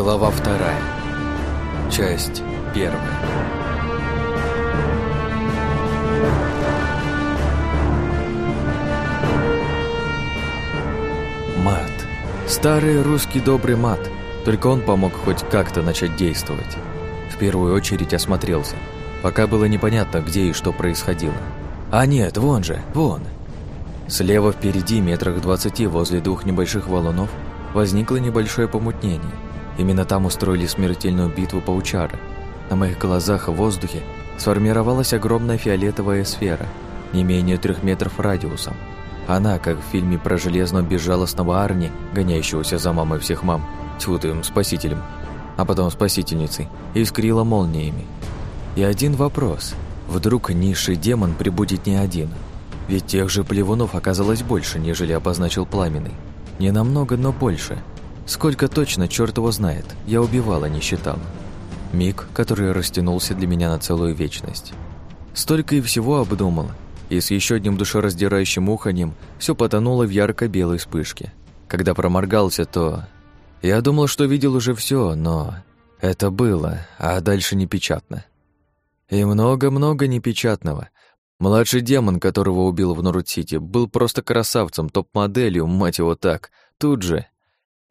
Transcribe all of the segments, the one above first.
Глава вторая. Часть первая. Мат. Старый русский добрый мат. Только он помог хоть как-то начать действовать. В первую очередь осмотрелся, пока было непонятно, где и что происходило. А нет, вон же, вон. Слева впереди, метрах двадцати, возле двух небольших валунов, возникло небольшое помутнение. Именно там устроили смертельную битву паучара. На моих глазах в воздухе сформировалась огромная фиолетовая сфера, не менее трех метров радиусом. Она, как в фильме про железного безжалостного Арни, гоняющегося за мамой всех мам, тьфу ты, спасителем, а потом спасительницей, искрила молниями. И один вопрос. Вдруг низший демон прибудет не один? Ведь тех же плевунов оказалось больше, нежели обозначил пламенный. Не намного, но больше. Сколько точно, черт его знает. Я убивала, не считал. Миг, который растянулся для меня на целую вечность. Столько и всего обдумала, и с еще одним душераздирающим уханьем все потонуло в ярко-белой вспышке. Когда проморгался, то... Я думал, что видел уже все, но... Это было, а дальше непечатно. И много-много непечатного. Младший демон, которого убил в Норд-Сити, был просто красавцем, топ-моделью, мать его так. Тут же...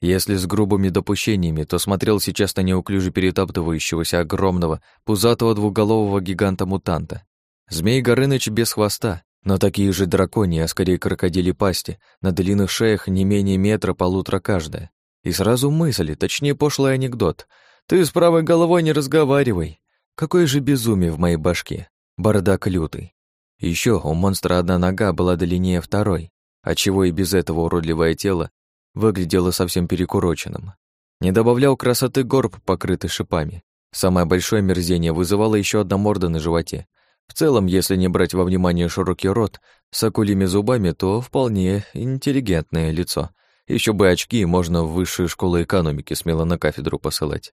Если с грубыми допущениями, то смотрел сейчас на неуклюже перетаптывающегося огромного, пузатого двуголового гиганта-мутанта. Змей Горыныч без хвоста, но такие же драконьи, а скорее крокодили пасти, на длинных шеях не менее метра полутора каждая. И сразу мысли, точнее пошлый анекдот. «Ты с правой головой не разговаривай!» Какое же безумие в моей башке. Бардак лютый. Еще у монстра одна нога была длиннее второй, отчего и без этого уродливое тело выглядело совсем перекуроченным. Не добавлял красоты горб, покрытый шипами. Самое большое мерзение вызывало еще одна морда на животе. В целом, если не брать во внимание широкий рот с акулими зубами, то вполне интеллигентное лицо. Еще бы очки, можно в высшую школу экономики смело на кафедру посылать.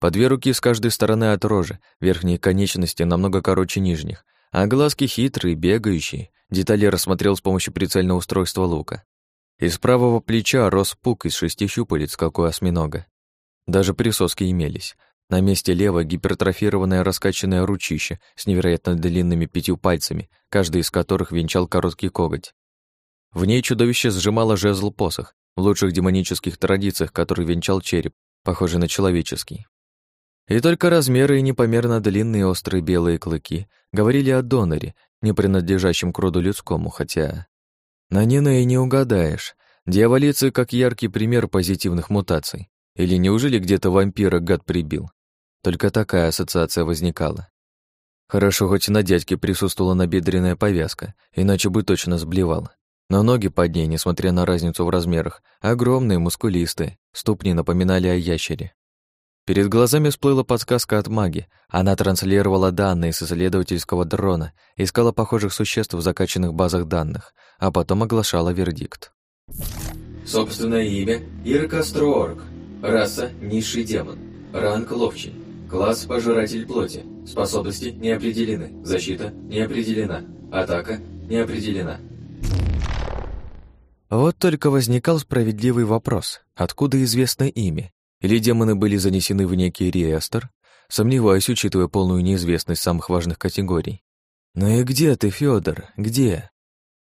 По две руки с каждой стороны от рожи, верхние конечности намного короче нижних, а глазки хитрые, бегающие. Детали рассмотрел с помощью прицельного устройства лука. Из правого плеча рос пук из шести щупалец, как у осьминога. Даже присоски имелись. На месте лево гипертрофированное раскачанное ручище с невероятно длинными пятью пальцами, каждый из которых венчал короткий коготь. В ней чудовище сжимало жезл-посох, в лучших демонических традициях, который венчал череп, похожий на человеческий. И только размеры и непомерно длинные острые белые клыки говорили о доноре, не принадлежащем к роду людскому, хотя... На Нина и не угадаешь. Дьяволицы как яркий пример позитивных мутаций. Или неужели где-то вампира гад прибил? Только такая ассоциация возникала. Хорошо, хоть на дядьке присутствовала набедренная повязка, иначе бы точно сблевал. Но ноги под ней, несмотря на разницу в размерах, огромные, мускулистые, ступни напоминали о ящере. Перед глазами всплыла подсказка от маги. Она транслировала данные с исследовательского дрона, искала похожих существ в закачанных базах данных, а потом оглашала вердикт. Собственное имя – Иркастроорг. Раса – низший демон. Ранг – ловчий. Класс – пожиратель плоти. Способности – не определены. Защита – не определена. Атака – не определена. Вот только возникал справедливый вопрос. Откуда известно имя? Или демоны были занесены в некий реестр? Сомневаюсь, учитывая полную неизвестность самых важных категорий. Ну и где ты, Федор? Где?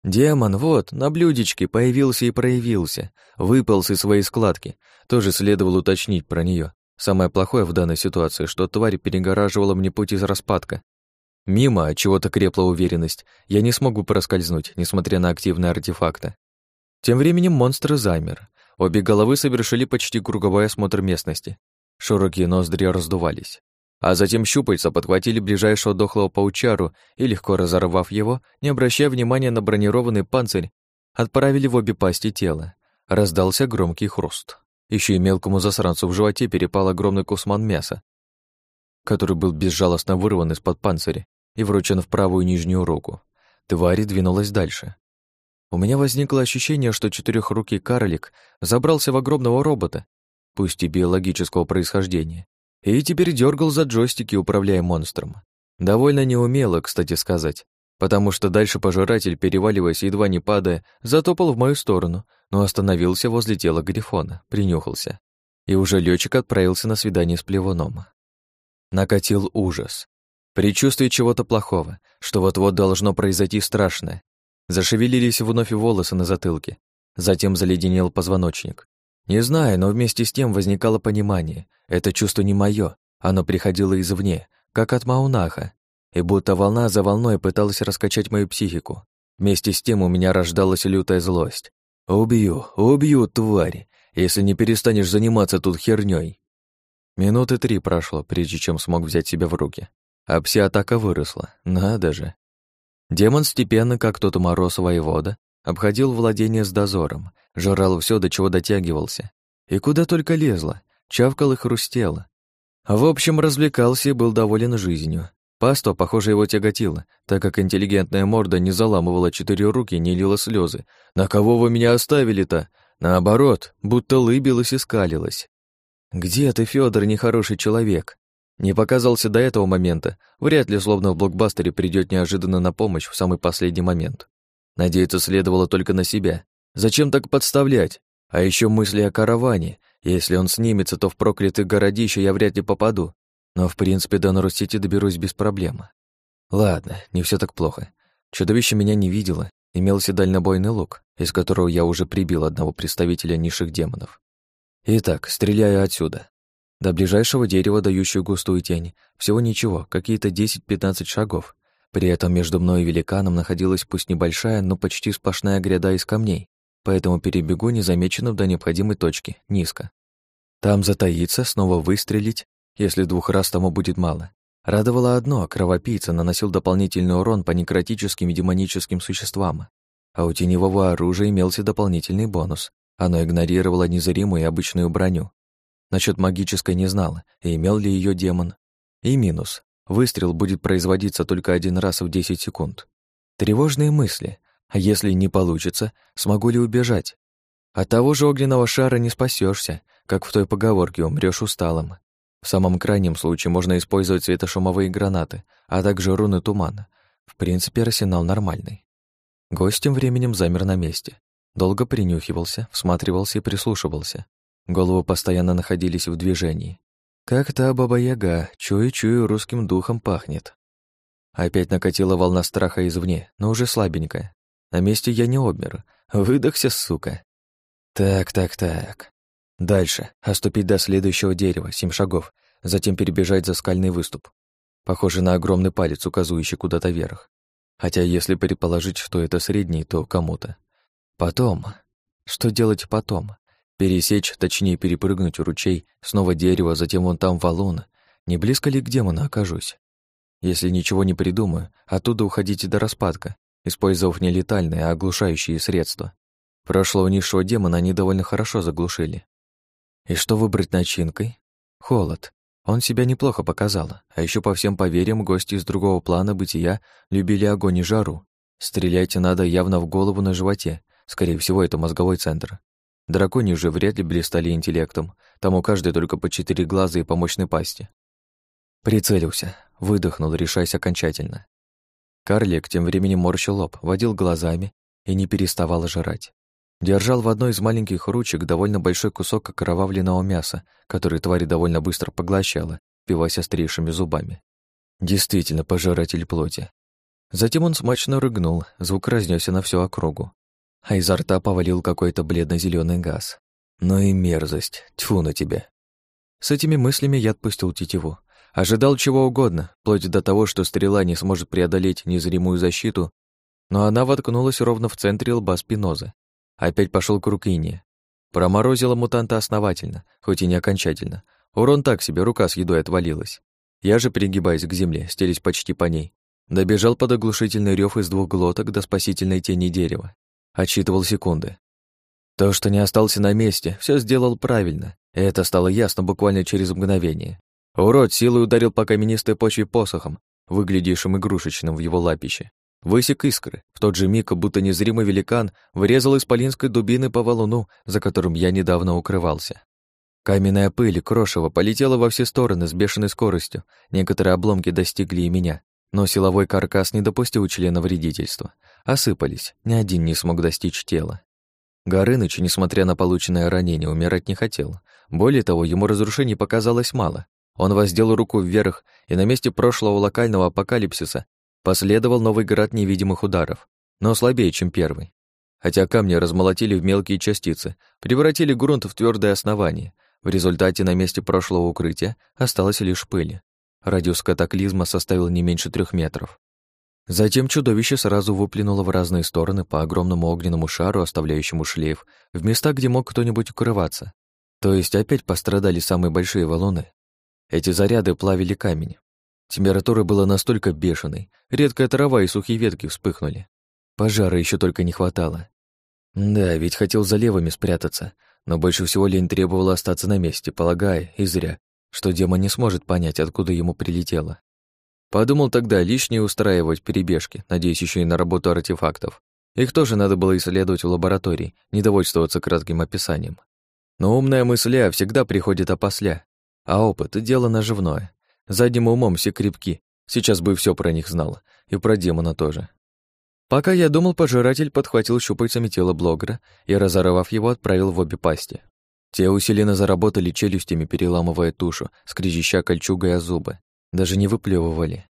Демон, вот, на блюдечке появился и проявился, выполз из своей складки. Тоже следовало уточнить про нее. Самое плохое в данной ситуации, что тварь перегораживала мне путь из распадка. Мимо, от чего-то крепла уверенность, я не смогу проскользнуть, несмотря на активные артефакты. Тем временем монстр замер. Обе головы совершили почти круговой осмотр местности. Широкие ноздри раздувались. А затем щупальца подхватили ближайшего дохлого паучару и, легко разорвав его, не обращая внимания на бронированный панцирь, отправили в обе пасти тела. Раздался громкий хруст. Еще и мелкому засранцу в животе перепал огромный кусман мяса, который был безжалостно вырван из-под панциря и вручен в правую нижнюю руку. Тварь двинулась дальше. У меня возникло ощущение, что четырехрукий карлик забрался в огромного робота, пусть и биологического происхождения, и теперь дергал за джойстики, управляя монстром. Довольно неумело, кстати сказать, потому что дальше пожиратель, переваливаясь, едва не падая, затопал в мою сторону, но остановился возле тела Грифона, принюхался. и уже летчик отправился на свидание с плевуном. Накатил ужас. Предчувствие чего-то плохого, что вот-вот должно произойти страшное. Зашевелились вновь волосы на затылке. Затем заледенел позвоночник. Не знаю, но вместе с тем возникало понимание. Это чувство не мое, оно приходило извне, как от Маунаха, и будто волна за волной пыталась раскачать мою психику. Вместе с тем у меня рождалась лютая злость. «Убью, убью, тварь, если не перестанешь заниматься тут херней. Минуты три прошло, прежде чем смог взять себя в руки. А пси-атака выросла, надо же. Демон степенно, как тот мороз воевода, обходил владение с дозором, жрал все, до чего дотягивался. И куда только лезло, чавкал и хрустело. В общем, развлекался и был доволен жизнью. Паство, похоже, его тяготило, так как интеллигентная морда не заламывала четыре руки, не лила слезы. «На кого вы меня оставили-то?» Наоборот, будто лыбилась и скалилась. «Где ты, Федор, нехороший человек?» Не показался до этого момента, вряд ли, словно в блокбастере, придет неожиданно на помощь в самый последний момент. Надеяться следовало только на себя. Зачем так подставлять? А еще мысли о караване. Если он снимется, то в проклятый городище я вряд ли попаду. Но, в принципе, до Норусити доберусь без проблем. Ладно, не все так плохо. Чудовище меня не видело. Имелся дальнобойный лук, из которого я уже прибил одного представителя низших демонов. Итак, стреляю отсюда. До ближайшего дерева, дающего густую тень, всего ничего, какие-то 10-15 шагов. При этом между мной и великаном находилась пусть небольшая, но почти сплошная гряда из камней, поэтому перебегу незамеченным до необходимой точки, низко. Там затаиться, снова выстрелить, если двух раз тому будет мало. Радовало одно, кровопийца наносил дополнительный урон по некротическим и демоническим существам. А у теневого оружия имелся дополнительный бонус. Оно игнорировало незримую и обычную броню, Насчет магической не знала, и имел ли ее демон. И минус. Выстрел будет производиться только один раз в 10 секунд. Тревожные мысли. А если не получится, смогу ли убежать? От того же огненного шара не спасешься, как в той поговорке умрешь усталым. В самом крайнем случае можно использовать светошумовые гранаты, а также руны тумана. В принципе, арсенал нормальный. Гость тем временем замер на месте. Долго принюхивался, всматривался и прислушивался. Головы постоянно находились в движении. Как та баба-яга, чую-чую, русским духом пахнет. Опять накатила волна страха извне, но уже слабенькая. На месте я не обмер. Выдохся, сука. Так, так, так. Дальше. Оступить до следующего дерева, семь шагов. Затем перебежать за скальный выступ. Похоже на огромный палец, указывающий куда-то вверх. Хотя если предположить, что это средний, то кому-то. Потом. Что делать потом? Пересечь, точнее перепрыгнуть ручей, снова дерево, затем вон там валун. Не близко ли к демону окажусь? Если ничего не придумаю, оттуда уходите до распадка, использовав не летальные, а оглушающие средства. Прошлого низшего демона они довольно хорошо заглушили. И что выбрать начинкой? Холод. Он себя неплохо показал, а еще по всем поверьям гости из другого плана бытия любили огонь и жару. Стрелять надо явно в голову на животе, скорее всего, это мозговой центр. Дракони же вряд ли блистали интеллектом, там у каждой только по четыре глаза и по мощной пасти. Прицелился, выдохнул, решаясь окончательно. Карлик тем временем морщил лоб, водил глазами и не переставал жрать. Держал в одной из маленьких ручек довольно большой кусок окровавленного мяса, который тварь довольно быстро поглощала, пиваясь острейшими зубами. Действительно, пожиратель плоти. Затем он смачно рыгнул, звук разнесся на всю округу а изо рта повалил какой-то бледно зеленый газ. Ну и мерзость, тьфу на тебя. С этими мыслями я отпустил тетиву. Ожидал чего угодно, вплоть до того, что стрела не сможет преодолеть незримую защиту, но она воткнулась ровно в центре лба спинозы. Опять пошел круг иния. Проморозила мутанта основательно, хоть и не окончательно. Урон так себе, рука с едой отвалилась. Я же, пригибаясь к земле, стелись почти по ней, добежал под оглушительный рев из двух глоток до спасительной тени дерева отсчитывал секунды. То, что не остался на месте, все сделал правильно, и это стало ясно буквально через мгновение. Урод силой ударил по каменистой почве посохом, выглядевшим игрушечным в его лапище. Высек искры. В тот же миг, будто незримый великан, врезал исполинской дубины по валуну, за которым я недавно укрывался. Каменная пыль, крошево, полетела во все стороны с бешеной скоростью. Некоторые обломки достигли и меня, но силовой каркас не допустил члена вредительства. Осыпались, ни один не смог достичь тела. Горыныч, несмотря на полученное ранение, умирать не хотел. Более того, ему разрушений показалось мало. Он воздел руку вверх, и на месте прошлого локального апокалипсиса последовал новый град невидимых ударов, но слабее, чем первый. Хотя камни размолотили в мелкие частицы, превратили грунт в твердое основание. В результате на месте прошлого укрытия осталось лишь пыль. Радиус катаклизма составил не меньше трех метров. Затем чудовище сразу выплюнуло в разные стороны по огромному огненному шару, оставляющему шлейф, в места, где мог кто-нибудь укрываться. То есть опять пострадали самые большие валуны. Эти заряды плавили камень. Температура была настолько бешеной, редкая трава и сухие ветки вспыхнули. Пожара еще только не хватало. Да, ведь хотел за левыми спрятаться, но больше всего лень требовала остаться на месте, полагая, и зря, что демон не сможет понять, откуда ему прилетело. Подумал тогда лишнее устраивать перебежки, надеясь еще и на работу артефактов. Их тоже надо было исследовать в лаборатории, не довольствоваться кратким описанием. Но умная мысля всегда приходит опосля, а опыт — дело наживное. Задним умом все крепки, сейчас бы все про них знал, и про демона тоже. Пока я думал, пожиратель подхватил щупальцами тело блогера и, разорвав его, отправил в обе пасти. Те усиленно заработали челюстями, переламывая тушу, скрежеща кольчугой о зубы даже не выплевывали.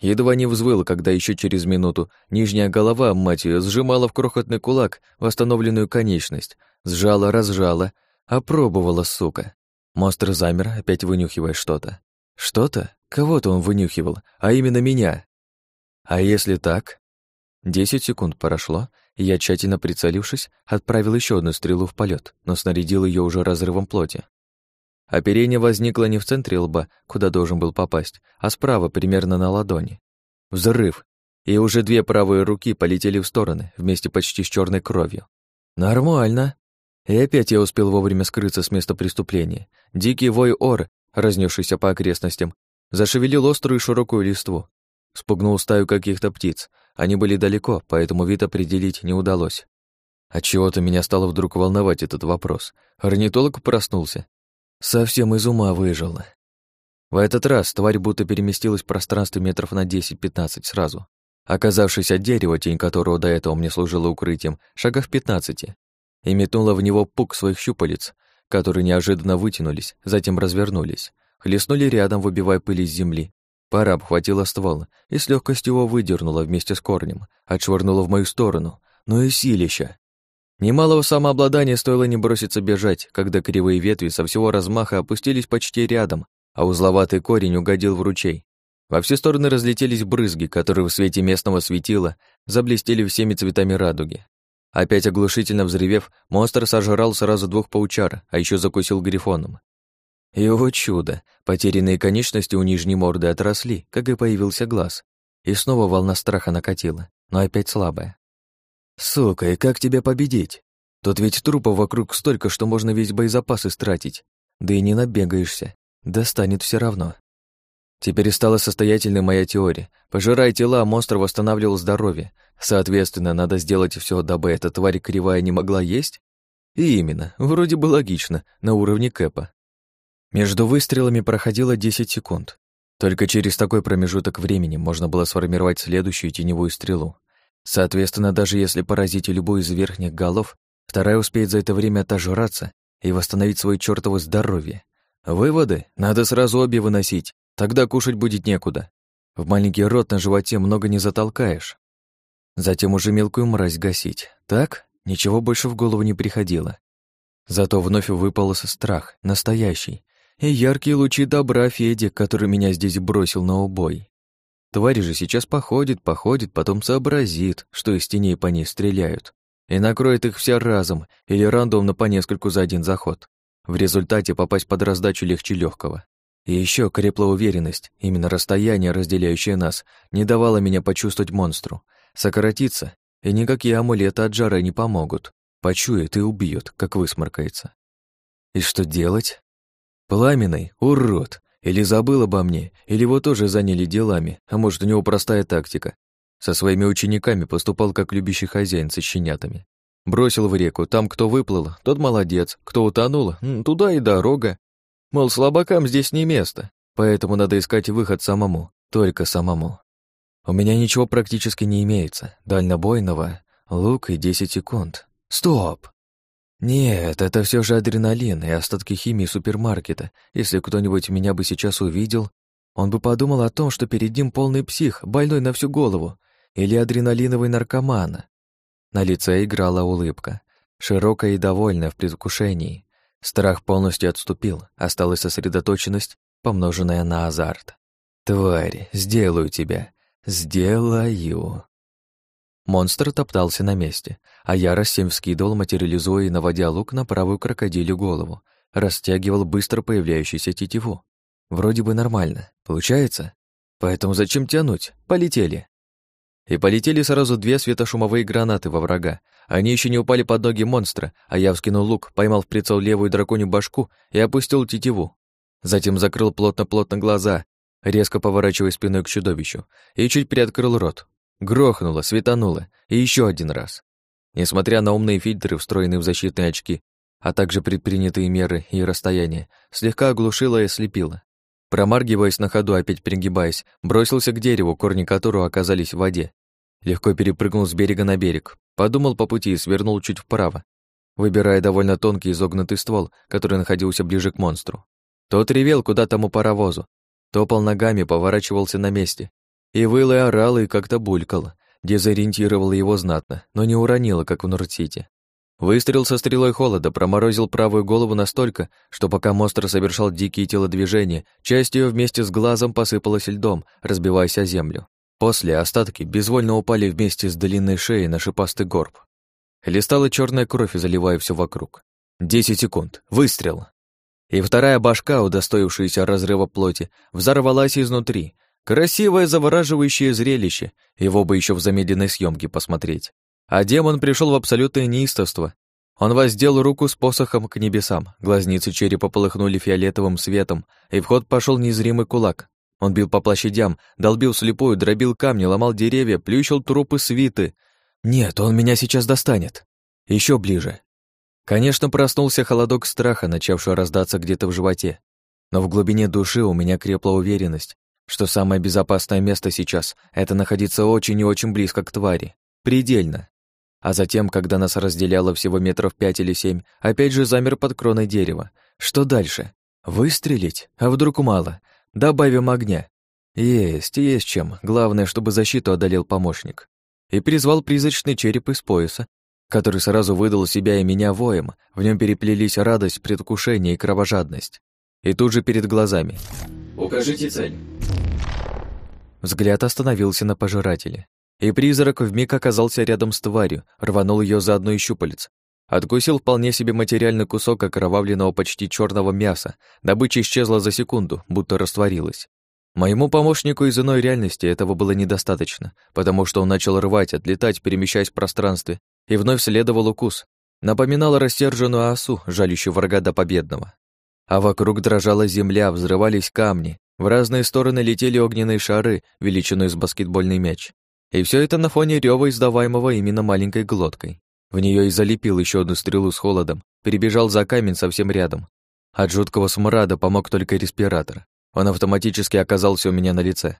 Едва не взвыл, когда еще через минуту нижняя голова, мать ее, сжимала в крохотный кулак восстановленную конечность, сжала, разжала, опробовала, сука. Монстр замер, опять вынюхивая что-то. Что-то? Кого-то он вынюхивал, а именно меня. А если так? Десять секунд прошло, я, тщательно прицелившись, отправил еще одну стрелу в полет, но снарядил ее уже разрывом плоти. Оперение возникло не в центре лба, куда должен был попасть, а справа, примерно на ладони. Взрыв, и уже две правые руки полетели в стороны, вместе почти с черной кровью. Нормально. И опять я успел вовремя скрыться с места преступления. Дикий вой ор, разнесшийся по окрестностям, зашевелил острую широкую листву. Спугнул стаю каких-то птиц. Они были далеко, поэтому вид определить не удалось. Отчего-то меня стало вдруг волновать этот вопрос. Орнитолог проснулся Совсем из ума выжила. В этот раз тварь будто переместилась в пространстве метров на 10-15 сразу. Оказавшись от дерева, тень которого до этого мне служила укрытием, шагах 15, и метнула в него пук своих щупалец, которые неожиданно вытянулись, затем развернулись, хлестнули рядом, выбивая пыль из земли. Пара обхватила ствол и с легкостью его выдернула вместе с корнем, отшвырнула в мою сторону. Ну и силища. Немалого самообладания стоило не броситься бежать, когда кривые ветви со всего размаха опустились почти рядом, а узловатый корень угодил в ручей. Во все стороны разлетелись брызги, которые в свете местного светила заблестели всеми цветами радуги. Опять оглушительно взревев, монстр сожрал сразу двух паучар, а еще закусил грифоном. И, о чудо, потерянные конечности у нижней морды отросли, как и появился глаз. И снова волна страха накатила, но опять слабая. «Сука, и как тебя победить? Тут ведь трупов вокруг столько, что можно весь боезапас истратить. Да и не набегаешься. Достанет все равно». Теперь стала состоятельной моя теория. Пожирая тела, монстр восстанавливал здоровье. Соответственно, надо сделать все, дабы эта тварь кривая не могла есть? И именно, вроде бы логично, на уровне Кэпа. Между выстрелами проходило 10 секунд. Только через такой промежуток времени можно было сформировать следующую теневую стрелу. Соответственно, даже если поразить любой из верхних голов, вторая успеет за это время отожраться и восстановить свое чёртово здоровье. Выводы надо сразу обе выносить, тогда кушать будет некуда. В маленький рот на животе много не затолкаешь. Затем уже мелкую мразь гасить. Так, ничего больше в голову не приходило. Зато вновь выпался страх, настоящий, и яркие лучи добра Феди, который меня здесь бросил на убой. Тварь же сейчас походит, походит, потом сообразит, что из теней по ней стреляют, и накроет их все разом или рандомно по нескольку за один заход. В результате попасть под раздачу легче легкого. И еще крепла уверенность, именно расстояние, разделяющее нас, не давало меня почувствовать монстру. Сократиться, и никакие амулеты от жары не помогут. Почует и убьет, как высморкается. И что делать? Пламенный, урод, или забыл обо мне, или его тоже заняли делами, а может, у него простая тактика. Со своими учениками поступал как любящий хозяин со щенятами. Бросил в реку, там кто выплыл, тот молодец, кто утонул, туда и дорога. Мол, слабакам здесь не место, поэтому надо искать выход самому, только самому. У меня ничего практически не имеется, дальнобойного, лук и 10 секунд. Стоп! Нет, это все же адреналин и остатки химии супермаркета. Если кто-нибудь меня бы сейчас увидел, он бы подумал о том, что перед ним полный псих, больной на всю голову, или адреналиновый наркоман. На лице играла улыбка, широкая и довольная в предвкушении. Страх полностью отступил, осталась сосредоточенность, помноженная на азарт. «Тварь, сделаю тебя, сделаю!» Монстр топтался на месте, а я рассем вскидывал, материализуя и наводя лук на правую крокодилю голову, растягивал быстро появляющуюся тетиву. Вроде бы нормально, получается? Поэтому зачем тянуть? Полетели. И полетели сразу две светошумовые гранаты во врага. Они еще не упали под ноги монстра, а я вскинул лук, поймал в прицел левую драконью башку и опустил тетиву. Затем закрыл плотно-плотно глаза, резко поворачивая спиной к чудовищу, и чуть приоткрыл рот. Грохнуло, светануло, и еще один раз. Несмотря на умные фильтры, встроенные в защитные очки, а также предпринятые меры и расстояние, слегка оглушило и ослепило. Промаргиваясь на ходу, опять перегибаясь, бросился к дереву, корни которого оказались в воде. Легко перепрыгнул с берега на берег, подумал по пути и свернул чуть вправо, выбирая довольно тонкий изогнутый ствол, который находился ближе к монстру. Тот ревел куда тому паровозу, топал ногами, поворачивался на месте. И выл и орал, и как-то булькал. Дезориентировал его знатно, но не уронило, как в Нордсити. Выстрел со стрелой холода проморозил правую голову настолько, что пока монстр совершал дикие телодвижения, часть ее вместе с глазом посыпалась льдом, разбиваясь о землю. После остатки безвольно упали вместе с длинной шеей на шипастый горб. Листала черная кровь, заливая все вокруг. Десять секунд. Выстрел. И вторая башка, удостоившаяся разрыва плоти, взорвалась изнутри. Красивое завораживающее зрелище, его бы еще в замедленной съемке посмотреть. А демон пришел в абсолютное неистовство. Он воздел руку с посохом к небесам, глазницы черепа полыхнули фиолетовым светом, и в ход пошел незримый кулак. Он бил по площадям, долбил слепую, дробил камни, ломал деревья, плющил трупы свиты. Нет, он меня сейчас достанет. Еще ближе. Конечно, проснулся холодок страха, начавший раздаться где-то в животе. Но в глубине души у меня крепла уверенность, что самое безопасное место сейчас — это находиться очень и очень близко к твари. Предельно. А затем, когда нас разделяло всего метров пять или семь, опять же замер под кроной дерева. Что дальше? Выстрелить? А вдруг мало? Добавим огня. Есть, есть чем. Главное, чтобы защиту одолел помощник. И призвал призрачный череп из пояса, который сразу выдал себя и меня воем, в нем переплелись радость, предвкушение и кровожадность. И тут же перед глазами. «Укажите цель». Взгляд остановился на пожирателе. И призрак вмиг оказался рядом с тварью, рванул ее за одну из щупалец. Откусил вполне себе материальный кусок окровавленного почти черного мяса. Добыча исчезла за секунду, будто растворилась. Моему помощнику из иной реальности этого было недостаточно, потому что он начал рвать, отлетать, перемещаясь в пространстве, и вновь следовал укус. Напоминал рассерженную осу, жалящую врага до победного. А вокруг дрожала земля, взрывались камни, в разные стороны летели огненные шары, величиной с баскетбольный мяч. И все это на фоне рева, издаваемого именно маленькой глоткой. В нее и залепил еще одну стрелу с холодом, перебежал за камень совсем рядом. От жуткого смрада помог только респиратор. Он автоматически оказался у меня на лице.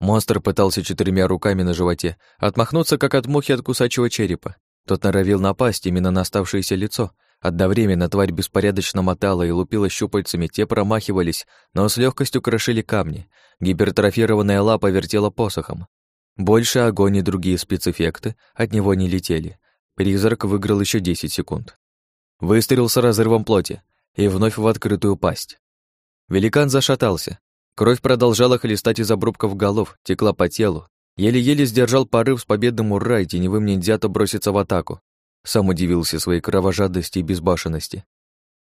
Монстр пытался четырьмя руками на животе отмахнуться, как от мухи от кусачего черепа, тот норовил напасть именно на оставшееся лицо. Одновременно тварь беспорядочно мотала и лупила щупальцами, те промахивались, но с легкостью крошили камни. Гипертрофированная лапа вертела посохом. Больше огонь и другие спецэффекты от него не летели. Призрак выиграл еще 10 секунд. Выстрелил с разрывом плоти и вновь в открытую пасть. Великан зашатался. Кровь продолжала хлестать из обрубков голов, текла по телу, Еле-еле сдержал порыв с победным ура и теневым ниндзято броситься в атаку. Сам удивился своей кровожадности и безбашенности.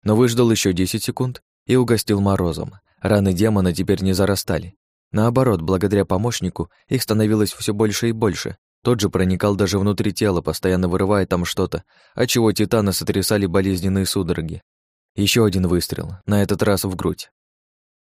Но выждал еще 10 секунд и угостил морозом. Раны демона теперь не зарастали. Наоборот, благодаря помощнику их становилось все больше и больше. Тот же проникал даже внутри тела, постоянно вырывая там что-то, отчего титана сотрясали болезненные судороги. Еще один выстрел, на этот раз в грудь.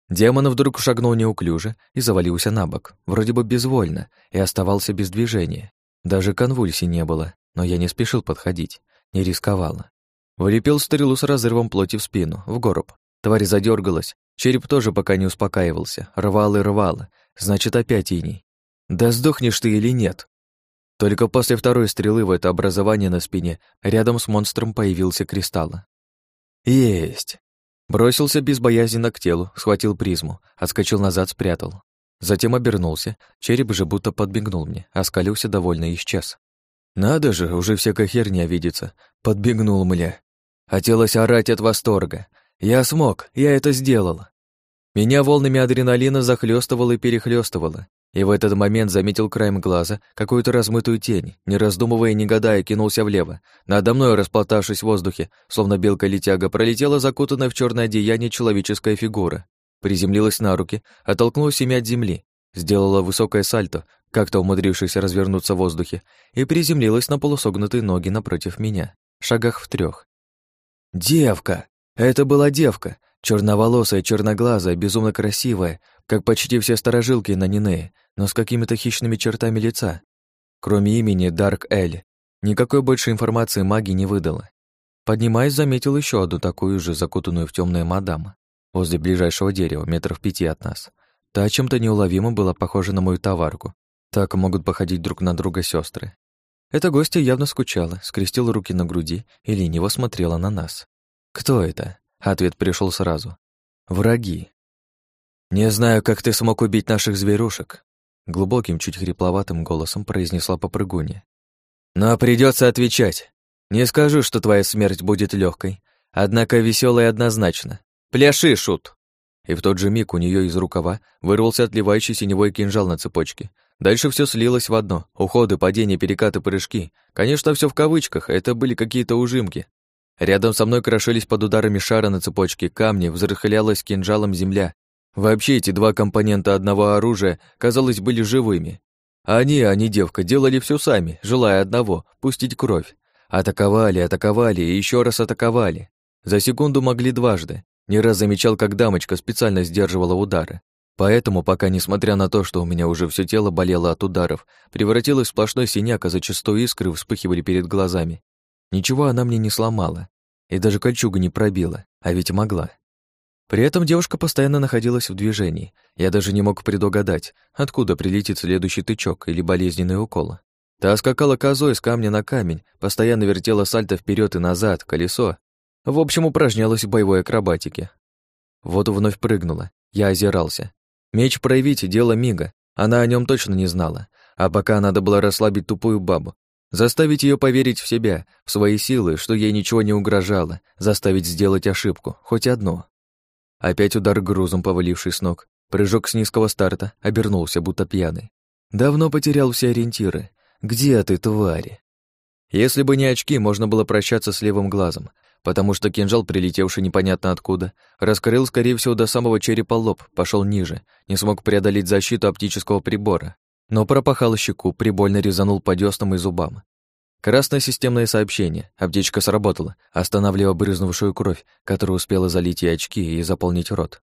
Демон вдруг шагнул неуклюже и завалился на бок, вроде бы безвольно, и оставался без движения. Даже конвульсий не было, но я не спешил подходить, не рисковала. Влепил стрелу с разрывом плоти в спину, в горб. Тварь задергалась, череп тоже пока не успокаивался, рвал и рвал, значит, опять иней. Да сдохнешь ты или нет? Только после второй стрелы в это образование на спине рядом с монстром появился кристалл. Есть. Бросился безбоязненно к телу, схватил призму, отскочил назад, спрятал. Затем обернулся, череп же будто подбегнул мне, оскалился довольно и исчез. Надо же, уже всякая херня видится. Подбегнул, мля. Хотелось орать от восторга. Я смог, я это сделал. Меня волнами адреналина захлестывало и перехлестывало, и в этот момент заметил краем глаза какую-то размытую тень, не раздумывая и не гадая, кинулся влево. Надо мной, расплатавшись в воздухе, словно белка-летяга, пролетела закутанная в черное одеяние человеческая фигура. Приземлилась на руки, оттолкнулась ими от земли, сделала высокое сальто, как-то умудрившись развернуться в воздухе, и приземлилась на полусогнутые ноги напротив меня, шагах в трех. Девка! Это была девка, черноволосая, черноглазая, безумно красивая, как почти все сторожилки на Нинее, но с какими-то хищными чертами лица. Кроме имени Дарк Эль, никакой больше информации маги не выдала. Поднимаясь, заметил еще одну такую же закутанную в темное мадам возле ближайшего дерева, метров пяти от нас. Та чем-то неуловимо была похожа на мою товарку. Так могут походить друг на друга сестры. Эта гостья явно скучала, скрестила руки на груди и лениво смотрела на нас. «Кто это?» Ответ пришел сразу. «Враги». «Не знаю, как ты смог убить наших зверушек», глубоким, чуть хрипловатым голосом произнесла попрыгунья. «Но придется отвечать. Не скажу, что твоя смерть будет легкой, однако веселой однозначно. Пляши, шут!» И в тот же миг у нее из рукава вырвался отливающий синевой кинжал на цепочке. Дальше все слилось в одно. Уходы, падения, перекаты, прыжки. Конечно, все в кавычках, это были какие-то ужимки. Рядом со мной крошились под ударами шара на цепочке камни, взрыхлялась кинжалом земля. Вообще эти два компонента одного оружия, казалось, были живыми. Они, а не девка, делали все сами, желая одного — пустить кровь. Атаковали, атаковали и еще раз атаковали. За секунду могли дважды. Не раз замечал, как дамочка специально сдерживала удары. Поэтому, пока, несмотря на то, что у меня уже все тело болело от ударов, превратилось в сплошной синяк, а зачастую искры вспыхивали перед глазами. Ничего она мне не сломала, и даже кольчугу не пробила, а ведь могла. При этом девушка постоянно находилась в движении. Я даже не мог предугадать, откуда прилетит следующий тычок или болезненный укол. Та скакала козой с камня на камень, постоянно вертела сальто вперед и назад, колесо. В общем, упражнялась в боевой акробатике. Вот вновь прыгнула. Я озирался. Меч проявить — дело мига. Она о нем точно не знала. А пока надо было расслабить тупую бабу. Заставить ее поверить в себя, в свои силы, что ей ничего не угрожало, заставить сделать ошибку, хоть одну. Опять удар грузом, поваливший с ног. Прыжок с низкого старта, обернулся, будто пьяный. Давно потерял все ориентиры. Где ты, твари? Если бы не очки, можно было прощаться с левым глазом, потому что кинжал, прилетевший непонятно откуда, раскрыл, скорее всего, до самого черепа лоб, пошел ниже, не смог преодолеть защиту оптического прибора, но пропахал щеку, прибольно резанул по дёснам и зубам. Красное системное сообщение. Аптечка сработала, останавливая брызнувшую кровь, которая успела залить и очки, и заполнить рот.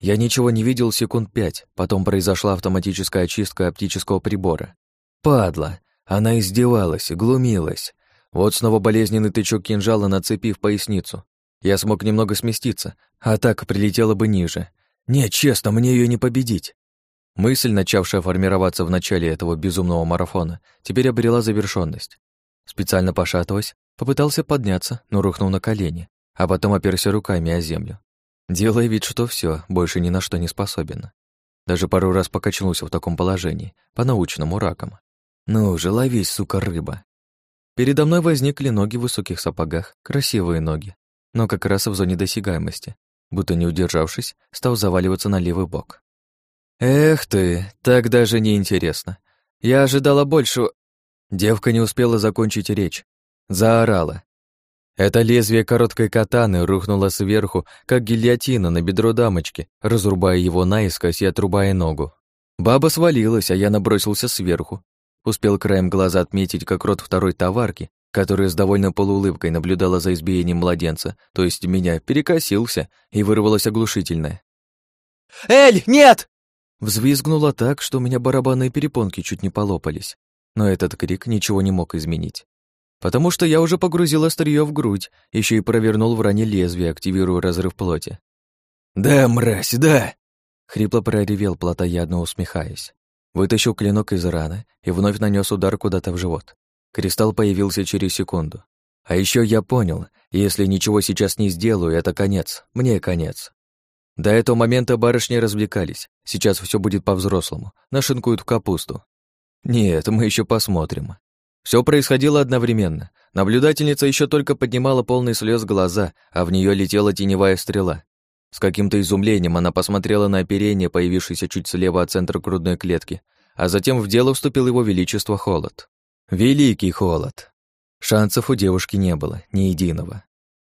Я ничего не видел секунд пять, потом произошла автоматическая очистка оптического прибора. Падла! Она издевалась, глумилась, вот снова болезненный тычок кинжала на цепи в поясницу. Я смог немного сместиться, а так прилетела бы ниже. Нет, честно, мне ее не победить. Мысль, начавшая формироваться в начале этого безумного марафона, теперь обрела завершенность. Специально пошатываясь, попытался подняться, но рухнул на колени, а потом оперся руками о землю. Делая вид, что все, больше ни на что не способен. Даже пару раз покачнулся в таком положении, по-научному раком. «Ну же, ловись, сука, рыба!» Передо мной возникли ноги в высоких сапогах, красивые ноги, но как раз в зоне досягаемости, будто не удержавшись, стал заваливаться на левый бок. «Эх ты, так даже не интересно. Я ожидала больше...» Девка не успела закончить речь. Заорала. Это лезвие короткой катаны рухнуло сверху, как гильотина на бедро дамочки, разрубая его наискось и отрубая ногу. Баба свалилась, а я набросился сверху, Успел краем глаза отметить, как рот второй товарки, которая с довольно полуулыбкой наблюдала за избиением младенца, то есть меня, перекосился, и вырвалось оглушительное. «Эль, нет!» Взвизгнула так, что у меня барабанные перепонки чуть не полопались. Но этот крик ничего не мог изменить. Потому что я уже погрузил острие в грудь, еще и провернул в ране лезвие, активируя разрыв плоти. «Да, мразь, да!» Хрипло проревел, плотоядно усмехаясь. Вытащил клинок из раны и вновь нанес удар куда-то в живот. Кристалл появился через секунду. А еще я понял, если ничего сейчас не сделаю, это конец, мне конец. До этого момента барышни развлекались, сейчас все будет по-взрослому, нашинкуют в капусту. Нет, мы еще посмотрим. Все происходило одновременно. Наблюдательница еще только поднимала полный слез глаза, а в нее летела теневая стрела. С каким-то изумлением она посмотрела на оперение, появившееся чуть слева от центра грудной клетки, а затем в дело вступил его величество холод. Великий холод. Шансов у девушки не было, ни единого.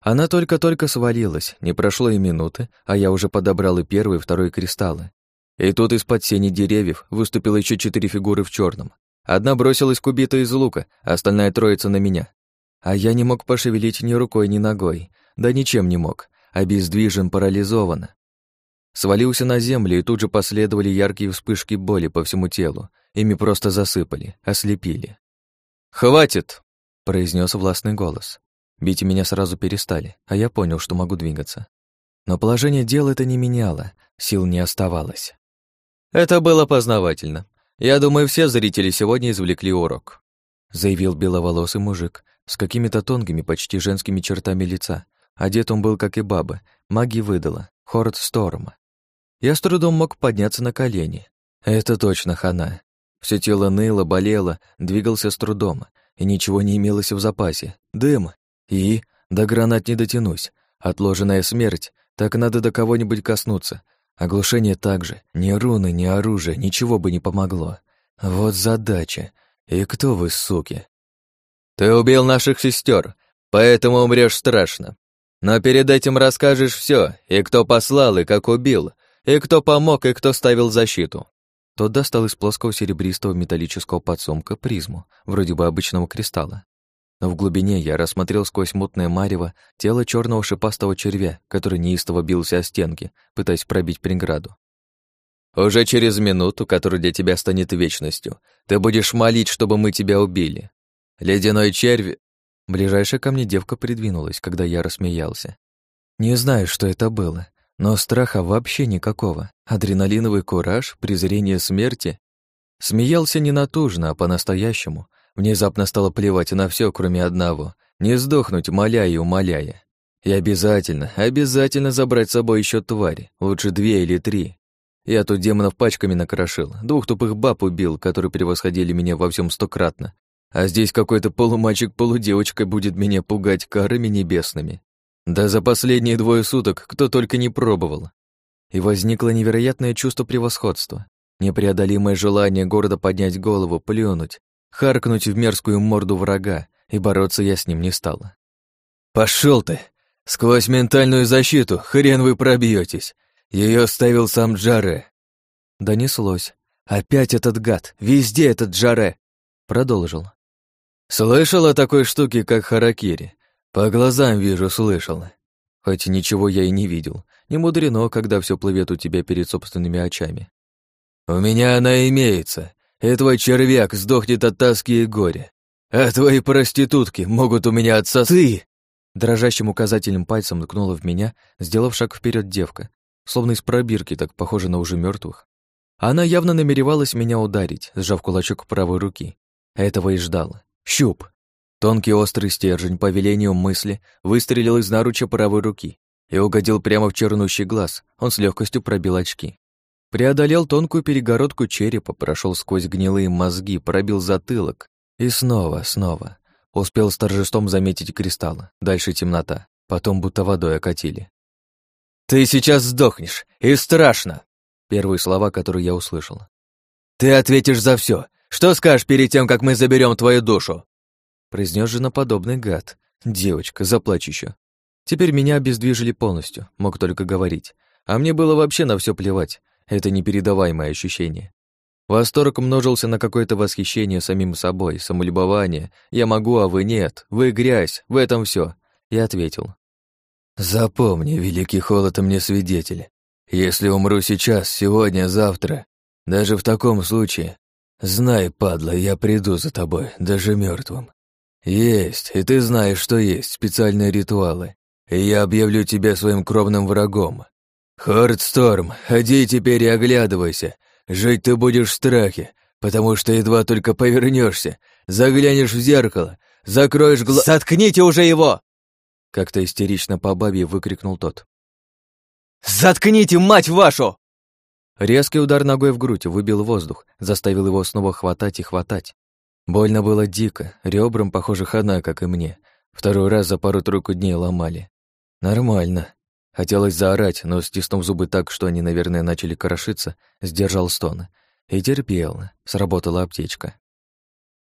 Она только-только свалилась, не прошло и минуты, а я уже подобрал и первый, и второй кристаллы. И тут из-под сени деревьев выступило еще четыре фигуры в черном. Одна бросилась к убитой из лука, а остальная троица на меня. А я не мог пошевелить ни рукой, ни ногой. Да ничем не мог обездвижен, парализован. Свалился на землю, и тут же последовали яркие вспышки боли по всему телу. Ими просто засыпали, ослепили. «Хватит!» — произнес властный голос. Бить меня сразу перестали, а я понял, что могу двигаться. Но положение дел это не меняло, сил не оставалось. «Это было познавательно. Я думаю, все зрители сегодня извлекли урок», — заявил беловолосый мужик с какими-то тонкими, почти женскими чертами лица, Одет он был, как и баба, магии выдала, Хорд Сторма. Я с трудом мог подняться на колени. Это точно хана. Все тело ныло, болело, двигался с трудом, и ничего не имелось в запасе. Дым. И до гранат не дотянусь. Отложенная смерть, так надо до кого-нибудь коснуться. Оглушение также. Ни руны, ни оружие, ничего бы не помогло. Вот задача. И кто вы, суки? Ты убил наших сестер, поэтому умрешь страшно. Но перед этим расскажешь все, и кто послал, и как убил, и кто помог, и кто ставил защиту». Тот достал из плоского серебристого металлического подсумка призму, вроде бы обычного кристалла. Но в глубине я рассмотрел сквозь мутное марево тело черного шипастого червя, который неистово бился о стенки, пытаясь пробить преграду. «Уже через минуту, которая для тебя станет вечностью, ты будешь молить, чтобы мы тебя убили. Ледяной червь Ближайшая ко мне девка придвинулась, когда я рассмеялся. Не знаю, что это было, но страха вообще никакого. Адреналиновый кураж, презрение смерти. Смеялся не натужно, а по-настоящему. Внезапно стало плевать на все, кроме одного. Не сдохнуть, моляя и умоляя. И обязательно, обязательно забрать с собой еще твари, лучше две или три. Я тут демонов пачками накрошил, двух тупых баб убил, которые превосходили меня во всем стократно, а здесь какой-то полумальчик-полудевочка будет меня пугать карами небесными. Да за последние двое суток кто только не пробовал. И возникло невероятное чувство превосходства, непреодолимое желание города поднять голову, плюнуть, харкнуть в мерзкую морду врага, и бороться я с ним не стала. Пошел ты! Сквозь ментальную защиту хрен вы пробьетесь. Ее ставил сам Джаре. Донеслось. Опять этот гад, везде этот Джаре. Продолжил. Слышал о такой штуке, как харакири. По глазам вижу, слышал. Хоть ничего я и не видел. Не мудрено, когда все плывет у тебя перед собственными очами. У меня она имеется, и твой червяк сдохнет от тоски и горя. А твои проститутки могут у меня отсосы. Дрожащим указательным пальцем ткнула в меня, сделав шаг вперед девка, словно из пробирки, так похоже на уже мертвых. Она явно намеревалась меня ударить, сжав кулачок правой руки. Этого и ждала. Щуп. Тонкий острый стержень по велению мысли выстрелил из наруча правой руки и угодил прямо в чернущий глаз. Он с легкостью пробил очки. Преодолел тонкую перегородку черепа, прошел сквозь гнилые мозги, пробил затылок. И снова, снова. Успел с торжеством заметить кристаллы. Дальше темнота. Потом будто водой окатили. «Ты сейчас сдохнешь, и страшно!» Первые слова, которые я услышал. «Ты ответишь за все, что скажешь перед тем, как мы заберем твою душу?» Произнес женоподобный гад. Девочка, заплачь еще. Теперь меня обездвижили полностью, мог только говорить. А мне было вообще на все плевать. Это непередаваемое ощущение. Восторг множился на какое-то восхищение самим собой, самолюбование. «Я могу, а вы нет. Вы грязь. В этом все. Я ответил. «Запомни, великий холод мне свидетель. Если умру сейчас, сегодня, завтра, даже в таком случае, Знай, падла, я приду за тобой, даже мертвым. Есть, и ты знаешь, что есть специальные ритуалы, и я объявлю тебя своим кровным врагом. Хортсторм, ходи теперь и оглядывайся, Жить ты будешь в страхе, потому что едва только повернешься, заглянешь в зеркало, закроешь глаз... «Заткните уже его!» Как-то истерично по бабе выкрикнул тот. «Заткните, мать вашу!» Резкий удар ногой в грудь выбил воздух, заставил его снова хватать и хватать. Больно было дико, ребрам, похоже, хана, как и мне. Второй раз за пару-тройку дней ломали. Нормально. Хотелось заорать, но, стиснув зубы так, что они, наверное, начали крошиться, сдержал стон. И терпел. Сработала аптечка.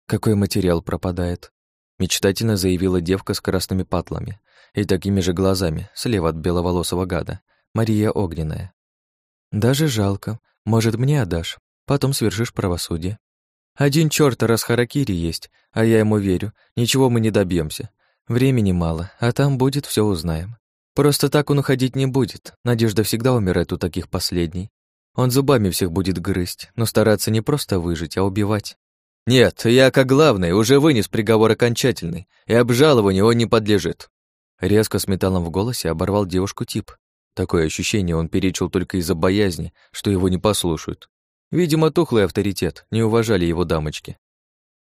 Какой материал пропадает? Мечтательно заявила девка с красными патлами и такими же глазами, слева от беловолосого гада, Мария Огненная. Даже жалко. Может, мне отдашь? Потом свершишь правосудие. Один чёрт раз Харакири есть, а я ему верю. Ничего мы не добьемся. Времени мало, а там будет, все узнаем. Просто так он уходить не будет. Надежда всегда умирает у таких последней. Он зубами всех будет грызть, но стараться не просто выжить, а убивать. Нет, я, как главный, уже вынес приговор окончательный, и обжалованию он не подлежит. Резко с металлом в голосе оборвал девушку тип. Такое ощущение он перечил только из-за боязни, что его не послушают. Видимо, тухлый авторитет, не уважали его дамочки.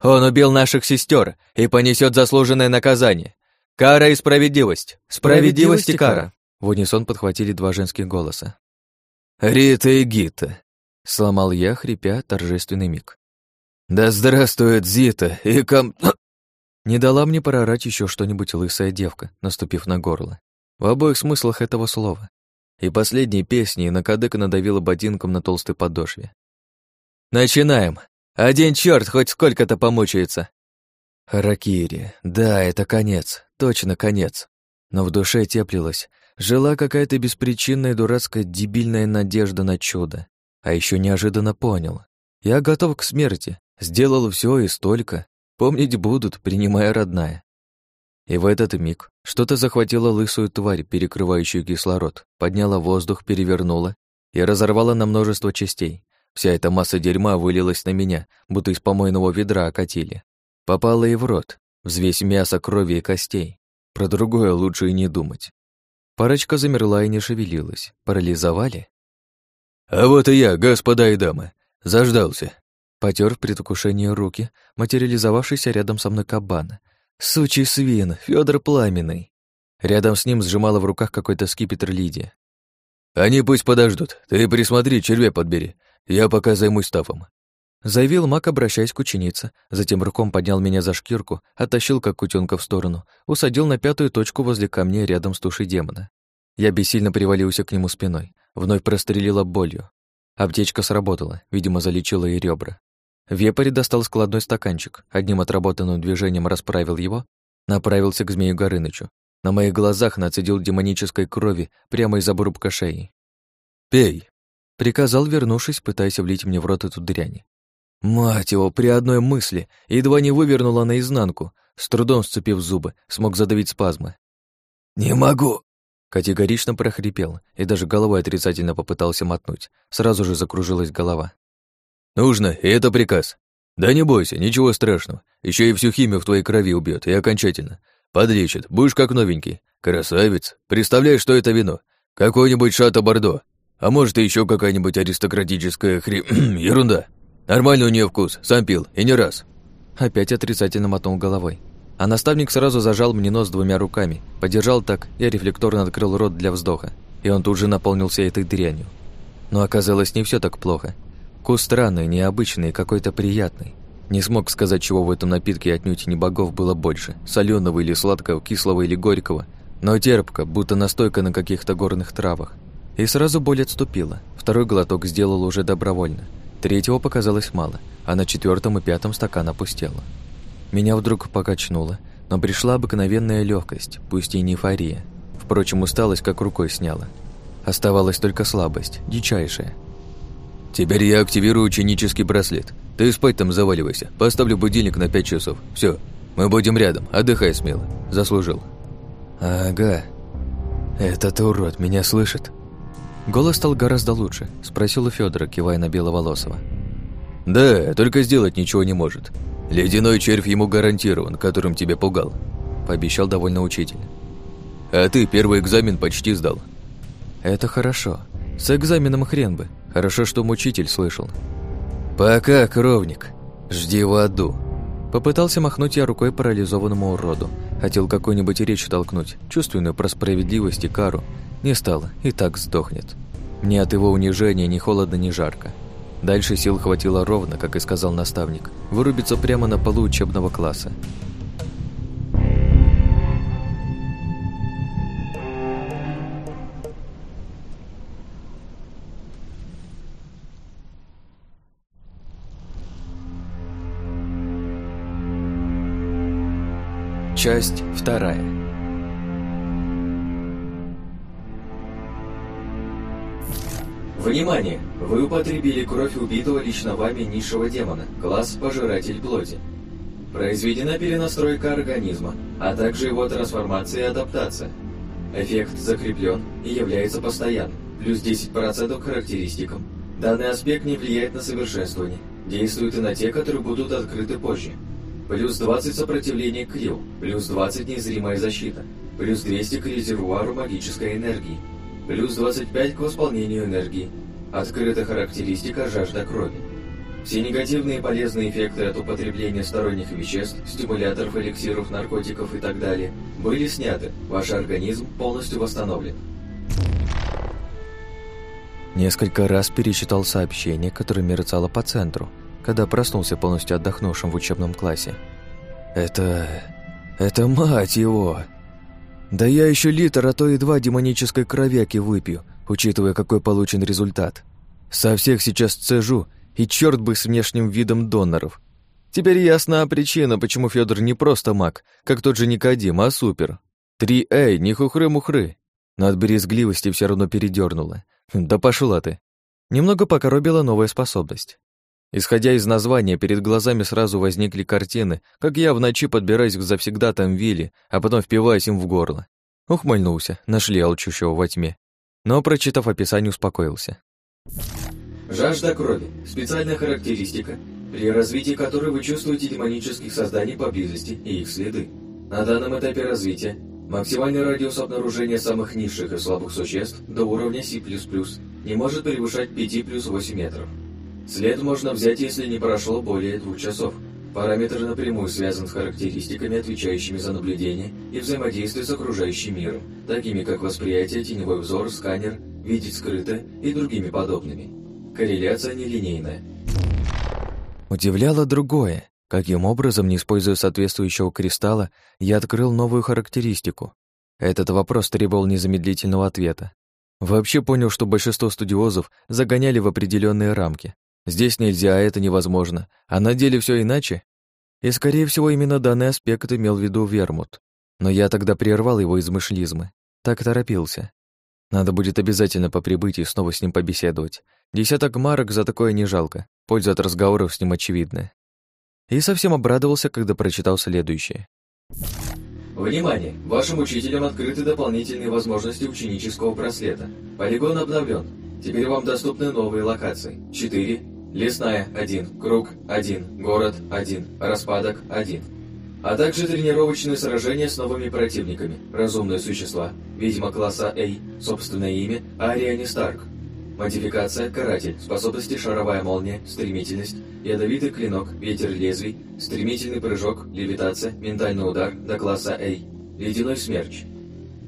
«Он убил наших сестер и понесет заслуженное наказание. Кара и справедливость. Справедливость и кара». В унисон подхватили два женских голоса. «Рита и Гита», — сломал я, хрипя, торжественный миг. «Да здравствует Зита и ком...» Не дала мне проорать еще что-нибудь лысая девка, наступив на горло. В обоих смыслах этого слова. И последней песни на кадык надавила ботинком на толстой подошве. «Начинаем! Один черт хоть сколько-то помучается!» Харакири, да, это конец, точно конец. Но в душе теплилась, жила какая-то беспричинная дурацкая дебильная надежда на чудо. А еще неожиданно понял. Я готов к смерти, сделал все и столько. Помнить будут, принимая родная. И в этот миг что-то захватило лысую тварь, перекрывающую кислород, подняла воздух, перевернула и разорвала на множество частей. Вся эта масса дерьма вылилась на меня, будто из помойного ведра окатили. Попала и в рот, взвесь мяса, крови и костей. Про другое лучше и не думать. Парочка замерла и не шевелилась. Парализовали? «А вот и я, господа и дамы. Заждался». Потер в предвкушении руки, материализовавшийся рядом со мной кабан. Сучий свин, Федор Пламенный. Рядом с ним сжимала в руках какой-то скипетр Лидия. «Они пусть подождут. Ты присмотри, червя подбери. Я пока займусь стафом. Заявил маг, обращаясь к ученице, затем руком поднял меня за шкирку, оттащил как кутенка в сторону, усадил на пятую точку возле камня рядом с тушей демона. Я бессильно привалился к нему спиной, вновь прострелила болью. Аптечка сработала, видимо, залечила и ребра. Вепарь достал складной стаканчик, одним отработанным движением расправил его, направился к змею Горынычу. На моих глазах нацедил демонической крови прямо из обрубка шеи. «Пей!» — приказал, вернувшись, пытаясь влить мне в рот эту дрянь. Мать его, при одной мысли едва не вывернула наизнанку, с трудом сцепив зубы, смог задавить спазмы. «Не могу!» Категорично прохрипел и даже головой отрицательно попытался мотнуть. Сразу же закружилась голова. «Нужно, и это приказ. Да не бойся, ничего страшного. Еще и всю химию в твоей крови убьет, и окончательно. Подлечит, будешь как новенький. Красавец. Представляешь, что это вино? Какой-нибудь шато-бордо. А может, и еще какая-нибудь аристократическая хри... ерунда. Нормальный у нее вкус, сам пил, и не раз. Опять отрицательно мотнул головой. А наставник сразу зажал мне нос двумя руками, подержал так, я рефлекторно открыл рот для вздоха, и он тут же наполнился этой дрянью. Но оказалось, не все так плохо. Вкус странный, необычный, какой-то приятный. Не смог сказать, чего в этом напитке отнюдь не богов было больше, соленого или сладкого, кислого или горького, но терпко, будто настойка на каких-то горных травах. И сразу боль отступила. Второй глоток сделал уже добровольно – Третьего показалось мало, а на четвертом и пятом стакан опустела. Меня вдруг покачнуло, но пришла обыкновенная легкость, пусть и не эйфория. Впрочем, усталость как рукой сняла. Оставалась только слабость, дичайшая. «Теперь я активирую ученический браслет. Ты спать там заваливайся. Поставлю будильник на пять часов. Все, мы будем рядом. Отдыхай смело. Заслужил». «Ага. Этот урод меня слышит?» Голос стал гораздо лучше, спросил у Федора, кивая на Беловолосого. «Да, только сделать ничего не может. Ледяной червь ему гарантирован, которым тебя пугал», — пообещал довольно учитель. «А ты первый экзамен почти сдал». «Это хорошо. С экзаменом хрен бы. Хорошо, что мучитель слышал. «Пока, кровник. Жди в аду». Попытался махнуть я рукой парализованному уроду. Хотел какую-нибудь речь толкнуть, чувственную про справедливость и кару. Не стало, и так сдохнет. Мне от его унижения ни холодно, ни жарко. Дальше сил хватило ровно, как и сказал наставник, вырубиться прямо на полу учебного класса. Часть вторая. Внимание! Вы употребили кровь убитого лично вами низшего демона, класс Пожиратель плоти. Произведена перенастройка организма, а также его трансформация и адаптация. Эффект закреплен и является постоянным, плюс 10% к характеристикам. Данный аспект не влияет на совершенствование, действует и на те, которые будут открыты позже плюс 20 сопротивление к Крил, плюс 20 незримая защита, плюс 200 к резервуару магической энергии, плюс 25 к восполнению энергии, открыта характеристика жажда крови. Все негативные и полезные эффекты от употребления сторонних веществ, стимуляторов, эликсиров, наркотиков и так далее были сняты, ваш организм полностью восстановлен. Несколько раз перечитал сообщение, которое мерцало по центру – когда проснулся полностью отдохнувшим в учебном классе. «Это... это мать его!» «Да я еще литр, а то и два демонической кровяки выпью, учитывая, какой получен результат. Со всех сейчас цежу, и черт бы с внешним видом доноров. Теперь ясна причина, почему Федор не просто маг, как тот же Никодим, а супер. Три эй, не хухры-мухры. Но от брезгливости все равно передернула. Да пошла ты. Немного покоробила новая способность. Исходя из названия, перед глазами сразу возникли картины, как я в ночи подбираюсь к завсегдатам Вилли, а потом впиваюсь им в горло. Ухмыльнулся, нашли алчущего во тьме. Но, прочитав описание, успокоился. Жажда крови. Специальная характеристика, при развитии которой вы чувствуете демонических созданий поблизости и их следы. На данном этапе развития максимальный радиус обнаружения самых низших и слабых существ до уровня C++ не может превышать 5 плюс 8 метров. След можно взять, если не прошло более двух часов. Параметр напрямую связан с характеристиками, отвечающими за наблюдение и взаимодействие с окружающим миром, такими как восприятие, теневой взор, сканер, видеть скрыто и другими подобными. Корреляция нелинейная. Удивляло другое. Каким образом, не используя соответствующего кристалла, я открыл новую характеристику? Этот вопрос требовал незамедлительного ответа. Вообще понял, что большинство студиозов загоняли в определенные рамки, Здесь нельзя, это невозможно. А на деле все иначе. И, скорее всего, именно данный аспект имел в виду Вермут. Но я тогда прервал его измышлизмы. Так торопился. Надо будет обязательно по прибытии снова с ним побеседовать. Десяток марок за такое не жалко. Польза от разговоров с ним очевидная. И совсем обрадовался, когда прочитал следующее. Внимание! Вашим учителям открыты дополнительные возможности ученического браслета. Полигон обновлен. Теперь вам доступны новые локации. 4. Лесная – 1. Круг – 1. Город – 1. Распадок – 1. А также тренировочные сражения с новыми противниками. Разумные существа. Ведьма класса А. Собственное имя – Ариани Старк. Модификация – Каратель. Способности – Шаровая молния, Стремительность, Ядовитый клинок, Ветер лезвий, Стремительный прыжок, Левитация, Ментальный удар до класса А. Ледяной смерч.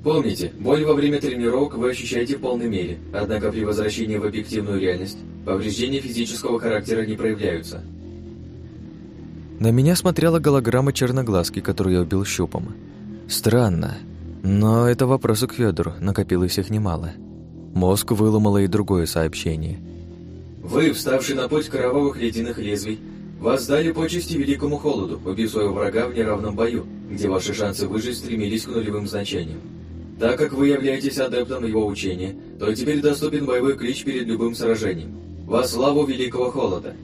Помните, боль во время тренировок вы ощущаете в полной мере, однако при возвращении в объективную реальность повреждения физического характера не проявляются. На меня смотрела голограмма черноглазки, которую я убил щупом. Странно, но это вопросы к Федору, накопилось их немало. Мозг выломало и другое сообщение. Вы, вставший на путь кровавых ледяных лезвий, воздали почести великому холоду, убив своего врага в неравном бою, где ваши шансы выжить стремились к нулевым значениям. Так как вы являетесь адептом его учения, то теперь доступен боевой клич перед любым сражением. Во славу Великого Холода.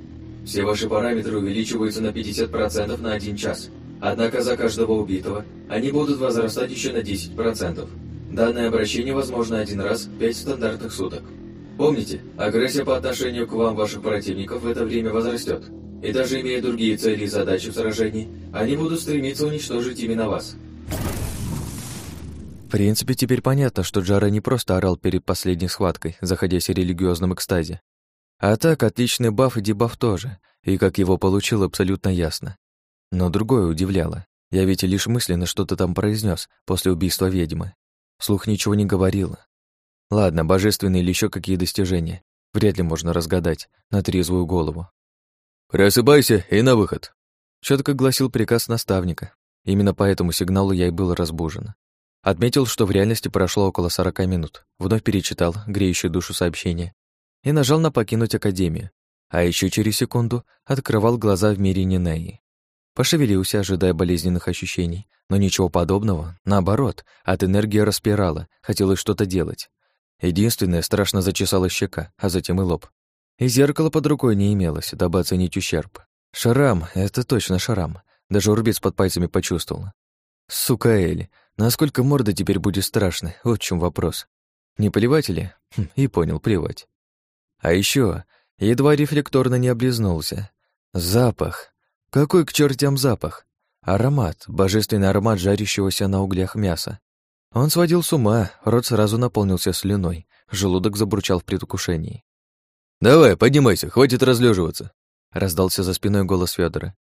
Все ваши параметры увеличиваются на 50% на один час. Однако за каждого убитого они будут возрастать еще на 10%. Данное обращение возможно один раз в 5 стандартных суток. Помните, агрессия по отношению к вам ваших противников в это время возрастет. И даже имея другие цели и задачи в сражении, они будут стремиться уничтожить именно вас. В принципе, теперь понятно, что Джара не просто орал перед последней схваткой, заходясь в религиозном экстазе. А так, отличный баф и дебаф тоже, и как его получил, абсолютно ясно. Но другое удивляло. Я ведь лишь мысленно что-то там произнес после убийства ведьмы. Слух ничего не говорил. Ладно, божественные или еще какие достижения. Вряд ли можно разгадать на трезвую голову. «Просыпайся и на выход!» Четко гласил приказ наставника. Именно по этому сигналу я и был разбужен. Отметил, что в реальности прошло около сорока минут. Вновь перечитал греющую душу сообщение и нажал на «Покинуть Академию». А еще через секунду открывал глаза в мире Нинеи. Пошевелился, ожидая болезненных ощущений, но ничего подобного. Наоборот, от энергии распирала, хотелось что-то делать. Единственное, страшно зачесала щека, а затем и лоб. И зеркала под рукой не имелось, дабы оценить ущерб. Шрам — это точно шрам. Даже урбец под пальцами почувствовала. Сука Элли, насколько морда теперь будет страшной, вот в чем вопрос. Не поливать ли? Хм, и понял, плевать. А еще едва рефлекторно не облизнулся. Запах. Какой к чертям запах? Аромат, божественный аромат жарящегося на углях мяса. Он сводил с ума, рот сразу наполнился слюной, желудок забурчал в предвкушении. «Давай, поднимайся, хватит разлеживаться, раздался за спиной голос Федора.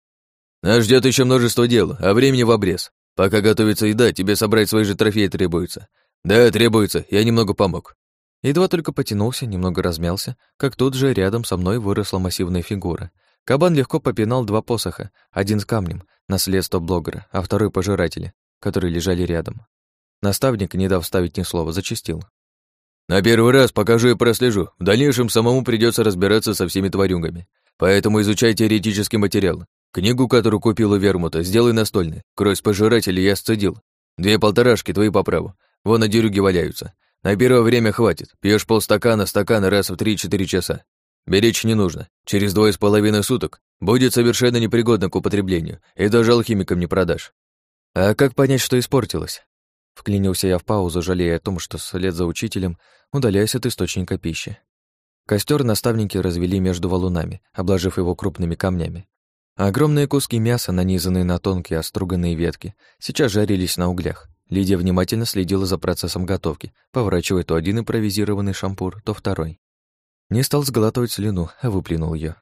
«Нас ждет еще множество дел, а времени в обрез. Пока готовится еда, тебе собрать свои же трофеи требуется. Да, требуется, я немного помог». Едва только потянулся, немного размялся, как тут же рядом со мной выросла массивная фигура — Кабан легко попинал два посоха, один с камнем, наследство блогера, а второй пожиратели, которые лежали рядом. Наставник, не дав ставить ни слова, зачистил. «На первый раз покажу и прослежу. В дальнейшем самому придется разбираться со всеми тварюгами. Поэтому изучай теоретический материал. Книгу, которую купил у Вермута, сделай настольной. Кровь пожирателей я сцедил. Две полторашки твои по праву. Вон на дерюге валяются. На первое время хватит. Пьешь полстакана, стакана раз в три-четыре часа. Беречь не нужно. Через двое с половиной суток будет совершенно непригодно к употреблению, и даже алхимикам не продашь. А как понять, что испортилось? Вклинился я в паузу, жалея о том, что вслед за учителем удаляюсь от источника пищи. Костер наставники развели между валунами, обложив его крупными камнями. Огромные куски мяса, нанизанные на тонкие оструганные ветки, сейчас жарились на углях. Лидия внимательно следила за процессом готовки, поворачивая то один импровизированный шампур, то второй. Не стал сглатывать слюну, а выплюнул ее.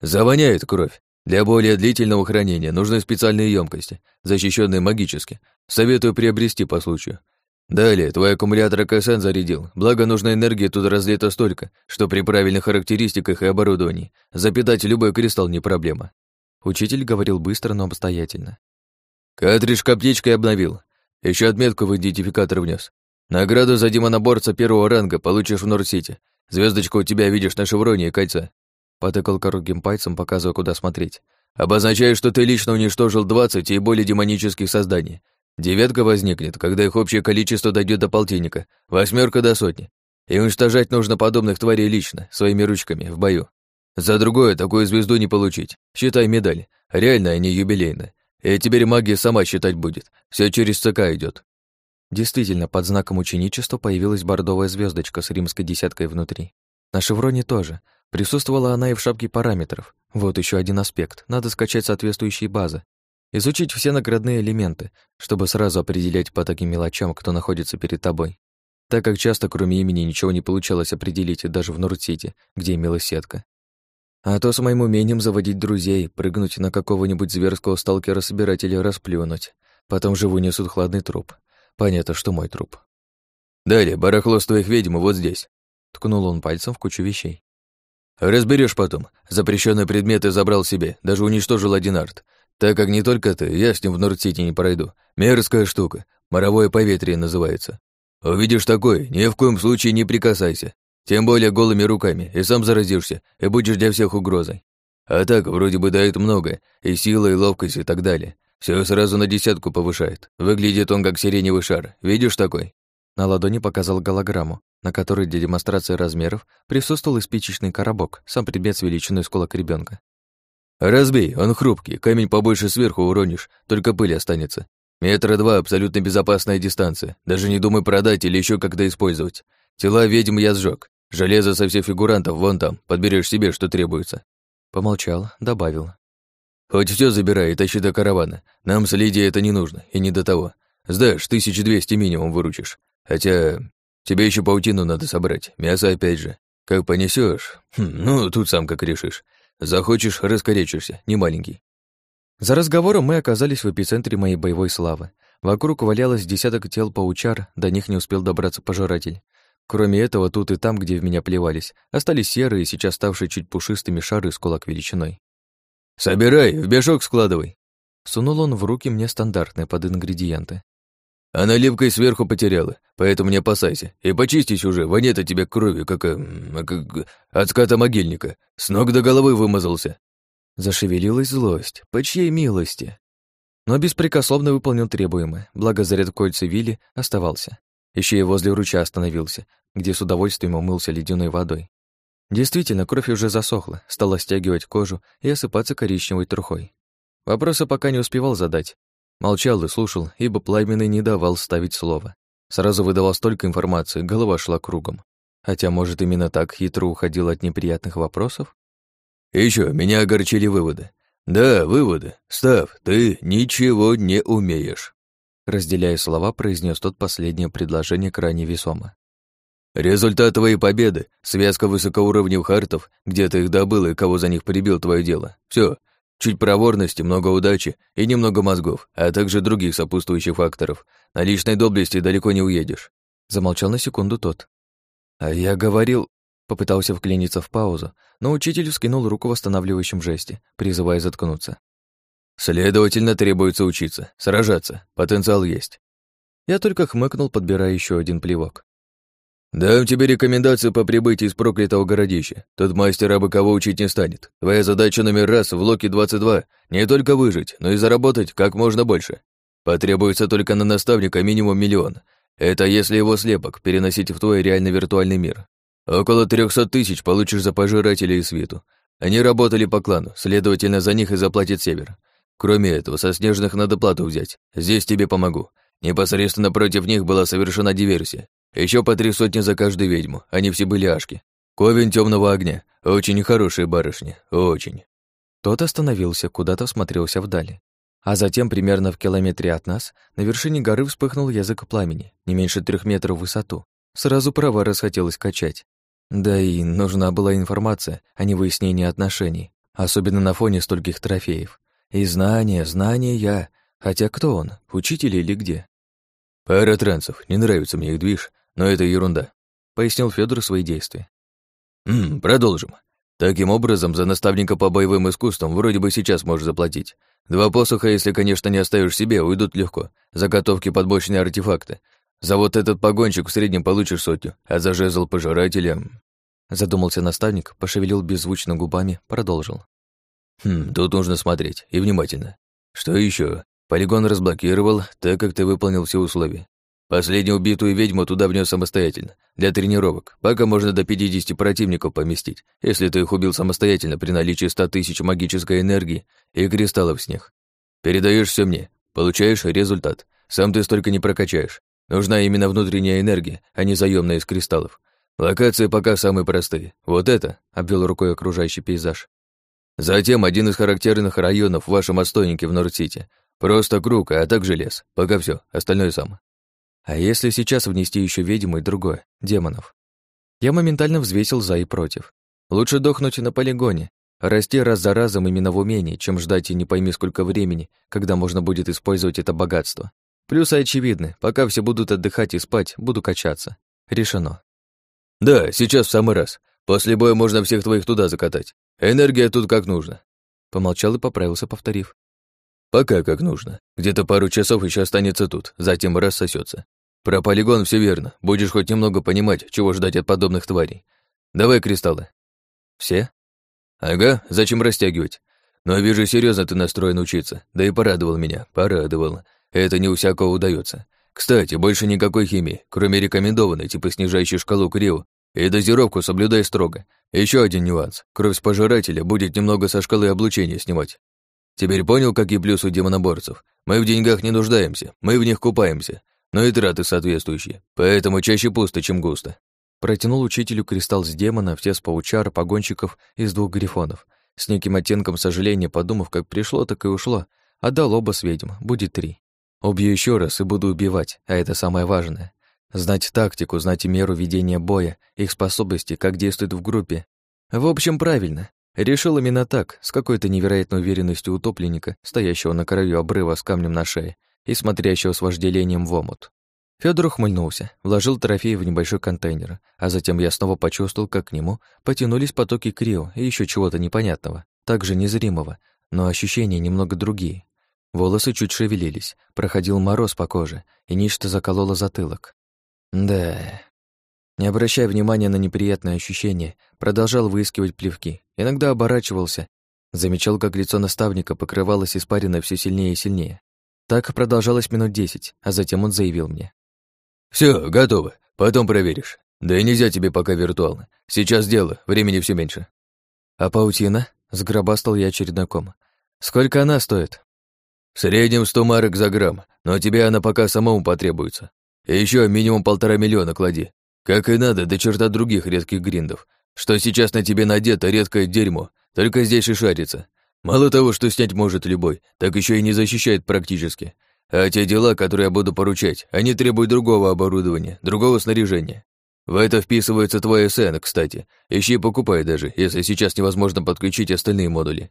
«Завоняет кровь. Для более длительного хранения нужны специальные емкости, защищенные магически. Советую приобрести по случаю. Далее, твой аккумулятор КСН зарядил, благо нужной энергии тут разлито столько, что при правильных характеристиках и оборудовании запитать любой кристалл не проблема». Учитель говорил быстро, но обстоятельно. «Картридж каптичкой обновил. Еще отметку в идентификатор внес. Награду за демоноборца первого ранга получишь в Норд-Сити. Звездочку у тебя видишь на шевроне и кольце. Потыкал коротким пальцем, показывая, куда смотреть. Обозначает, что ты лично уничтожил 20 и более демонических созданий. Девятка возникнет, когда их общее количество дойдет до полтинника, восьмерка до сотни. И уничтожать нужно подобных тварей лично, своими ручками, в бою. За другое такую звезду не получить. Считай медаль. Реальная, а не юбилейная. И теперь магия сама считать будет. Все через ЦК идет. Действительно, под знаком ученичества появилась бордовая звездочка с римской десяткой внутри. На шевроне тоже. Присутствовала она и в шапке параметров. Вот еще один аспект. Надо скачать соответствующие базы. Изучить все наградные элементы, чтобы сразу определять по таким мелочам, кто находится перед тобой. Так как часто, кроме имени, ничего не получалось определить даже в Норд-Сити, где имелась сетка. А то с моим умением заводить друзей, прыгнуть на какого-нибудь зверского сталкера-собирателя расплюнуть. Потом живу несут хладный труп. Понятно, что мой труп. «Далее, барахло с твоих ведьм вот здесь», — ткнул он пальцем в кучу вещей. Разберешь потом. Запрещенные предметы забрал себе, даже уничтожил один арт. Так как не только ты, я с ним в Норд-Сити не пройду. Мерзкая штука. Моровое поветрие называется. Увидишь такое, ни в коем случае не прикасайся. Тем более голыми руками, и сам заразишься, и будешь для всех угрозой. А так, вроде бы дает много, и сила, и ловкость, и так далее. Все сразу на десятку повышает. Выглядит он как сиреневый шар. Видишь такой? На ладони показал голограмму, на которой для демонстрации размеров присутствовал и спичечный коробок, сам предмет с величиной с кулак ребенка. «Разбей, он хрупкий, камень побольше сверху уронишь, только пыль останется. Метра два — абсолютно безопасная дистанция, даже не думай продать или еще когда использовать. Тела ведьм я сжег, железо со всех фигурантов вон там, подберешь себе, что требуется». Помолчал, добавил. Хоть все забирай и тащи до каравана. Нам с Лидией это не нужно, и не до того. Сдашь, тысячи двести минимум выручишь. Хотя тебе еще паутину надо собрать, мясо опять же. Как понесешь, хм, ну, тут сам как решишь. Захочешь, раскоречишься, не маленький. За разговором мы оказались в эпицентре моей боевой славы. Вокруг валялось десяток тел паучар, до них не успел добраться пожиратель. Кроме этого, тут и там, где в меня плевались, остались серые, сейчас ставшие чуть пушистыми шары с кулак величиной. «Собирай, в мешок складывай!» Сунул он в руки мне стандартные под ингредиенты. А наливкой сверху потеряла, поэтому не опасайся. И почистись уже, вонет от тебя кровью, как, э, как от ската могильника. С ног до головы вымазался. Зашевелилась злость. По чьей милости? Но беспрекословно выполнил требуемое, благо заряд кольца Вилли оставался. Еще и возле ручья остановился, где с удовольствием умылся ледяной водой. Действительно, кровь уже засохла, стала стягивать кожу и осыпаться коричневой трухой. Вопросы пока не успевал задать, Молчал и слушал, ибо Пламенный не давал ставить слово. Сразу выдавал столько информации, голова шла кругом. Хотя, может, именно так хитро уходил от неприятных вопросов? Еще меня огорчили выводы. Да, выводы. Став, ты ничего не умеешь. Разделяя слова, произнес тот последнее предложение крайне весомо. Результат твоей победы — связка высокоуровневых хартов, где ты их добыл и кого за них прибил твое дело. Все, Чуть проворности, много удачи и немного мозгов, а также других сопутствующих факторов. На личной доблести далеко не уедешь. Замолчал на секунду тот. А я говорил... Попытался вклиниться в паузу, но учитель вскинул руку в восстанавливающем жесте, призывая заткнуться. «Следовательно, требуется учиться, сражаться, потенциал есть». Я только хмыкнул, подбирая еще один плевок. «Дам тебе рекомендацию по прибытии из проклятого городища. Тут мастер абы кого учить не станет. Твоя задача номер раз в Локи-22 — не только выжить, но и заработать как можно больше. Потребуется только на наставника минимум миллион. Это если его слепок переносить в твой реальный виртуальный мир. Около трехсот тысяч получишь за пожирателей и свиту. Они работали по клану, следовательно, за них и заплатит Север. Кроме этого, со снежных надо плату взять. Здесь тебе помогу. Непосредственно против них была совершена диверсия. Еще по три сотни за каждую ведьму, они все были ашки. Ковен темного огня. Очень хорошие барышни, очень. Тот остановился, куда-то всмотрелся вдали. А затем, примерно в километре от нас, на вершине горы вспыхнул язык пламени, не меньше трех метров в высоту. Сразу права расхотелось качать. Да и нужна была информация, а не выяснение отношений, особенно на фоне стольких трофеев. И знания, знания я. Хотя кто он, учитель или где? Пара трансов, не нравится мне их движ, но это ерунда», — пояснил Федор свои действия. «Ммм, продолжим. Таким образом, за наставника по боевым искусствам вроде бы сейчас можешь заплатить. Два посоха, если, конечно, не оставишь себе, уйдут легко. Заготовки подбочные артефакты. За вот этот погончик в среднем получишь сотню, а за жезл пожирателя...» Задумался наставник, пошевелил беззвучно губами, продолжил. «Хм, тут нужно смотреть, и внимательно. Что еще? Полигон разблокировал, так как ты выполнил все условия. Последнюю убитую ведьму туда внес самостоятельно, для тренировок. Пока можно до 50 противников поместить, если ты их убил самостоятельно при наличии 100 тысяч магической энергии и кристаллов с них. Передаешь все мне, получаешь результат. Сам ты столько не прокачаешь. Нужна именно внутренняя энергия, а не заемная из кристаллов. Локации пока самые простые. Вот это, обвел рукой окружающий пейзаж. Затем один из характерных районов в вашем отстойнике в Норд-Сити. Просто круг, а также лес. Пока все, остальное сам. А если сейчас внести еще ведьму и другое, демонов? Я моментально взвесил за и против. Лучше дохнуть на полигоне, расти раз за разом именно в умении, чем ждать и не пойми сколько времени, когда можно будет использовать это богатство. Плюсы очевидны. Пока все будут отдыхать и спать, буду качаться. Решено. Да, сейчас в самый раз. После боя можно всех твоих туда закатать. Энергия тут как нужно. Помолчал и поправился, повторив. Пока как нужно. Где-то пару часов еще останется тут, затем рассосется. Про полигон все верно. Будешь хоть немного понимать, чего ждать от подобных тварей. Давай кристаллы. Все? Ага, зачем растягивать? Но вижу, серьезно ты настроен учиться. Да и порадовал меня, порадовал. Это не у всякого удается. Кстати, больше никакой химии, кроме рекомендованной, типа снижающей шкалу Крио, и дозировку соблюдай строго. Еще один нюанс. Кровь с пожирателя будет немного со шкалы облучения снимать. Теперь понял, какие плюсы демоноборцев? Мы в деньгах не нуждаемся, мы в них купаемся но и траты соответствующие, поэтому чаще пусто, чем густо. Протянул учителю кристалл с демона, все с паучар, погонщиков из двух грифонов. С неким оттенком сожаления, подумав, как пришло, так и ушло. Отдал оба с ведьм, будет три. Убью еще раз и буду убивать, а это самое важное. Знать тактику, знать меру ведения боя, их способности, как действуют в группе. В общем, правильно. Решил именно так, с какой-то невероятной уверенностью утопленника, стоящего на краю обрыва с камнем на шее и смотрящего с вожделением в омут. Федор ухмыльнулся, вложил трофей в небольшой контейнер, а затем я снова почувствовал, как к нему потянулись потоки крио и еще чего-то непонятного, также незримого, но ощущения немного другие. Волосы чуть шевелились, проходил мороз по коже, и нечто закололо затылок. Да. Не обращая внимания на неприятные ощущения, продолжал выискивать плевки. Иногда оборачивался, замечал, как лицо наставника покрывалось испариной все сильнее и сильнее. Так продолжалось минут десять, а затем он заявил мне. Все, готово. Потом проверишь. Да и нельзя тебе пока виртуально. Сейчас дело, времени все меньше. А паутина? Сгробастал я очередной ком. Сколько она стоит? В среднем сто марок за грамм, но тебе она пока самому потребуется. И еще минимум полтора миллиона клади. Как и надо, до черта других редких гриндов. Что сейчас на тебе надето редкое дерьмо, только здесь и шарится. Мало того, что снять может любой, так еще и не защищает практически. А те дела, которые я буду поручать, они требуют другого оборудования, другого снаряжения. В это вписывается твой СН, кстати. Ищи и покупай даже, если сейчас невозможно подключить остальные модули.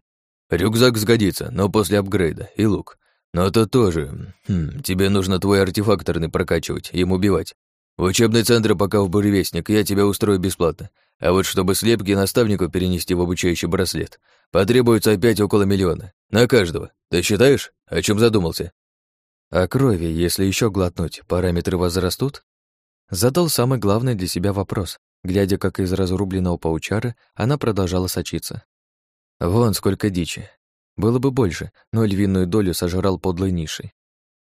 Рюкзак сгодится, но после апгрейда, и лук. Но это тоже... Хм, тебе нужно твой артефакторный прокачивать, им убивать. В учебный центр пока в буревестник, я тебя устрою бесплатно. А вот чтобы слепки наставнику перенести в обучающий браслет, потребуется опять около миллиона. На каждого. Ты считаешь? О чем задумался? А крови, если еще глотнуть, параметры возрастут? Задал самый главный для себя вопрос, глядя, как из разрубленного паучара она продолжала сочиться. Вон сколько дичи. Было бы больше, но львиную долю сожрал подлой нишей.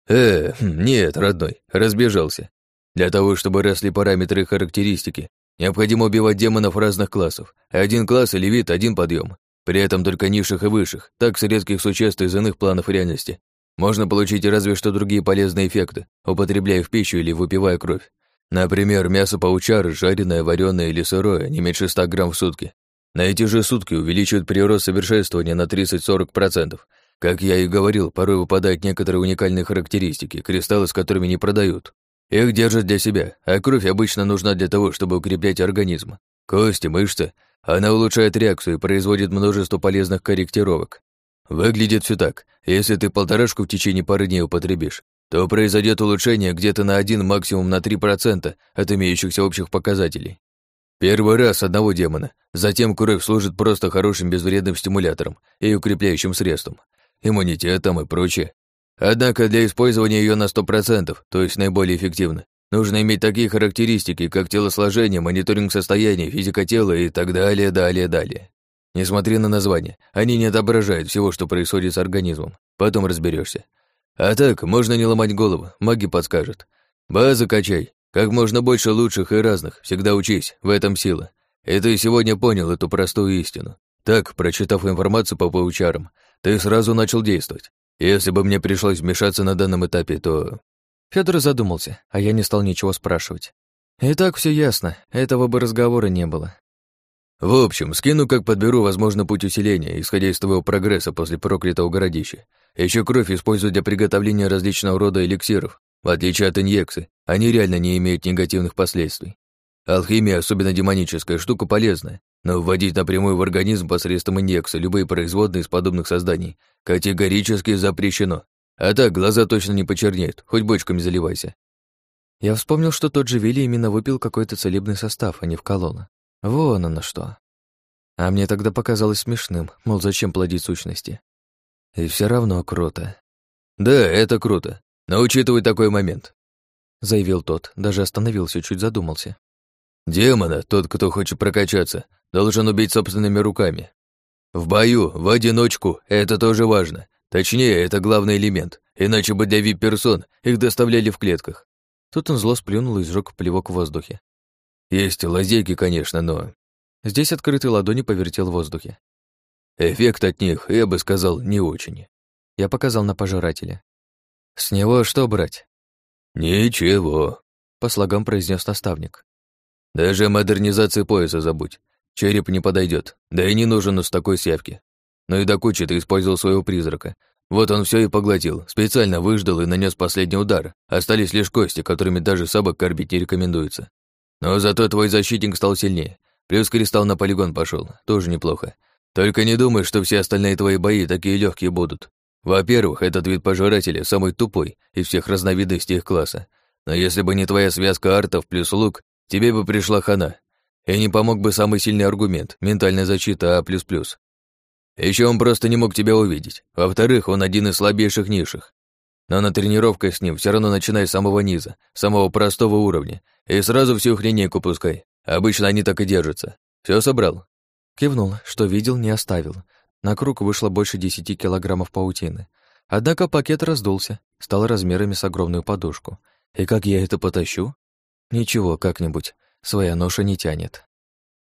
«Э, хм, нет, родной, разбежался. Для того, чтобы росли параметры и характеристики, необходимо убивать демонов разных классов. Один класс или вид, один подъем. При этом только низших и высших, так с редких существ из иных планов реальности. Можно получить разве что другие полезные эффекты, употребляя в пищу или выпивая кровь. Например, мясо паучара, жареное, вареное или сырое, не меньше 100 грамм в сутки. На эти же сутки увеличивают прирост совершенствования на 30-40%. Как я и говорил, порой выпадают некоторые уникальные характеристики, кристаллы с которыми не продают. Их держат для себя, а кровь обычно нужна для того, чтобы укреплять организм. Кости, мышцы. Она улучшает реакцию и производит множество полезных корректировок. Выглядит все так. Если ты полторашку в течение пары дней употребишь, то произойдет улучшение где-то на 1, максимум на 3% от имеющихся общих показателей. Первый раз одного демона, затем кровь служит просто хорошим безвредным стимулятором и укрепляющим средством, иммунитетом и прочее. Однако для использования ее на 100%, то есть наиболее эффективно, нужно иметь такие характеристики, как телосложение, мониторинг состояния, физика тела и так далее, далее, далее. Несмотря на название, они не отображают всего, что происходит с организмом. Потом разберешься. А так, можно не ломать голову, маги подскажут. Базы качай, как можно больше лучших и разных, всегда учись, в этом сила. И ты сегодня понял эту простую истину. Так, прочитав информацию по паучарам, ты сразу начал действовать. Если бы мне пришлось вмешаться на данном этапе, то...» Федор задумался, а я не стал ничего спрашивать. И так все ясно, этого бы разговора не было. В общем, скину, как подберу, возможно, путь усиления, исходя из твоего прогресса после проклятого городища. Еще кровь использую для приготовления различного рода эликсиров, в отличие от инъекций, они реально не имеют негативных последствий. Алхимия, особенно демоническая, штука полезная, но вводить напрямую в организм посредством инъекции любые производные из подобных созданий категорически запрещено. А так глаза точно не почернеют, хоть бочками заливайся. Я вспомнил, что тот же Вилли именно выпил какой-то целебный состав, а не вколол. Вон оно что. А мне тогда показалось смешным, мол, зачем плодить сущности. И все равно круто. Да, это круто. Но учитывай такой момент, заявил тот, даже остановился, чуть задумался. Демона, тот, кто хочет прокачаться, должен убить собственными руками. В бою, в одиночку, это тоже важно. Точнее, это главный элемент, иначе бы для вип-персон их доставляли в клетках. Тут он зло сплюнул и сжёг плевок в воздухе. Есть лазейки, конечно, но... Здесь открытой ладони повертел в воздухе. Эффект от них, я бы сказал, не очень. Я показал на пожирателя. «С него что брать?» «Ничего», — по слогам произнес наставник. «Даже модернизации пояса забудь. Череп не подойдет, да и не нужен с такой сявки. Но и до кучи ты использовал своего призрака. Вот он все и поглотил, специально выждал и нанес последний удар. Остались лишь кости, которыми даже собак кормить не рекомендуется. Но зато твой защитник стал сильнее. Плюс кристалл на полигон пошел, тоже неплохо. Только не думай, что все остальные твои бои такие легкие будут. Во-первых, этот вид пожирателя самый тупой из всех разновидностей их класса. Но если бы не твоя связка артов плюс лук, тебе бы пришла хана. И не помог бы самый сильный аргумент — ментальная защита А++. Еще он просто не мог тебя увидеть. Во-вторых, он один из слабейших низших. Но на тренировках с ним все равно начинай с самого низа, самого простого уровня, и сразу всю их линейку пускай. Обычно они так и держатся. Все собрал?» Кивнул, что видел, не оставил. На круг вышло больше десяти килограммов паутины. Однако пакет раздулся, стал размерами с огромную подушку. И как я это потащу? Ничего, как-нибудь. Своя ноша не тянет.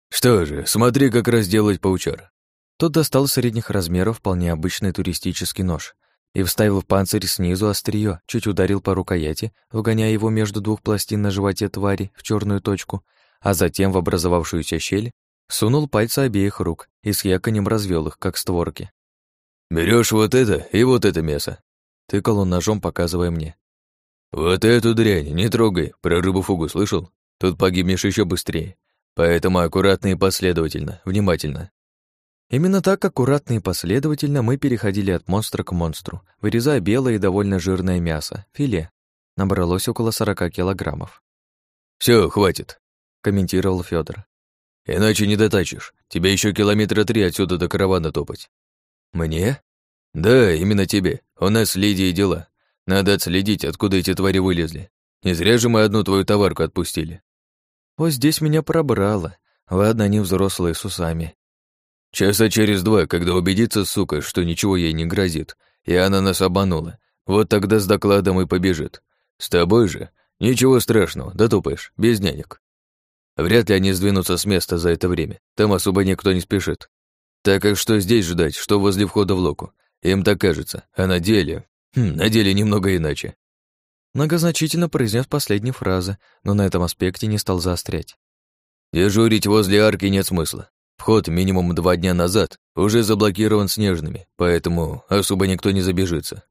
«Что же, смотри, как разделать паучар. Тот достал средних размеров вполне обычный туристический нож и вставил в панцирь снизу острие, чуть ударил по рукояти, вгоняя его между двух пластин на животе твари в черную точку, а затем в образовавшуюся щель сунул пальцы обеих рук и с яконем развел их, как створки. Берешь вот это и вот это мясо», — тыкал он ножом, показывая мне. «Вот эту дрянь не трогай, про рыбу-фугу слышал? Тут погибнешь еще быстрее. Поэтому аккуратно и последовательно, внимательно. Именно так аккуратно и последовательно мы переходили от монстра к монстру, вырезая белое и довольно жирное мясо, филе. Набралось около 40 килограммов. Все, хватит», — комментировал Федор. «Иначе не дотачишь. Тебе еще километра три отсюда до каравана топать». «Мне?» «Да, именно тебе. У нас с Лидией дела. Надо отследить, откуда эти твари вылезли. Не зря же мы одну твою товарку отпустили». Вот здесь меня пробрало. Ладно, они взрослые с усами. Часа через два, когда убедится, сука, что ничего ей не грозит, и она нас обманула, вот тогда с докладом и побежит. С тобой же ничего страшного, дотупаешь, без денег. Вряд ли они сдвинутся с места за это время, там особо никто не спешит. Так как что здесь ждать, что возле входа в локу? Им так кажется, а на деле... Хм, на деле немного иначе. Многозначительно произнес последние фразы, но на этом аспекте не стал заострять. Дежурить возле арки нет смысла. Вход минимум два дня назад уже заблокирован снежными, поэтому особо никто не забежится.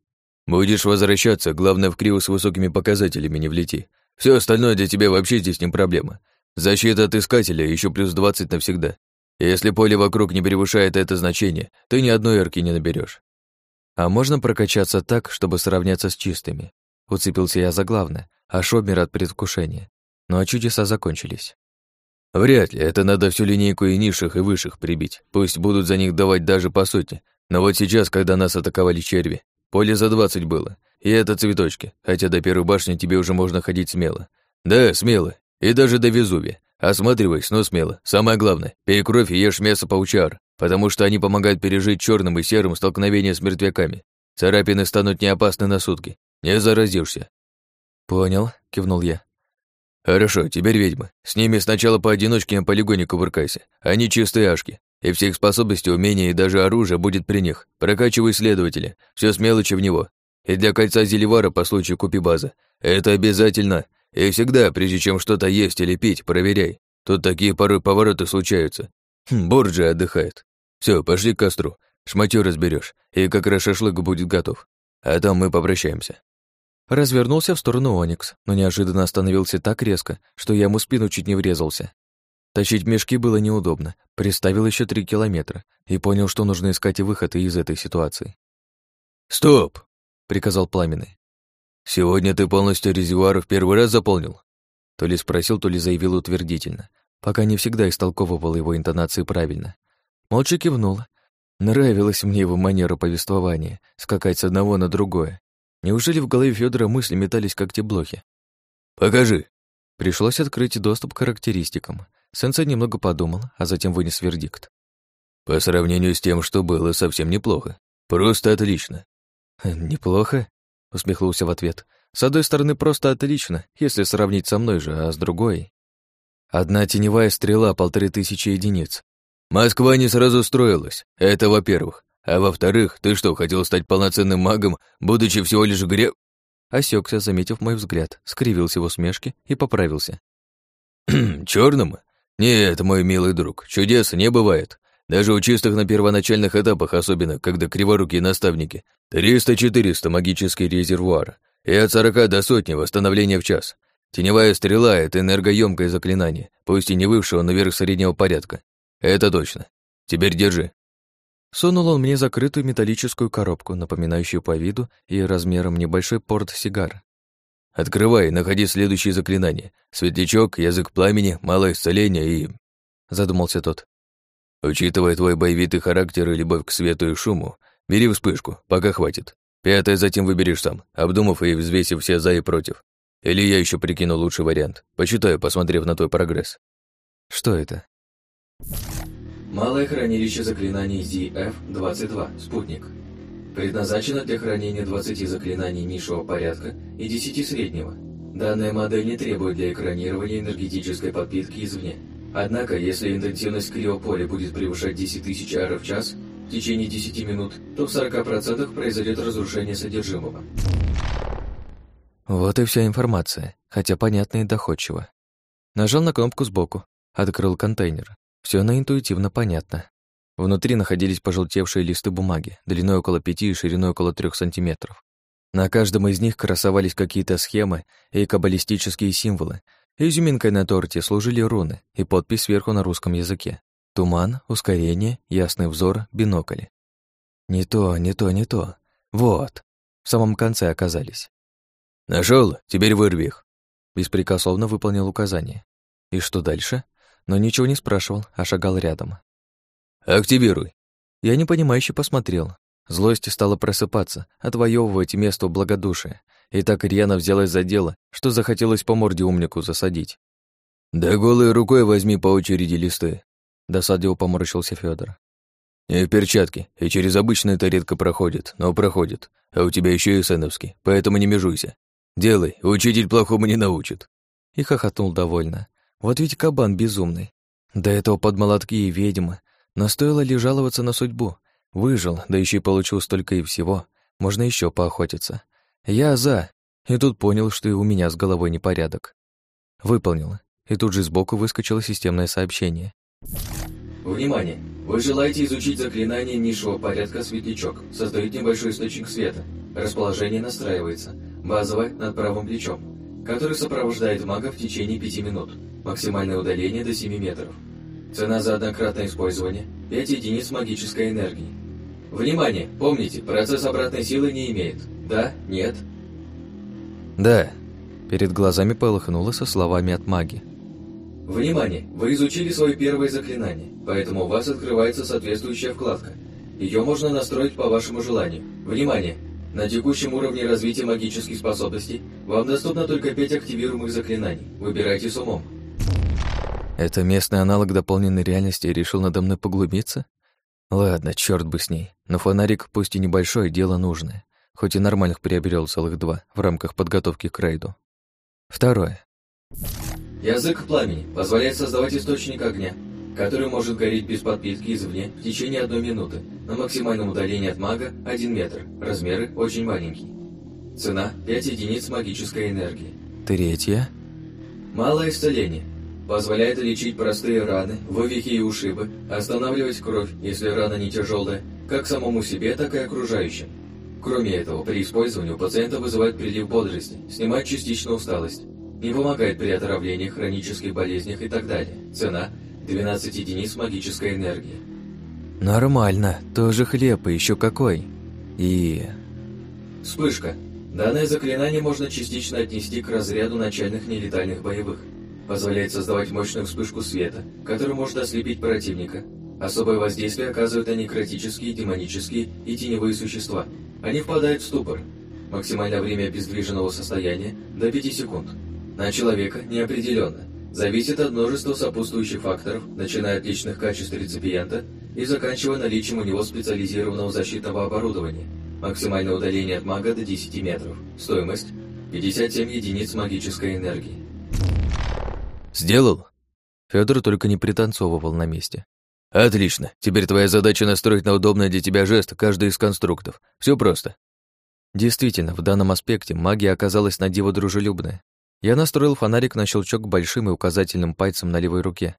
Будешь возвращаться, главное, в Крио с высокими показателями не влети. Все остальное для тебя вообще здесь не проблема. Защита от искателя еще плюс 20 навсегда. Если поле вокруг не превышает это значение, ты ни одной эрки не наберешь. А можно прокачаться так, чтобы сравняться с чистыми? Уцепился я за главное, а шобмер от предвкушения. Ну а чудеса закончились. Вряд ли, это надо всю линейку и низших, и высших прибить. Пусть будут за них давать даже по сотне. Но вот сейчас, когда нас атаковали черви, поле за двадцать было. И это цветочки, хотя до первой башни тебе уже можно ходить смело. Да, смело. И даже до Везувия. Осматривайся, но смело. Самое главное, пей кровь и ешь мясо паучар, потому что они помогают пережить черным и серым столкновение с мертвяками. Царапины станут не опасны на сутки. Не заразишься. Понял, кивнул я. «Хорошо, теперь ведьмы. С ними сначала поодиночке на полигоне кувыркайся. Они чистые ашки. И все их способности, умения и даже оружие будет при них. Прокачивай следователя. Все с мелочи в него. И для кольца Зеливара по случаю купи база. Это обязательно. И всегда, прежде чем что-то есть или пить, проверяй. Тут такие порой повороты случаются. Хм, Борджи отдыхает. Все, пошли к костру. Шматью разберешь, и как раз шашлык будет готов. А там мы попрощаемся. Развернулся в сторону Оникс, но неожиданно остановился так резко, что я ему спину чуть не врезался. Тащить мешки было неудобно, приставил еще три километра и понял, что нужно искать выход из этой ситуации. «Стоп!» — приказал Пламенный. «Сегодня ты полностью резервуар в первый раз заполнил?» То ли спросил, то ли заявил утвердительно, пока не всегда истолковывал его интонации правильно. Молча кивнул. Нравилась мне его манера повествования, скакать с одного на другое, Неужели в голове Федора мысли метались как те блохи? «Покажи!» Пришлось открыть доступ к характеристикам. Сенсей немного подумал, а затем вынес вердикт. «По сравнению с тем, что было, совсем неплохо. Просто отлично». «Неплохо?» — усмехнулся в ответ. «С одной стороны, просто отлично, если сравнить со мной же, а с другой...» Одна теневая стрела — полторы тысячи единиц. Москва не сразу строилась, это во-первых. А во-вторых, ты что, хотел стать полноценным магом, будучи всего лишь гре...» Осекся, заметив мой взгляд, скривился в усмешке и поправился. «Черным? Нет, мой милый друг, чудес не бывает. Даже у чистых на первоначальных этапах, особенно когда криворукие наставники, 300-400 магический резервуар и от 40 до сотни восстановления в час. Теневая стрела — это энергоемкое заклинание, пусть и не вывшего наверх среднего порядка. Это точно. Теперь держи. Сунул он мне закрытую металлическую коробку, напоминающую по виду и размером небольшой порт-сигар. «Открывай, находи следующее заклинание. Светлячок, язык пламени, малое исцеление и...» Задумался тот. «Учитывая твой боевитый характер и любовь к свету и шуму, бери вспышку, пока хватит. Пятое затем выберешь сам, обдумав и взвесив все за и против. Или я еще прикину лучший вариант. Почитаю, посмотрев на твой прогресс». «Что это?» Малое хранилище заклинаний ZF-22, спутник. Предназначено для хранения 20 заклинаний низшего порядка и 10 среднего. Данная модель не требует для экранирования энергетической подпитки извне. Однако, если интенсивность криополя будет превышать 10 тысяч ар в час в течение 10 минут, то в 40% произойдет разрушение содержимого. Вот и вся информация, хотя понятно и доходчиво. Нажал на кнопку сбоку, открыл контейнер. Все на интуитивно понятно. Внутри находились пожелтевшие листы бумаги, длиной около пяти и шириной около трех сантиметров. На каждом из них красовались какие-то схемы и каббалистические символы. Изюминкой на торте служили руны и подпись сверху на русском языке. Туман, ускорение, ясный взор, бинокль. Не то, не то, не то. Вот. В самом конце оказались. Нашел, Теперь вырви их. Беспрекословно выполнил указание. И что дальше? но ничего не спрашивал, а шагал рядом. «Активируй». Я непонимающе посмотрел. Злость стала просыпаться, отвоевывать место благодушия, и так рьяно взялась за дело, что захотелось по морде умнику засадить. «Да голой рукой возьми по очереди листы», — досадливо поморщился Федор. «И в перчатке, и через обычные это редко проходит, но проходит, а у тебя еще и сеновский, поэтому не межуйся. Делай, учитель плохому не научит». И хохотнул довольно. Вот ведь кабан безумный. До этого под молотки и ведьмы. Но стоило ли жаловаться на судьбу? Выжил, да еще и получил столько и всего. Можно еще поохотиться. Я за. И тут понял, что и у меня с головой непорядок. Выполнил. И тут же сбоку выскочило системное сообщение. Внимание! Вы желаете изучить заклинание низшего порядка «Светлячок». Создают небольшой источник света. Расположение настраивается. Базовое над правым плечом. Который сопровождает мага в течение пяти минут. Максимальное удаление до 7 метров. Цена за однократное использование – 5 единиц магической энергии. Внимание! Помните, процесс обратной силы не имеет. Да? Нет? Да. Перед глазами полыхнуло со словами от маги. Внимание! Вы изучили свое первое заклинание, поэтому у вас открывается соответствующая вкладка. Ее можно настроить по вашему желанию. Внимание! На текущем уровне развития магических способностей вам доступно только 5 активируемых заклинаний. Выбирайте с умом. Это местный аналог дополненной реальности решил надо мной поглубиться? Ладно, черт бы с ней. Но фонарик, пусть и небольшой, дело нужное. Хоть и нормальных приобрел целых два в рамках подготовки к рейду. Второе. Язык пламени позволяет создавать источник огня, который может гореть без подпитки извне в течение одной минуты, на максимальном удалении от мага 1 метр, размеры очень маленькие. Цена 5 единиц магической энергии. Третье. Малое исцеление – Позволяет лечить простые раны, вывихи и ушибы, останавливать кровь, если рана не тяжелая, как самому себе, так и окружающим. Кроме этого, при использовании у пациента вызывает прилив бодрости, снимает частично усталость, не помогает при отравлениях, хронических болезнях и так далее. Цена – 12 единиц магической энергии. Нормально, тоже хлеб, и еще какой. И... Вспышка. Данное заклинание можно частично отнести к разряду начальных нелетальных боевых – Позволяет создавать мощную вспышку света, которая может ослепить противника. Особое воздействие оказывают некротические, демонические и теневые существа. Они впадают в ступор. Максимальное время обездвиженного состояния – до 5 секунд. На человека неопределенно. Зависит от множества сопутствующих факторов, начиная от личных качеств реципиента и заканчивая наличием у него специализированного защитного оборудования. Максимальное удаление от мага до 10 метров. Стоимость – 57 единиц магической энергии. «Сделал?» Федор только не пританцовывал на месте. «Отлично. Теперь твоя задача настроить на удобный для тебя жест каждый из конструктов. Все просто». Действительно, в данном аспекте магия оказалась на диво дружелюбная. Я настроил фонарик на щелчок большим и указательным пальцем на левой руке.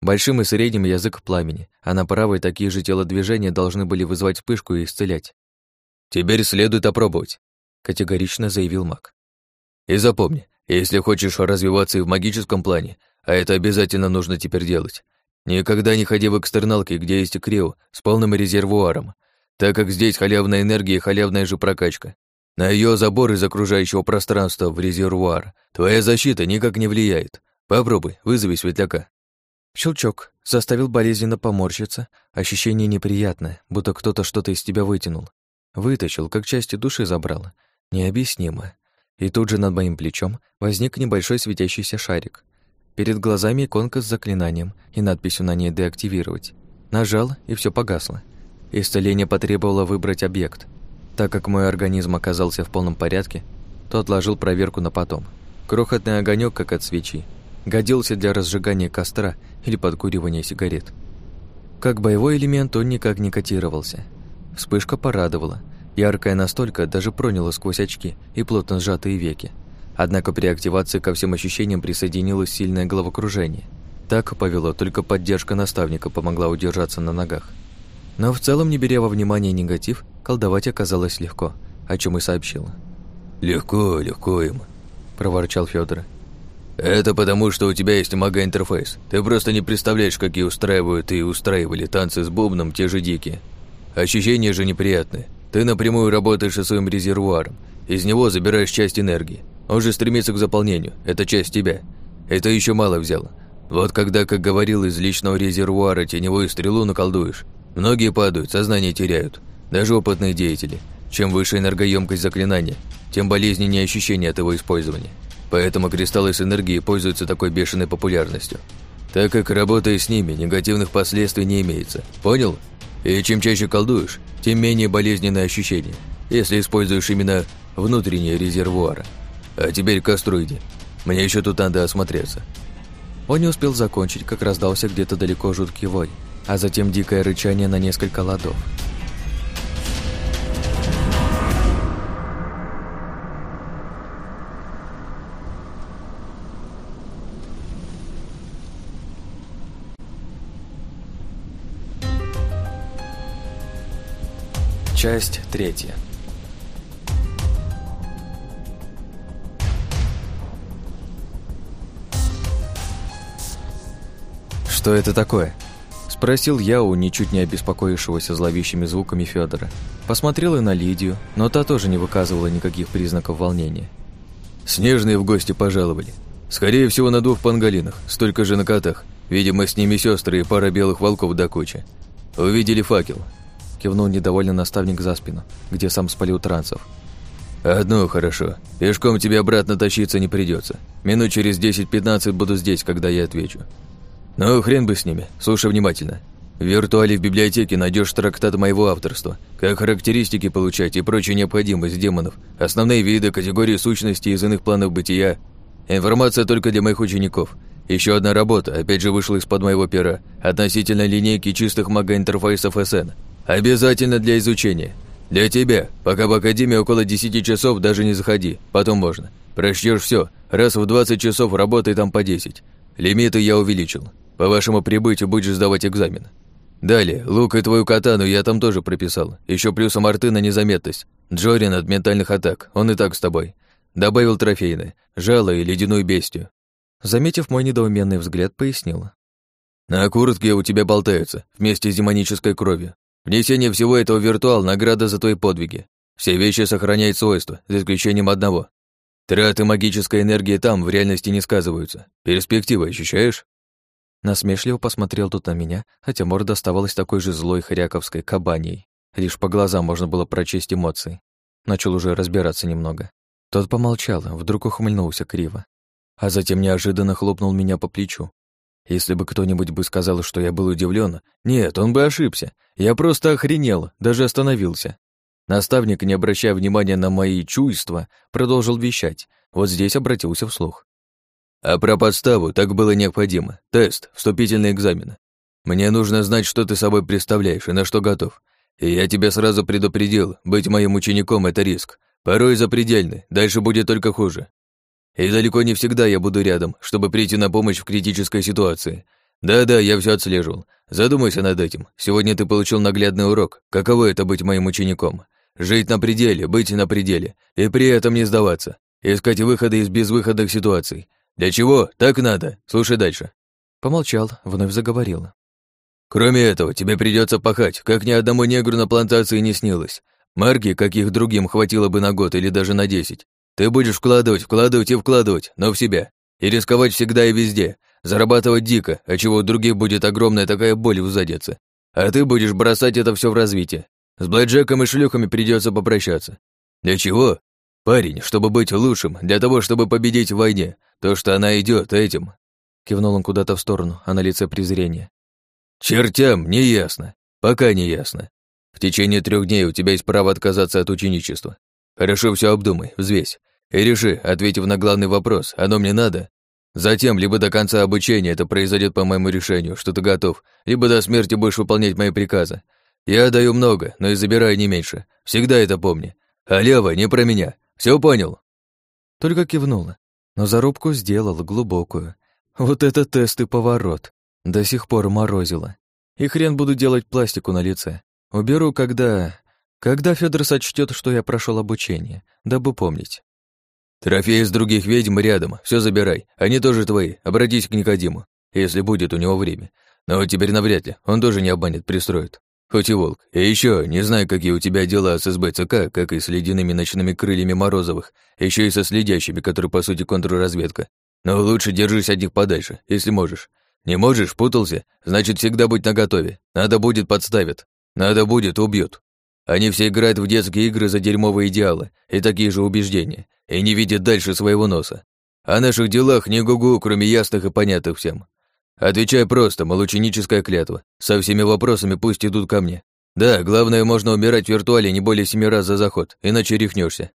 Большим и средним язык пламени, а на правой такие же телодвижения должны были вызвать вспышку и исцелять. «Теперь следует опробовать», — категорично заявил маг. «И запомни, если хочешь развиваться и в магическом плане, а это обязательно нужно теперь делать, никогда не ходи в экстерналки, где есть крио с полным резервуаром, так как здесь халявная энергия и халявная же прокачка. На ее забор из окружающего пространства в резервуар твоя защита никак не влияет. Попробуй, вызови светляка. Щелчок заставил болезненно поморщиться, ощущение неприятное, будто кто-то что-то из тебя вытянул. Вытащил, как части души забрал. Необъяснимо. И тут же над моим плечом возник небольшой светящийся шарик. Перед глазами иконка с заклинанием и надписью на ней «Деактивировать». Нажал, и все погасло. Исцеление потребовало выбрать объект. Так как мой организм оказался в полном порядке, то отложил проверку на потом. Крохотный огонек, как от свечи, годился для разжигания костра или подкуривания сигарет. Как боевой элемент он никак не котировался. Вспышка порадовала. Яркая настолько, даже проняла сквозь очки и плотно сжатые веки. Однако при активации ко всем ощущениям присоединилось сильное головокружение. Так повело, только поддержка наставника помогла удержаться на ногах. Но в целом, не беря во внимание негатив, колдовать оказалось легко, о чем и сообщила. «Легко, легко им», – проворчал Федор. «Это потому, что у тебя есть мага-интерфейс. Ты просто не представляешь, какие устраивают и устраивали танцы с бубном те же дикие. Ощущения же неприятные. Ты напрямую работаешь со своим резервуаром. Из него забираешь часть энергии. Он же стремится к заполнению. Это часть тебя. Это еще мало взяло. Вот когда, как говорил, из личного резервуара теневую стрелу наколдуешь, многие падают, сознание теряют даже опытные деятели. Чем выше энергоемкость заклинания, тем болезненнее ощущение от его использования. Поэтому кристаллы с энергией пользуются такой бешеной популярностью. Так как, работая с ними, негативных последствий не имеется. Понял? И чем чаще колдуешь, тем менее болезненное ощущение, если используешь именно внутренние резервуары. А теперь к костру иди. Мне еще тут надо осмотреться. Он не успел закончить, как раздался где-то далеко жуткий вой, а затем дикое рычание на несколько ладов. Часть третья. «Что это такое?» – спросил я у ничуть не обеспокоившегося зловещими звуками Федора. Посмотрел и на Лидию, но та тоже не выказывала никаких признаков волнения. «Снежные в гости пожаловали. Скорее всего, на двух пангалинах, столько же на котах. Видимо, с ними сестры и пара белых волков до кучи. Увидели факел, кивнул недовольно наставник за спину, где сам спалил трансов. «Одно хорошо. Пешком тебе обратно тащиться не придется. Минут через 10-15 буду здесь, когда я отвечу. Ну, хрен бы с ними. Слушай внимательно. В виртуале в библиотеке найдешь трактат моего авторства, как характеристики получать и прочую необходимость демонов, основные виды, категории сущности из иных планов бытия. Информация только для моих учеников. Еще одна работа, опять же, вышла из-под моего пера, относительно линейки чистых мага-интерфейсов СН. Обязательно для изучения. Для тебя. Пока в академии около 10 часов даже не заходи. Потом можно. Прочтешь все. Раз в 20 часов работай там по 10. Лимиты я увеличил. По вашему прибытию будешь сдавать экзамен. Далее, лук и твою катану я там тоже прописал. Еще плюсом арты на незаметность. Джорин от ментальных атак. Он и так с тобой. Добавил трофейное. Жало и ледяную бестию. Заметив мой недоуменный взгляд, пояснила. На куртке у тебя болтаются, вместе с демонической кровью. Внесение всего этого в виртуал – награда за твои подвиги. Все вещи сохраняют свойства, за исключением одного. Траты магической энергии там в реальности не сказываются. Перспективы ощущаешь? Насмешливо посмотрел тут на меня, хотя морда оставалась такой же злой хряковской кабаней. Лишь по глазам можно было прочесть эмоции. Начал уже разбираться немного. Тот помолчал, вдруг ухмыльнулся криво. А затем неожиданно хлопнул меня по плечу. Если бы кто-нибудь бы сказал, что я был удивлен, нет, он бы ошибся. Я просто охренел, даже остановился. Наставник, не обращая внимания на мои чувства, продолжил вещать. Вот здесь обратился вслух. А про подставу так было необходимо. Тест, вступительный экзамен. Мне нужно знать, что ты собой представляешь и на что готов. И я тебя сразу предупредил, быть моим учеником — это риск. Порой запредельный, дальше будет только хуже. И далеко не всегда я буду рядом, чтобы прийти на помощь в критической ситуации. Да-да, я все отслеживал. Задумайся над этим. Сегодня ты получил наглядный урок. Каково это быть моим учеником? Жить на пределе, быть на пределе, и при этом не сдаваться. Искать выходы из безвыходных ситуаций. Для чего? Так надо. Слушай дальше. Помолчал, вновь заговорил. Кроме этого, тебе придется пахать, как ни одному негру на плантации не снилось. Марки, каких другим хватило бы на год или даже на десять. Ты будешь вкладывать, вкладывать и вкладывать, но в себя. И рисковать всегда и везде. Зарабатывать дико, а чего у других будет огромная такая боль в заднице. А ты будешь бросать это все в развитие. С блэкджеком и шлюхами придется попрощаться. Для чего? Парень, чтобы быть лучшим, для того, чтобы победить в войне. То, что она идет этим. Кивнул он куда-то в сторону, а на лице презрение. Чертям, не ясно. Пока не ясно. В течение трех дней у тебя есть право отказаться от ученичества. Хорошо все обдумай, взвесь. И реши, ответив на главный вопрос, оно мне надо? Затем, либо до конца обучения это произойдет по моему решению, что ты готов, либо до смерти будешь выполнять мои приказы. Я даю много, но и забираю не меньше. Всегда это помни. А лево не про меня. Все понял?» Только кивнула, но зарубку сделал глубокую. Вот это тест и поворот. До сих пор морозило. И хрен буду делать пластику на лице. Уберу, когда... Когда Федор сочтет, что я прошел обучение, дабы помнить. Трофеи из других ведьм рядом, все забирай. Они тоже твои. Обратись к Никодиму, если будет у него время. Но теперь навряд ли, он тоже не обманет, пристроит. Хоть и волк. И еще, не знаю, какие у тебя дела с СБЦК, как и с ледяными ночными крыльями Морозовых, еще и со следящими, которые, по сути, контрразведка. Но лучше держись от них подальше, если можешь. Не можешь, путался, значит, всегда будь наготове. Надо будет, подставят. Надо будет, убьют. Они все играют в детские игры за дерьмовые идеалы и такие же убеждения, и не видят дальше своего носа. О наших делах не гугу, кроме ясных и понятных всем. Отвечай просто, мол, ученическая клятва. Со всеми вопросами пусть идут ко мне. Да, главное, можно умирать в виртуале не более семи раз за заход, иначе рехнешься.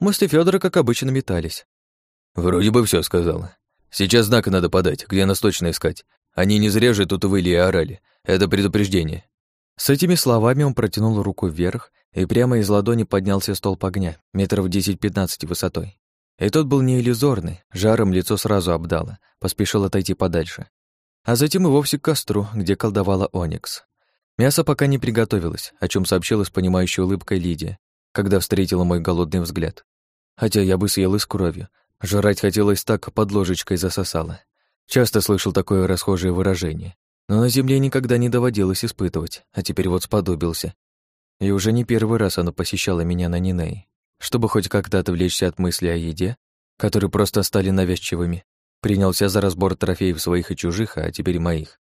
Мысли Федора, как обычно, метались. Вроде бы все сказала. Сейчас знак надо подать, где нас точно искать. Они не зря же тут выли и орали. Это предупреждение. С этими словами он протянул руку вверх, и прямо из ладони поднялся столб огня, метров 10-15 высотой. И тот был не иллюзорный, жаром лицо сразу обдало, поспешил отойти подальше. А затем и вовсе к костру, где колдовала Оникс. Мясо пока не приготовилось, о чем сообщила с понимающей улыбкой Лидия, когда встретила мой голодный взгляд. Хотя я бы съел и с кровью. Жрать хотелось так, под ложечкой засосало. Часто слышал такое расхожее выражение. Но на земле никогда не доводилось испытывать, а теперь вот сподобился. И уже не первый раз оно посещало меня на Ниней. Чтобы хоть как-то отвлечься от мысли о еде, которые просто стали навязчивыми, принялся за разбор трофеев своих и чужих, а теперь моих.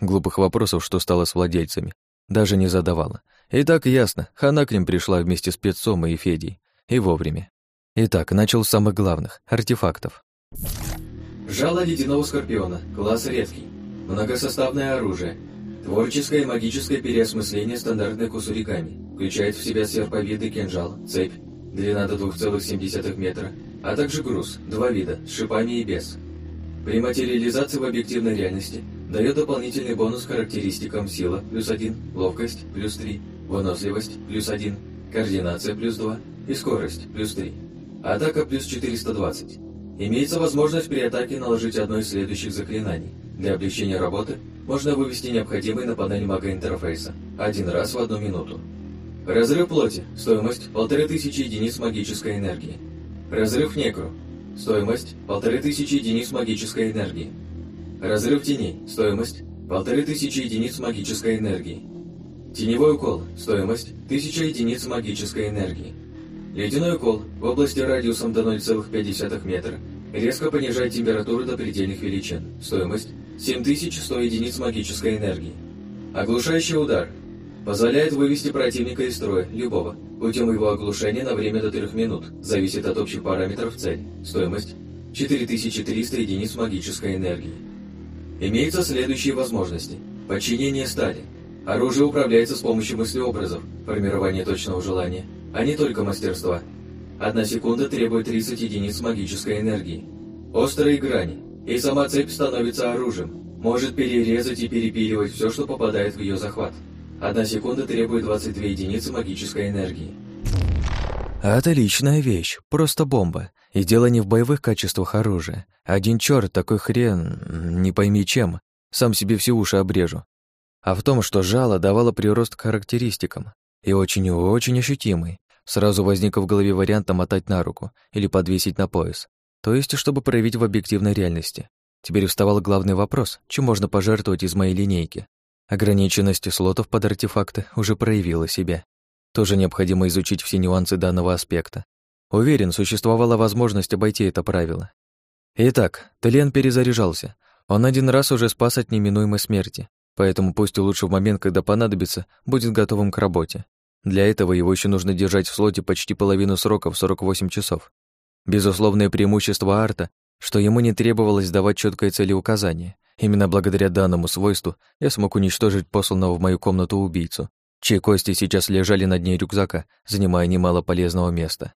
Глупых вопросов, что стало с владельцами, даже не задавала. И так ясно, хана к ним пришла вместе с Пецом и Федей. И вовремя. Итак, начал с самых главных — артефактов. Жало ледяного скорпиона, класс редкий. Многосоставное оружие. Творческое и магическое переосмысление стандартных кусуриками. Включает в себя серповидный кинжал, цепь, длина до 2,7 метра, а также груз, два вида, с шипами и без. При материализации в объективной реальности дает дополнительный бонус характеристикам сила плюс 1, ловкость плюс 3, выносливость плюс 1, координация плюс 2 и скорость плюс 3. Атака плюс 420. Имеется возможность при атаке наложить одно из следующих заклинаний. Для облегчения работы можно вывести необходимый на панель мага интерфейса один раз в одну минуту. Разрыв плоти. Стоимость 1500 единиц магической энергии. Разрыв некру. Стоимость 1500 единиц магической энергии. Разрыв теней. Стоимость 1500 единиц магической энергии. Теневой укол. Стоимость 1000 единиц магической энергии. Ледяной укол в области радиусом до 0,5 метра резко понижает температуру до предельных величин. Стоимость 7100 единиц магической энергии. Оглушающий удар Позволяет вывести противника из строя, любого, путем его оглушения на время до 3 минут, зависит от общих параметров цель. Стоимость 4300 единиц магической энергии. Имеются следующие возможности. Подчинение стали. Оружие управляется с помощью мыслеобразов, формирование точного желания, а не только мастерства. Одна секунда требует 30 единиц магической энергии. Острые грани. И сама цепь становится оружием. Может перерезать и перепиливать все, что попадает в ее захват. Одна секунда требует 22 единицы магической энергии. Отличная вещь, просто бомба. И дело не в боевых качествах оружия. Один черт такой хрен, не пойми чем, сам себе все уши обрежу. А в том, что жало давало прирост к характеристикам, и очень и очень ощутимый. Сразу возник в голове вариант мотать на руку или подвесить на пояс. То есть, чтобы проявить в объективной реальности. Теперь вставал главный вопрос, чем можно пожертвовать из моей линейки. Ограниченность слотов под артефакты уже проявила себя. Тоже необходимо изучить все нюансы данного аспекта. Уверен, существовала возможность обойти это правило. Итак, Телен перезаряжался. Он один раз уже спас от неминуемой смерти, поэтому пусть лучше в момент, когда понадобится, будет готовым к работе. Для этого его еще нужно держать в слоте почти половину срока в 48 часов. Безусловное преимущество арта, что ему не требовалось давать четкое целеуказание. Именно благодаря данному свойству я смог уничтожить посланного в мою комнату убийцу, чьи кости сейчас лежали на дне рюкзака, занимая немало полезного места.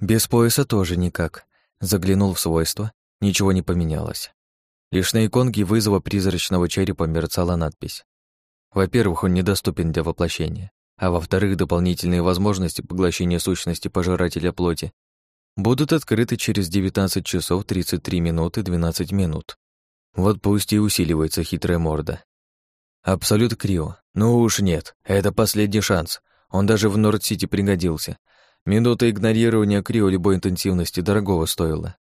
Без пояса тоже никак. Заглянул в свойства, ничего не поменялось. Лишь на иконке вызова призрачного черепа мерцала надпись. Во-первых, он недоступен для воплощения а во-вторых, дополнительные возможности поглощения сущности пожирателя плоти будут открыты через 19 часов 33 минуты 12 минут. Вот пусть и усиливается хитрая морда. Абсолют Крио. Ну уж нет, это последний шанс. Он даже в Норд-Сити пригодился. Минута игнорирования Крио любой интенсивности дорогого стоила.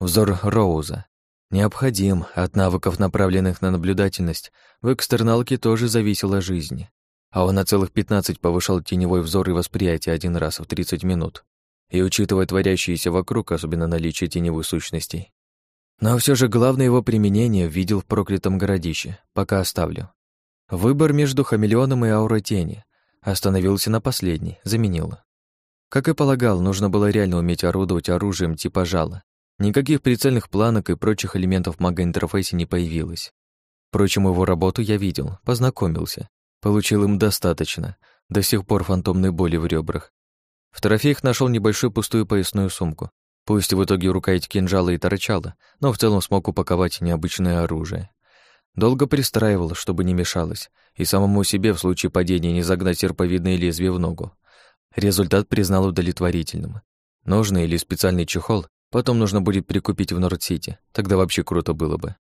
Взор Роуза. Необходим. От навыков, направленных на наблюдательность, в экстерналке тоже зависела жизнь а он на целых 15 повышал теневой взор и восприятие один раз в 30 минут. И учитывая творящиеся вокруг, особенно наличие теневых сущностей. Но все же главное его применение видел в проклятом городище, пока оставлю. Выбор между хамелеоном и аурой тени. Остановился на последней, заменил. Как и полагал, нужно было реально уметь орудовать оружием типа жала. Никаких прицельных планок и прочих элементов мага-интерфейса не появилось. Впрочем, его работу я видел, познакомился. Получил им достаточно. До сих пор фантомной боли в ребрах. В трофеях нашел небольшую пустую поясную сумку. Пусть в итоге рукоять кинжала и торчала, но в целом смог упаковать необычное оружие. Долго пристраивал, чтобы не мешалось, и самому себе в случае падения не загнать серповидное лезвие в ногу. Результат признал удовлетворительным. Ножный или специальный чехол потом нужно будет прикупить в Норд-Сити, тогда вообще круто было бы.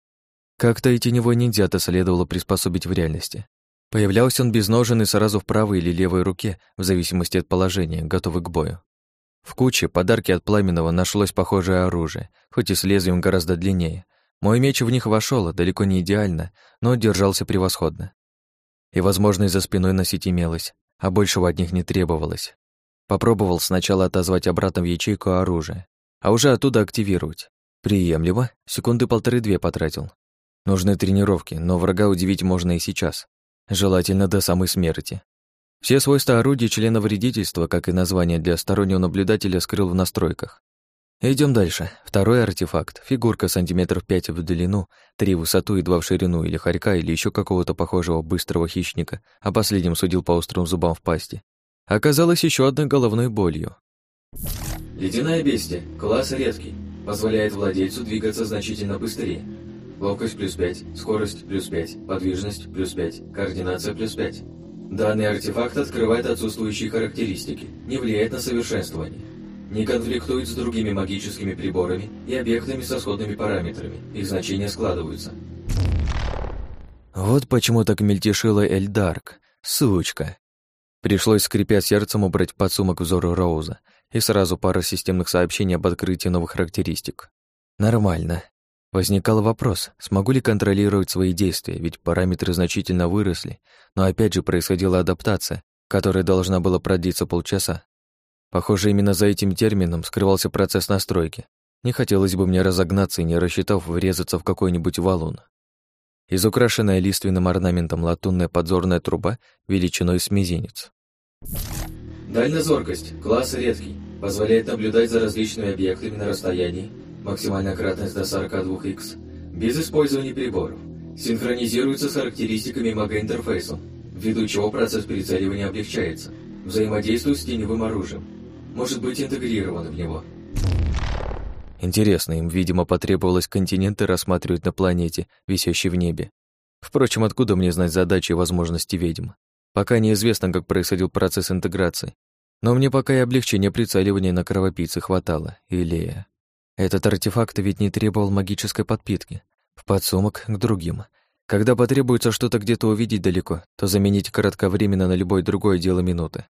Как-то и теневой ниндзя-то следовало приспособить в реальности. Появлялся он без ножен и сразу в правой или левой руке, в зависимости от положения, готовый к бою. В куче подарки от Пламенного нашлось похожее оружие, хоть и с лезвием гораздо длиннее. Мой меч в них вошел, далеко не идеально, но держался превосходно. И возможность за спиной носить имелось, а большего от них не требовалось. Попробовал сначала отозвать обратно в ячейку оружие, а уже оттуда активировать. Приемлемо, секунды полторы-две потратил. Нужны тренировки, но врага удивить можно и сейчас желательно до самой смерти. Все свойства орудия члена вредительства, как и название для стороннего наблюдателя, скрыл в настройках. Идем дальше. Второй артефакт. Фигурка сантиметров пять в длину, три в высоту и два в ширину, или хорька, или еще какого-то похожего быстрого хищника, а последним судил по острым зубам в пасти. Оказалось еще одной головной болью. Ледяная бестия. Класс редкий. Позволяет владельцу двигаться значительно быстрее. Ловкость плюс 5, скорость плюс 5, подвижность плюс 5, координация плюс 5. Данный артефакт открывает отсутствующие характеристики, не влияет на совершенствование. Не конфликтует с другими магическими приборами и объектами со сходными параметрами, их значения складываются. Вот почему так мельтешила Эльдарк, сучка. Пришлось, скрипя сердцем, убрать подсумок взору Роуза, и сразу пара системных сообщений об открытии новых характеристик. Нормально. Возникал вопрос, смогу ли контролировать свои действия, ведь параметры значительно выросли, но опять же происходила адаптация, которая должна была продлиться полчаса. Похоже, именно за этим термином скрывался процесс настройки. Не хотелось бы мне разогнаться и, не рассчитав, врезаться в какой-нибудь валун. Изукрашенная лиственным орнаментом латунная подзорная труба величиной с мизинец. Дальнозоркость. Класс редкий. Позволяет наблюдать за различными объектами на расстоянии максимальная кратность до 42х, без использования приборов. Синхронизируется с характеристиками мага-интерфейсом, ввиду чего процесс прицеливания облегчается. Взаимодействует с теневым оружием. Может быть интегрирован в него. Интересно, им, видимо, потребовалось континенты рассматривать на планете, висящей в небе. Впрочем, откуда мне знать задачи и возможности ведьм? Пока неизвестно, как происходил процесс интеграции. Но мне пока и облегчения прицеливания на кровопийцы хватало, или... Этот артефакт ведь не требовал магической подпитки. В подсумок к другим. Когда потребуется что-то где-то увидеть далеко, то заменить кратковременно на любое другое дело минуты.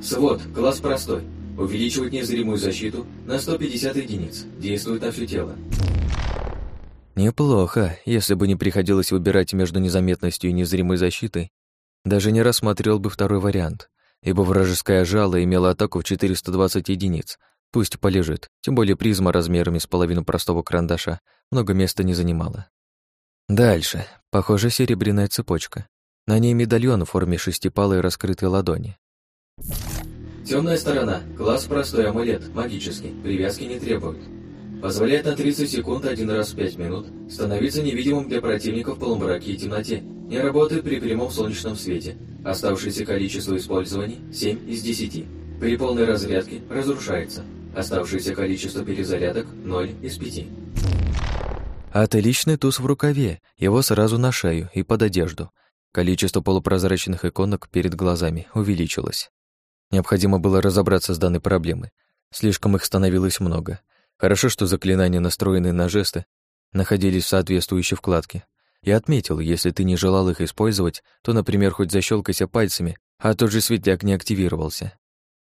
Свод, класс простой. Увеличивать незримую защиту на 150 единиц. Действует на все тело. Неплохо, если бы не приходилось выбирать между незаметностью и незримой защитой, даже не рассмотрел бы второй вариант, ибо вражеская жало имела атаку в 420 единиц. Пусть полежит, тем более призма размерами с половину простого карандаша много места не занимала. Дальше. Похоже, серебряная цепочка. На ней медальон в форме шестипалой раскрытой ладони. Темная сторона. Класс простой амулет, магический, привязки не требует. Позволяет на 30 секунд один раз в 5 минут становиться невидимым для противника в полумраке и темноте. Не работает при прямом солнечном свете. Оставшееся количество использований – 7 из 10. При полной разрядке разрушается. Оставшееся количество перезарядок – 0 из 5. Отличный туз в рукаве, его сразу на шею и под одежду. Количество полупрозрачных иконок перед глазами увеличилось. Необходимо было разобраться с данной проблемой. Слишком их становилось много. Хорошо, что заклинания, настроенные на жесты, находились в соответствующей вкладке. Я отметил, если ты не желал их использовать, то, например, хоть защелкайся пальцами, а тот же светляк не активировался.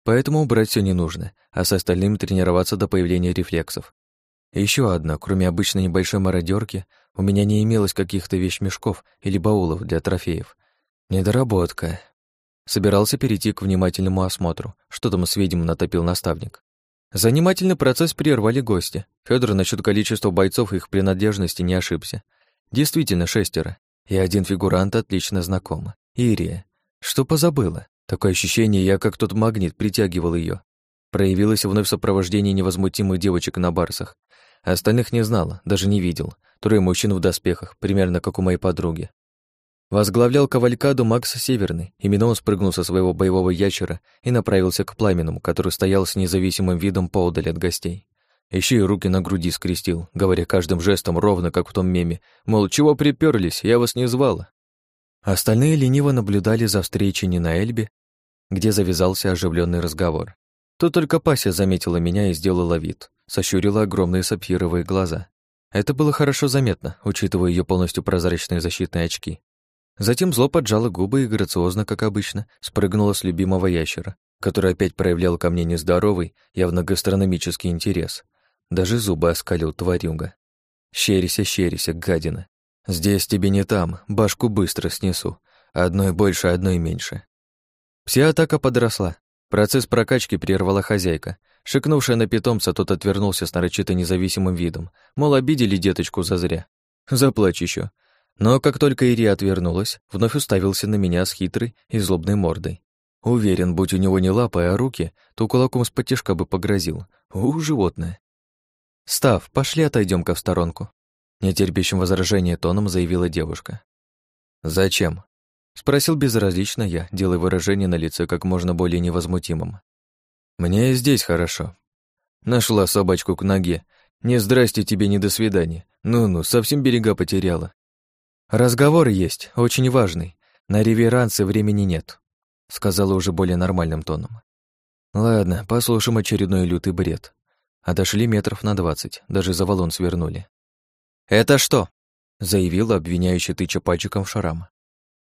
Поэтому убрать все не нужно, а с остальным тренироваться до появления рефлексов. Еще одно, кроме обычной небольшой мародерки, у меня не имелось каких-то вещмешков или баулов для трофеев. Недоработка. Собирался перейти к внимательному осмотру, что там с ведьм натопил наставник. Занимательный процесс прервали гости. Федор насчет количества бойцов и их принадлежности не ошибся. Действительно шестеро. И один фигурант отлично знаком. Ирия. Что позабыла? Такое ощущение, я как тот магнит притягивал ее. Проявилась вновь в сопровождении невозмутимых девочек на барсах. Остальных не знала, даже не видел. Трое мужчин в доспехах, примерно как у моей подруги. Возглавлял кавалькаду Макс Северный. Именно он спрыгнул со своего боевого ящера и направился к пламенному, который стоял с независимым видом поодаль от гостей. Еще и руки на груди скрестил, говоря каждым жестом ровно, как в том меме, мол, чего приперлись, я вас не звала. Остальные лениво наблюдали за встречей не на Эльбе, где завязался оживленный разговор. Тут только Пася заметила меня и сделала вид, сощурила огромные сапфировые глаза. Это было хорошо заметно, учитывая ее полностью прозрачные защитные очки. Затем зло поджало губы и грациозно, как обычно, спрыгнула с любимого ящера, который опять проявлял ко мне нездоровый, явно гастрономический интерес. Даже зубы оскалил тварюга. «Щерися, щерися, гадина. Здесь тебе не там, башку быстро снесу. Одной больше, одной меньше». Вся атака подросла. Процесс прокачки прервала хозяйка. Шикнувшая на питомца, тот отвернулся с нарочито независимым видом. Мол, обидели деточку зазря. Заплачь еще. Но как только Ирия отвернулась, вновь уставился на меня с хитрой и злобной мордой. Уверен, будь у него не лапы, а руки, то кулаком с потешка бы погрозил. У, животное. «Став, пошли отойдем-ка в сторонку», — нетерпящим возражения тоном заявила девушка. «Зачем?» — спросил безразлично я, делая выражение на лице как можно более невозмутимым. «Мне здесь хорошо. Нашла собачку к ноге. Не здрасте тебе, не до свидания. Ну-ну, совсем берега потеряла. «Разговор есть, очень важный. На реверансы времени нет», — сказала уже более нормальным тоном. «Ладно, послушаем очередной лютый бред». Отошли метров на двадцать, даже за валун свернули. «Это что?» — заявила обвиняющий тыча пальчиком в шарам.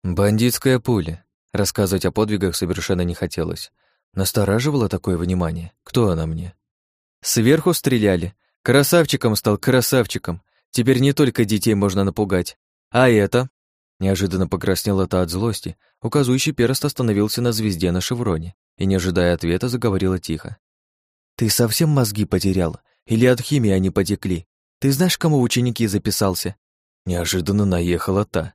«Бандитская пуля». Рассказывать о подвигах совершенно не хотелось. Настораживало такое внимание. Кто она мне? Сверху стреляли. Красавчиком стал красавчиком. Теперь не только детей можно напугать, «А это?» Неожиданно покраснела та от злости, указывающий перст остановился на звезде на шевроне и, не ожидая ответа, заговорила тихо. «Ты совсем мозги потерял? Или от химии они потекли? Ты знаешь, кому в ученики записался?» Неожиданно наехала та.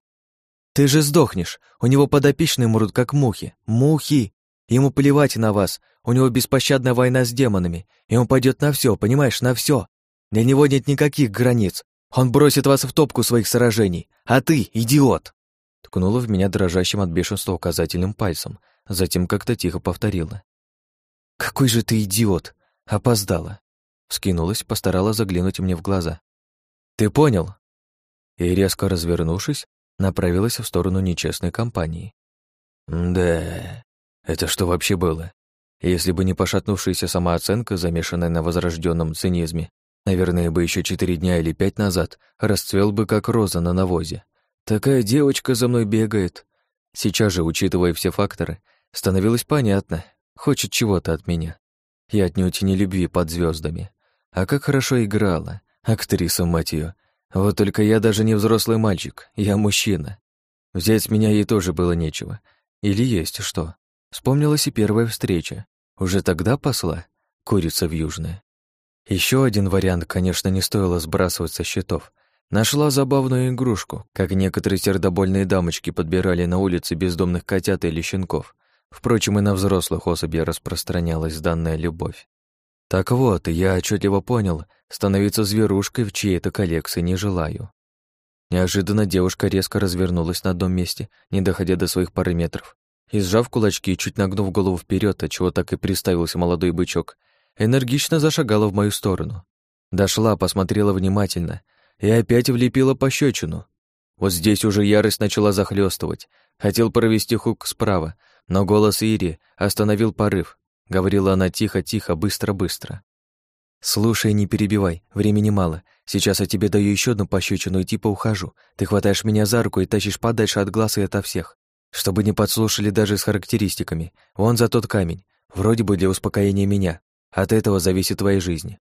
«Ты же сдохнешь! У него подопечные мрут, как мухи! Мухи! Ему плевать на вас! У него беспощадная война с демонами, и он пойдет на все, понимаешь, на все! Для него нет никаких границ, он бросит вас в топку своих сражений, а ты — идиот!» Ткнула в меня дрожащим от бешенства указательным пальцем, затем как-то тихо повторила. «Какой же ты идиот! Опоздала!» Скинулась, постаралась заглянуть мне в глаза. «Ты понял?» И, резко развернувшись, направилась в сторону нечестной компании. «Да, это что вообще было? Если бы не пошатнувшаяся самооценка, замешанная на возрожденном цинизме, Наверное, бы еще четыре дня или пять назад расцвел бы, как роза на навозе. Такая девочка за мной бегает. Сейчас же, учитывая все факторы, становилось понятно, хочет чего-то от меня. И отнюдь не любви под звездами. А как хорошо играла. Актриса, мать ее. Вот только я даже не взрослый мальчик, я мужчина. Взять меня ей тоже было нечего. Или есть что. Вспомнилась и первая встреча. Уже тогда посла курица в южное. Еще один вариант, конечно, не стоило сбрасывать со счетов. Нашла забавную игрушку, как некоторые сердобольные дамочки подбирали на улице бездомных котят или щенков. Впрочем, и на взрослых особей распространялась данная любовь. Так вот, я отчетливо понял, становиться зверушкой в чьей-то коллекции не желаю. Неожиданно девушка резко развернулась на одном месте, не доходя до своих пары метров, и, сжав кулачки, чуть нагнув голову вперед, отчего так и приставился молодой бычок, энергично зашагала в мою сторону. Дошла, посмотрела внимательно и опять влепила пощечину. Вот здесь уже ярость начала захлестывать. Хотел провести хук справа, но голос Ири остановил порыв. Говорила она тихо-тихо, быстро-быстро. «Слушай, не перебивай, времени мало. Сейчас я тебе даю еще одну пощечину и типа ухожу. Ты хватаешь меня за руку и тащишь подальше от глаз и ото всех. Чтобы не подслушали даже с характеристиками. Вон за тот камень. Вроде бы для успокоения меня. От этого зависит твоя жизнь.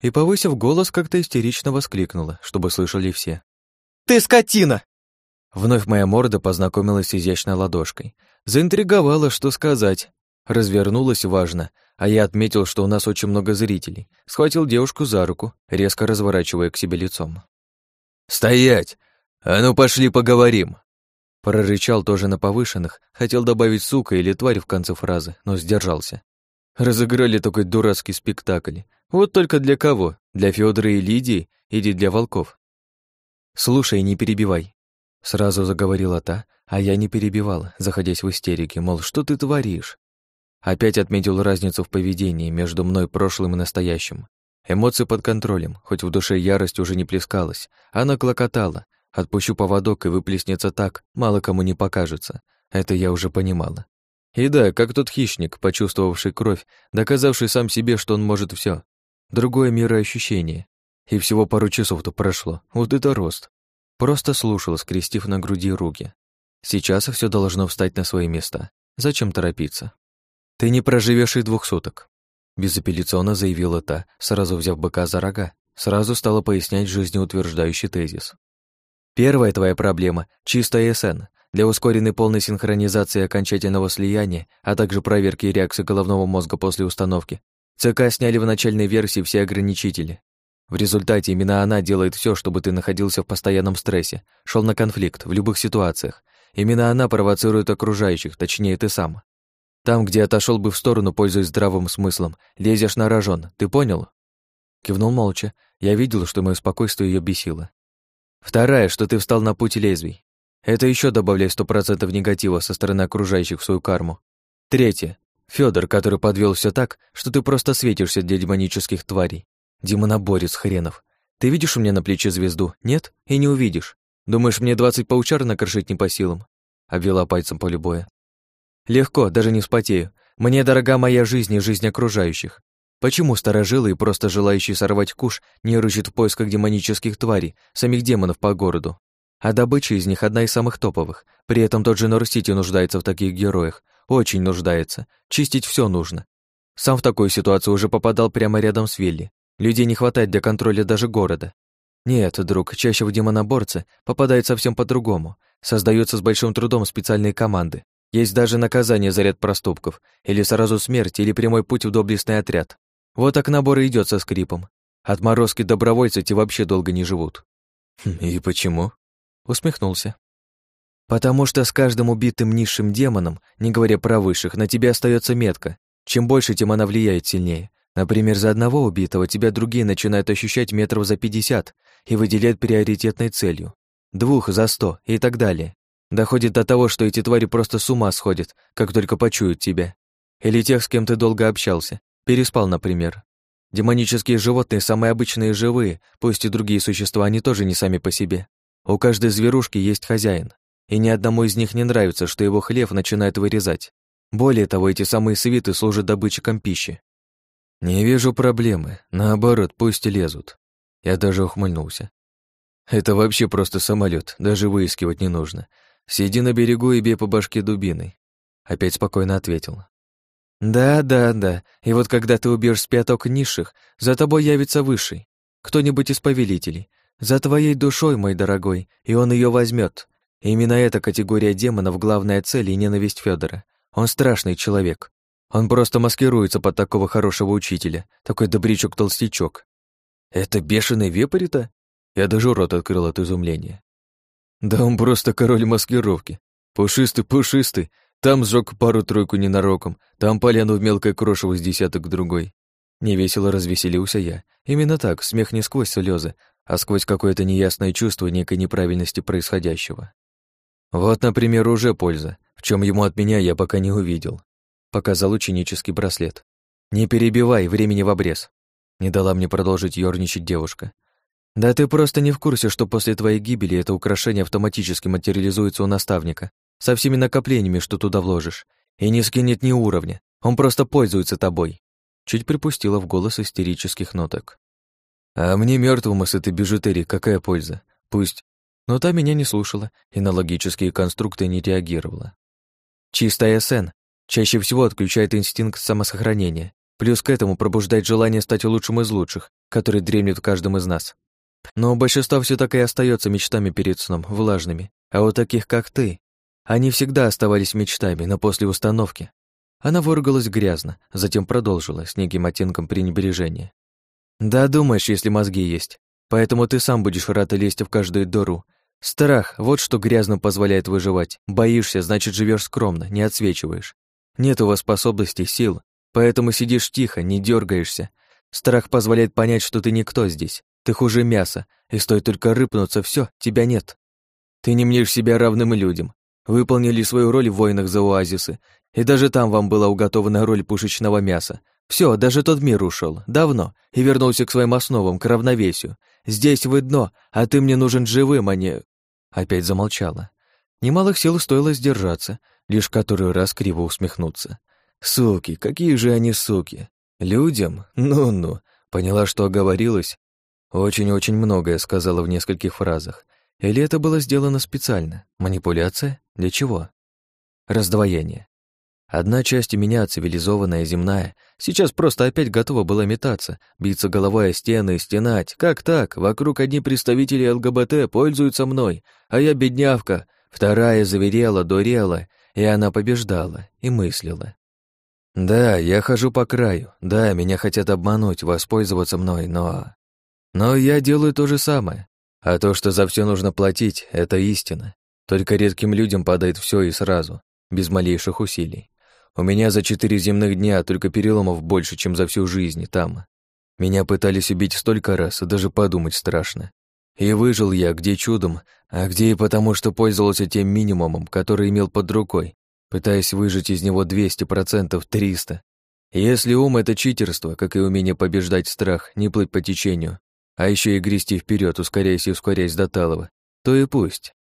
И, повысив голос, как-то истерично воскликнула, чтобы слышали все. «Ты скотина!» Вновь моя морда познакомилась с изящной ладошкой. Заинтриговала, что сказать. Развернулась важно, а я отметил, что у нас очень много зрителей. Схватил девушку за руку, резко разворачивая к себе лицом. «Стоять! А ну пошли поговорим!» Прорычал тоже на повышенных, хотел добавить «сука» или «тварь» в конце фразы, но сдержался. Разыграли такой дурацкий спектакль. Вот только для кого? Для Федора и Лидии или для волков? Слушай, не перебивай. Сразу заговорила та, а я не перебивала, заходясь в истерике, мол, что ты творишь? Опять отметил разницу в поведении между мной прошлым и настоящим. Эмоции под контролем, хоть в душе ярость уже не плескалась, она клокотала. Отпущу поводок и выплеснется так, мало кому не покажется. Это я уже понимала. И да, как тот хищник, почувствовавший кровь, доказавший сам себе, что он может все. Другое мироощущение. И всего пару часов-то прошло. Вот это рост. Просто слушал, скрестив на груди руки. Сейчас все должно встать на свои места. Зачем торопиться? Ты не проживешь и двух суток. Безапелляционно заявила та, сразу взяв быка за рога. Сразу стала пояснять жизнеутверждающий тезис. Первая твоя проблема — чистая СН. Для ускоренной полной синхронизации окончательного слияния, а также проверки реакции головного мозга после установки, ЦК сняли в начальной версии все ограничители. В результате именно она делает все, чтобы ты находился в постоянном стрессе, шел на конфликт в любых ситуациях. Именно она провоцирует окружающих, точнее ты сам. Там, где отошел бы в сторону, пользуясь здравым смыслом, лезешь на рожон, ты понял? Кивнул молча. Я видел, что мое спокойствие ее бесило. Вторая, что ты встал на путь лезвий. Это еще добавляет сто процентов негатива со стороны окружающих в свою карму. Третье. Федор, который подвел все так, что ты просто светишься для демонических тварей. Демоноборец хренов. Ты видишь у меня на плече звезду? Нет? И не увидишь. Думаешь, мне двадцать паучар накрошить не по силам? Обвела пальцем поле боя. Легко, даже не вспотею. Мне дорога моя жизнь и жизнь окружающих. Почему старожилы и просто желающие сорвать куш не рычат в поисках демонических тварей, самих демонов по городу? А добыча из них одна из самых топовых. При этом тот же Норсити нуждается в таких героях. Очень нуждается. Чистить все нужно. Сам в такую ситуацию уже попадал прямо рядом с Вилли. Людей не хватает для контроля даже города. Нет, друг, чаще в демоноборцы попадает совсем по-другому. Создаются с большим трудом специальные команды. Есть даже наказание за ряд проступков, или сразу смерть, или прямой путь в доблестный отряд. Вот так набор и идет со скрипом. Отморозки добровольцы те вообще долго не живут. Хм, и почему? усмехнулся. «Потому что с каждым убитым низшим демоном, не говоря про высших, на тебя остается метка. Чем больше, тем она влияет сильнее. Например, за одного убитого тебя другие начинают ощущать метров за пятьдесят и выделяют приоритетной целью. Двух за сто и так далее. Доходит до того, что эти твари просто с ума сходят, как только почуют тебя. Или тех, с кем ты долго общался. Переспал, например. Демонические животные самые обычные живые, пусть и другие существа, они тоже не сами по себе. У каждой зверушки есть хозяин, и ни одному из них не нравится, что его хлев начинает вырезать. Более того, эти самые свиты служат добытчиком пищи. Не вижу проблемы, наоборот, пусть лезут. Я даже ухмыльнулся. Это вообще просто самолет, даже выискивать не нужно. Сиди на берегу и бей по башке дубиной. Опять спокойно ответил. Да, да, да. И вот когда ты убьешь с пяток низших, за тобой явится высший. Кто-нибудь из повелителей. За твоей душой, мой дорогой, и он ее возьмет. Именно эта категория демонов главная цель и ненависть Федора. Он страшный человек. Он просто маскируется под такого хорошего учителя, такой добрячок-толстячок. Это бешеный вепрь-то? Я даже рот открыл от изумления. Да он просто король маскировки. Пушистый-пушистый, там сжег пару-тройку ненароком, там поляну в мелкое крошево с десяток другой. Невесело развеселился я. Именно так, смех не сквозь слезы, а сквозь какое-то неясное чувство некой неправильности происходящего. Вот, например, уже польза, в чем ему от меня я пока не увидел. Показал ученический браслет. «Не перебивай, времени в обрез», — не дала мне продолжить ёрничать девушка. «Да ты просто не в курсе, что после твоей гибели это украшение автоматически материализуется у наставника, со всеми накоплениями, что туда вложишь, и не скинет ни уровня, он просто пользуется тобой». Чуть припустила в голос истерических ноток. А мне мертвому с этой бижутерией какая польза? Пусть. Но та меня не слушала и на логические конструкты не реагировала. Чистая СН чаще всего отключает инстинкт самосохранения, плюс к этому пробуждает желание стать лучшим из лучших, который дремлет в каждом из нас. Но у большинства все так и остается мечтами перед сном, влажными. А у таких, как ты, они всегда оставались мечтами, но после установки. Она выругалась грязно, затем продолжила с неким оттенком пренебрежения. Да, думаешь, если мозги есть. Поэтому ты сам будешь рад лезть в каждую дыру. Страх — вот что грязно позволяет выживать. Боишься, значит, живешь скромно, не отсвечиваешь. Нет у вас способностей, сил, поэтому сидишь тихо, не дергаешься. Страх позволяет понять, что ты никто здесь. Ты хуже мяса, и стоит только рыпнуться, все, тебя нет. Ты не мнешь себя равным людям. Выполнили свою роль в войнах за оазисы, и даже там вам была уготована роль пушечного мяса. Все, даже тот мир ушел, давно, и вернулся к своим основам, к равновесию. Здесь вы дно, а ты мне нужен живым, а не...» Опять замолчала. Немалых сил стоило сдержаться, лишь который раз криво усмехнуться. «Суки, какие же они суки! Людям? Ну-ну!» Поняла, что оговорилась. Очень-очень многое сказала в нескольких фразах. Или это было сделано специально? Манипуляция? Для чего? Раздвоение. Одна часть меня, цивилизованная, земная, сейчас просто опять готова была метаться, биться головой о стены и стенать. Как так? Вокруг одни представители ЛГБТ пользуются мной, а я беднявка. Вторая заверела, дурела, и она побеждала и мыслила. Да, я хожу по краю, да, меня хотят обмануть, воспользоваться мной, но... Но я делаю то же самое. А то, что за все нужно платить, это истина. Только редким людям падает все и сразу, без малейших усилий. У меня за четыре земных дня только переломов больше, чем за всю жизнь там. Меня пытались убить столько раз, даже подумать страшно. И выжил я где чудом, а где и потому, что пользовался тем минимумом, который имел под рукой, пытаясь выжить из него 200%, 300%. Если ум — это читерство, как и умение побеждать страх, не плыть по течению, а еще и грести вперед, ускоряясь и ускоряясь до талого, то и пусть.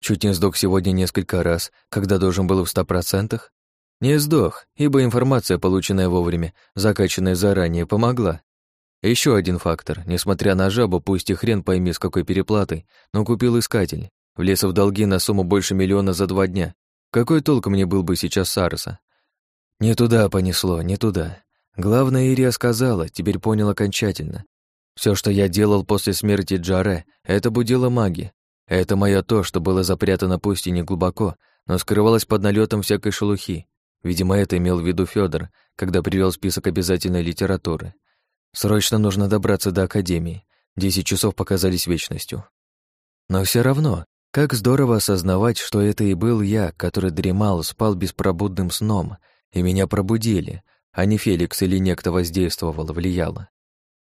Чуть не сдох сегодня несколько раз, когда должен был в ста процентах, не сдох, ибо информация, полученная вовремя, закачанная заранее, помогла. Еще один фактор. Несмотря на жабу, пусть и хрен пойми с какой переплатой, но купил искатель. Влез в долги на сумму больше миллиона за два дня. Какой толк мне был бы сейчас Сареса? Не туда понесло, не туда. Главное, Ирия сказала, теперь понял окончательно. Все, что я делал после смерти Джаре, это будило маги. Это мое то, что было запрятано пусть и не глубоко, но скрывалось под налетом всякой шелухи. Видимо, это имел в виду Федор, когда привел список обязательной литературы. Срочно нужно добраться до Академии. Десять часов показались вечностью. Но все равно, как здорово осознавать, что это и был я, который дремал, спал беспробудным сном, и меня пробудили, а не Феликс или некто воздействовал, влияло.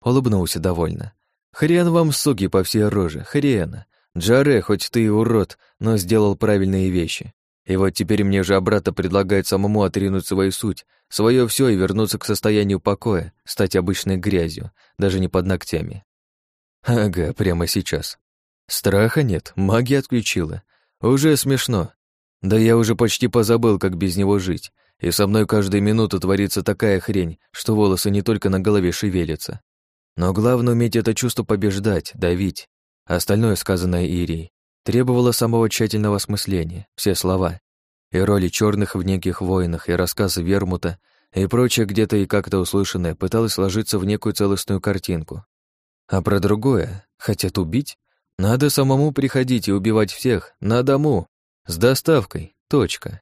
Улыбнулся довольно. «Хрен вам, суки, по всей роже, хрен! Джаре, хоть ты и урод, но сделал правильные вещи. И вот теперь мне же обратно предлагает самому отринуть свою суть, свое все и вернуться к состоянию покоя, стать обычной грязью, даже не под ногтями. Ага, прямо сейчас. Страха нет, магия отключила. Уже смешно. Да я уже почти позабыл, как без него жить. и со мной каждую минуту творится такая хрень, что волосы не только на голове шевелятся. Но главное уметь это чувство побеждать, давить. Остальное, сказанное Ирией, требовало самого тщательного осмысления, все слова. И роли черных в неких войнах, и рассказы Вермута, и прочее где-то и как-то услышанное пыталось сложиться в некую целостную картинку. А про другое, хотят убить? Надо самому приходить и убивать всех, на дому, с доставкой, точка.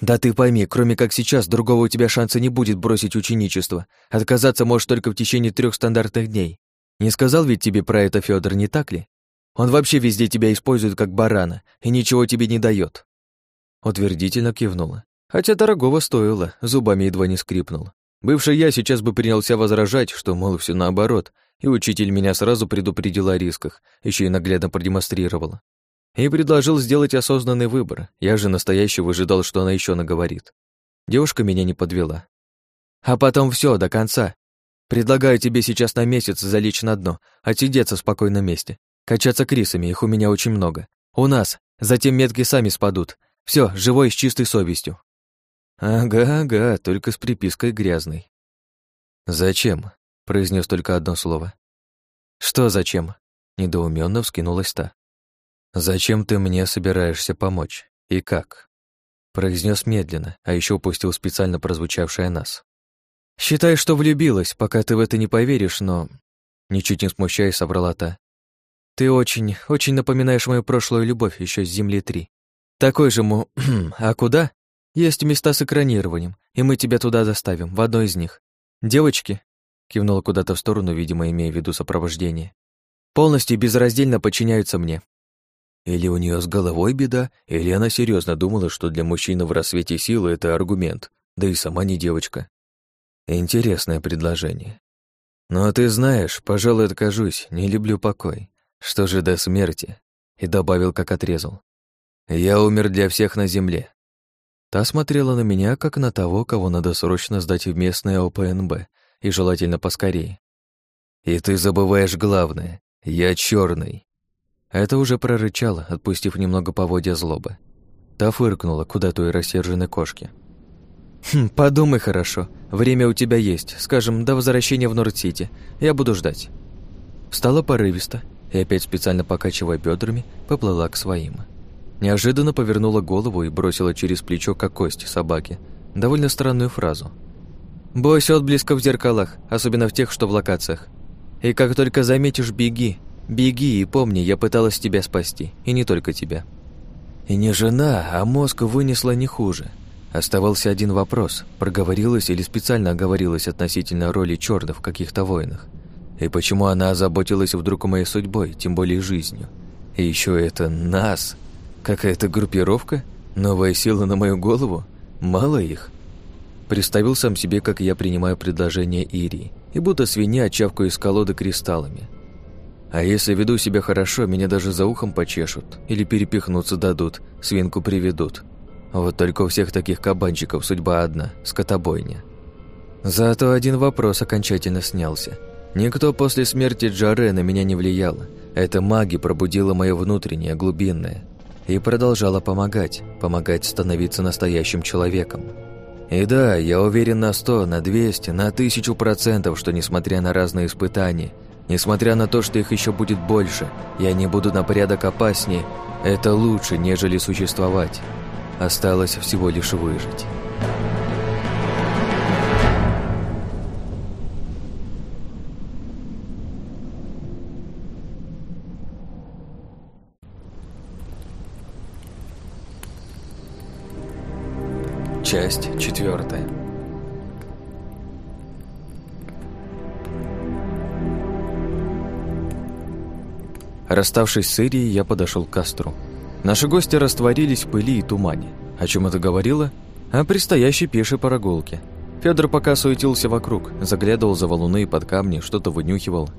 Да ты пойми, кроме как сейчас, другого у тебя шанса не будет бросить ученичество. Отказаться можешь только в течение трех стандартных дней. Не сказал ведь тебе про это Федор, не так ли? Он вообще везде тебя использует как барана и ничего тебе не дает. Утвердительно кивнула. Хотя дорогого стоило, зубами едва не скрипнул. Бывший я сейчас бы принялся возражать, что, мол, все наоборот, и учитель меня сразу предупредил о рисках, еще и наглядно продемонстрировала и предложил сделать осознанный выбор. Я же настоящий выжидал, что она еще наговорит. Девушка меня не подвела. А потом все до конца. Предлагаю тебе сейчас на месяц залечь на дно, отсидеться в спокойном месте, качаться крисами, их у меня очень много. У нас, затем метки сами спадут. Все, живой с чистой совестью. Ага, ага, только с припиской грязной. Зачем? произнес только одно слово. Что зачем? Недоуменно вскинулась та. «Зачем ты мне собираешься помочь? И как?» Произнес медленно, а еще упустил специально прозвучавшее «нас». «Считай, что влюбилась, пока ты в это не поверишь, но...» Ничуть не смущаясь, собрала та. «Ты очень, очень напоминаешь мою прошлую любовь еще с Земли-3. Такой же му... а куда? Есть места с экранированием, и мы тебя туда доставим, в одно из них. Девочки...» Кивнула куда-то в сторону, видимо, имея в виду сопровождение. «Полностью и безраздельно подчиняются мне. Или у нее с головой беда, или она серьезно думала, что для мужчины в рассвете силы это аргумент, да и сама не девочка. Интересное предложение. Но ты знаешь, пожалуй, откажусь, не люблю покой. Что же до смерти? И добавил, как отрезал. Я умер для всех на земле. Та смотрела на меня, как на того, кого надо срочно сдать в местное ОПНБ, и желательно поскорее. И ты забываешь главное. Я черный. Это уже прорычало, отпустив немного поводья злобы. Та фыркнула куда той рассерженной кошки. «Хм, подумай хорошо. Время у тебя есть, скажем, до возвращения в Норд-Сити. Я буду ждать». Встала порывисто и опять специально покачивая бедрами, поплыла к своим. Неожиданно повернула голову и бросила через плечо, как кость собаки, довольно странную фразу. «Бойся отблесков в зеркалах, особенно в тех, что в локациях. И как только заметишь, беги, Беги и помни, я пыталась тебя спасти, и не только тебя. И не жена, а мозг вынесла не хуже. Оставался один вопрос, проговорилась или специально оговорилась относительно роли черных в каких-то войнах. И почему она озаботилась вдруг моей судьбой, тем более жизнью. И еще это нас. Какая-то группировка? Новая сила на мою голову? Мало их? Представил сам себе, как я принимаю предложение Ирии, и будто свинья чавкаю из колоды кристаллами – а если веду себя хорошо, меня даже за ухом почешут или перепихнуться дадут, свинку приведут. Вот только у всех таких кабанчиков судьба одна – скотобойня. Зато один вопрос окончательно снялся. Никто после смерти Джаре на меня не влиял. Эта маги пробудила мое внутреннее, глубинное. И продолжала помогать, помогать становиться настоящим человеком. И да, я уверен на сто, на двести, на тысячу процентов, что несмотря на разные испытания – Несмотря на то, что их еще будет больше, и они будут на порядок опаснее, это лучше, нежели существовать. Осталось всего лишь выжить. Часть четвертая. Расставшись с Ирией, я подошел к костру. Наши гости растворились в пыли и тумане. О чем это говорило? О предстоящей пешей прогулке. Федор пока суетился вокруг, заглядывал за валуны и под камни, что-то вынюхивал.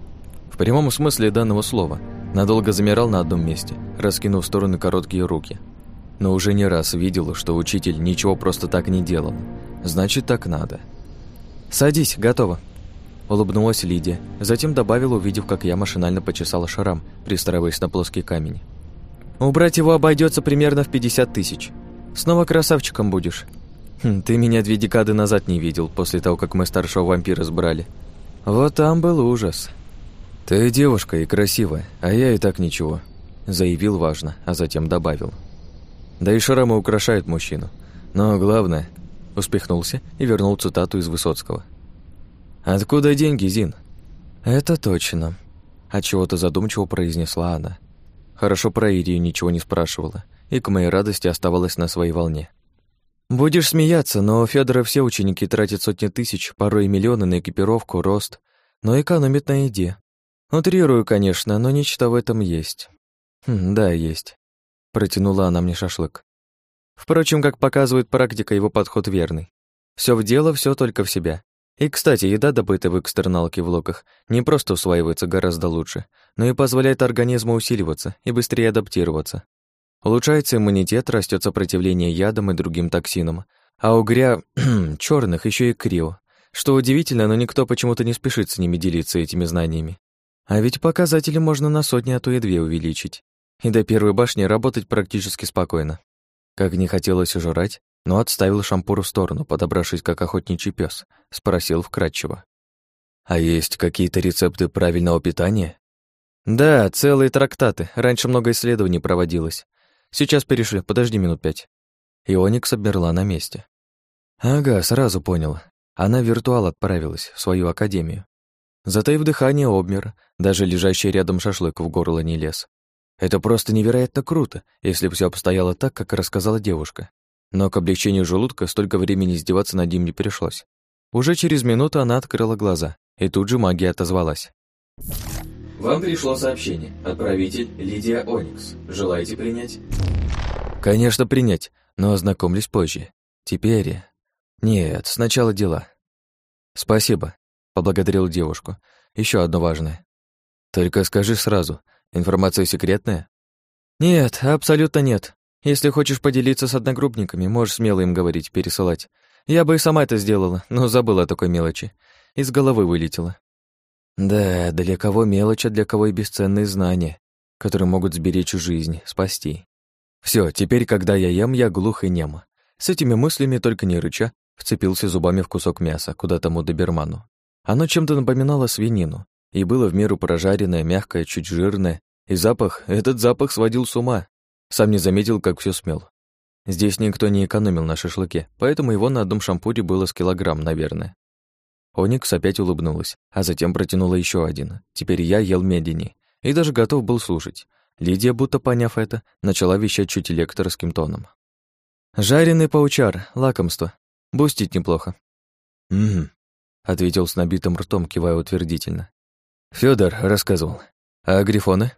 В прямом смысле данного слова. Надолго замирал на одном месте, раскинув в стороны короткие руки. Но уже не раз видел, что учитель ничего просто так не делал. Значит, так надо. «Садись, готово», Улыбнулась Лидия, затем добавила, увидев, как я машинально почесала шрам, пристраиваясь на плоский камень. «Убрать его обойдется примерно в 50 тысяч. Снова красавчиком будешь». Хм, ты меня две декады назад не видел, после того, как мы старшего вампира сбрали. Вот там был ужас. Ты девушка и красивая, а я и так ничего, заявил важно, а затем добавил. Да и шрамы украшают мужчину. Но главное, успехнулся и вернул цитату из Высоцкого. Откуда деньги, Зин? Это точно, от чего-то задумчиво произнесла она. Хорошо про Ирию ничего не спрашивала, и к моей радости оставалась на своей волне. Будешь смеяться, но у Федора все ученики тратят сотни тысяч, порой миллионы на экипировку, рост, но экономят на еде. Утрирую, конечно, но нечто в этом есть. Хм, да, есть. Протянула она мне шашлык. Впрочем, как показывает практика, его подход верный. Все в дело, все только в себя. И, кстати, еда, добытая в экстерналке в локах, не просто усваивается гораздо лучше, но и позволяет организму усиливаться и быстрее адаптироваться. Улучшается иммунитет, растет сопротивление ядам и другим токсинам, а у гря черных еще и крио. Что удивительно, но никто почему-то не спешит с ними делиться этими знаниями. А ведь показатели можно на сотни, а то и две увеличить. И до первой башни работать практически спокойно. Как не хотелось жрать, но отставил шампур в сторону, подобравшись как охотничий пес, спросил вкратчиво. «А есть какие-то рецепты правильного питания?» «Да, целые трактаты. Раньше много исследований проводилось. Сейчас перешли, подожди минут пять». Ионикс обмерла на месте. «Ага, сразу понял. Она в виртуал отправилась, в свою академию. Затаив дыхание, обмер, даже лежащий рядом шашлык в горло не лез. Это просто невероятно круто, если бы все обстояло так, как рассказала девушка. Но к облегчению желудка столько времени издеваться над ним не пришлось. Уже через минуту она открыла глаза, и тут же магия отозвалась. Вам пришло сообщение. Отправитель Лидия Оникс. Желаете принять? Конечно, принять, но ознакомлюсь позже. Теперь... Нет, сначала дела. Спасибо, поблагодарил девушку. Еще одно важное. Только скажи сразу, информация секретная? Нет, абсолютно нет. Если хочешь поделиться с одногруппниками, можешь смело им говорить, пересылать. Я бы и сама это сделала, но забыла о такой мелочи. Из головы вылетела. Да, для кого мелочь, а для кого и бесценные знания, которые могут сберечь жизнь, спасти. Все, теперь, когда я ем, я глух и нем. С этими мыслями, только не рыча, вцепился зубами в кусок мяса, куда тому доберману. Оно чем-то напоминало свинину, и было в меру прожаренное, мягкое, чуть жирное, и запах, этот запах сводил с ума. Сам не заметил, как все смел. Здесь никто не экономил на шашлыке, поэтому его на одном шампуре было с килограмм, наверное. Оникс опять улыбнулась, а затем протянула еще один. Теперь я ел медленнее и даже готов был слушать. Лидия, будто поняв это, начала вещать чуть лекторским тоном. «Жареный паучар, лакомство. Бустить неплохо». «Угу», — ответил с набитым ртом, кивая утвердительно. Федор рассказывал. А грифоны?»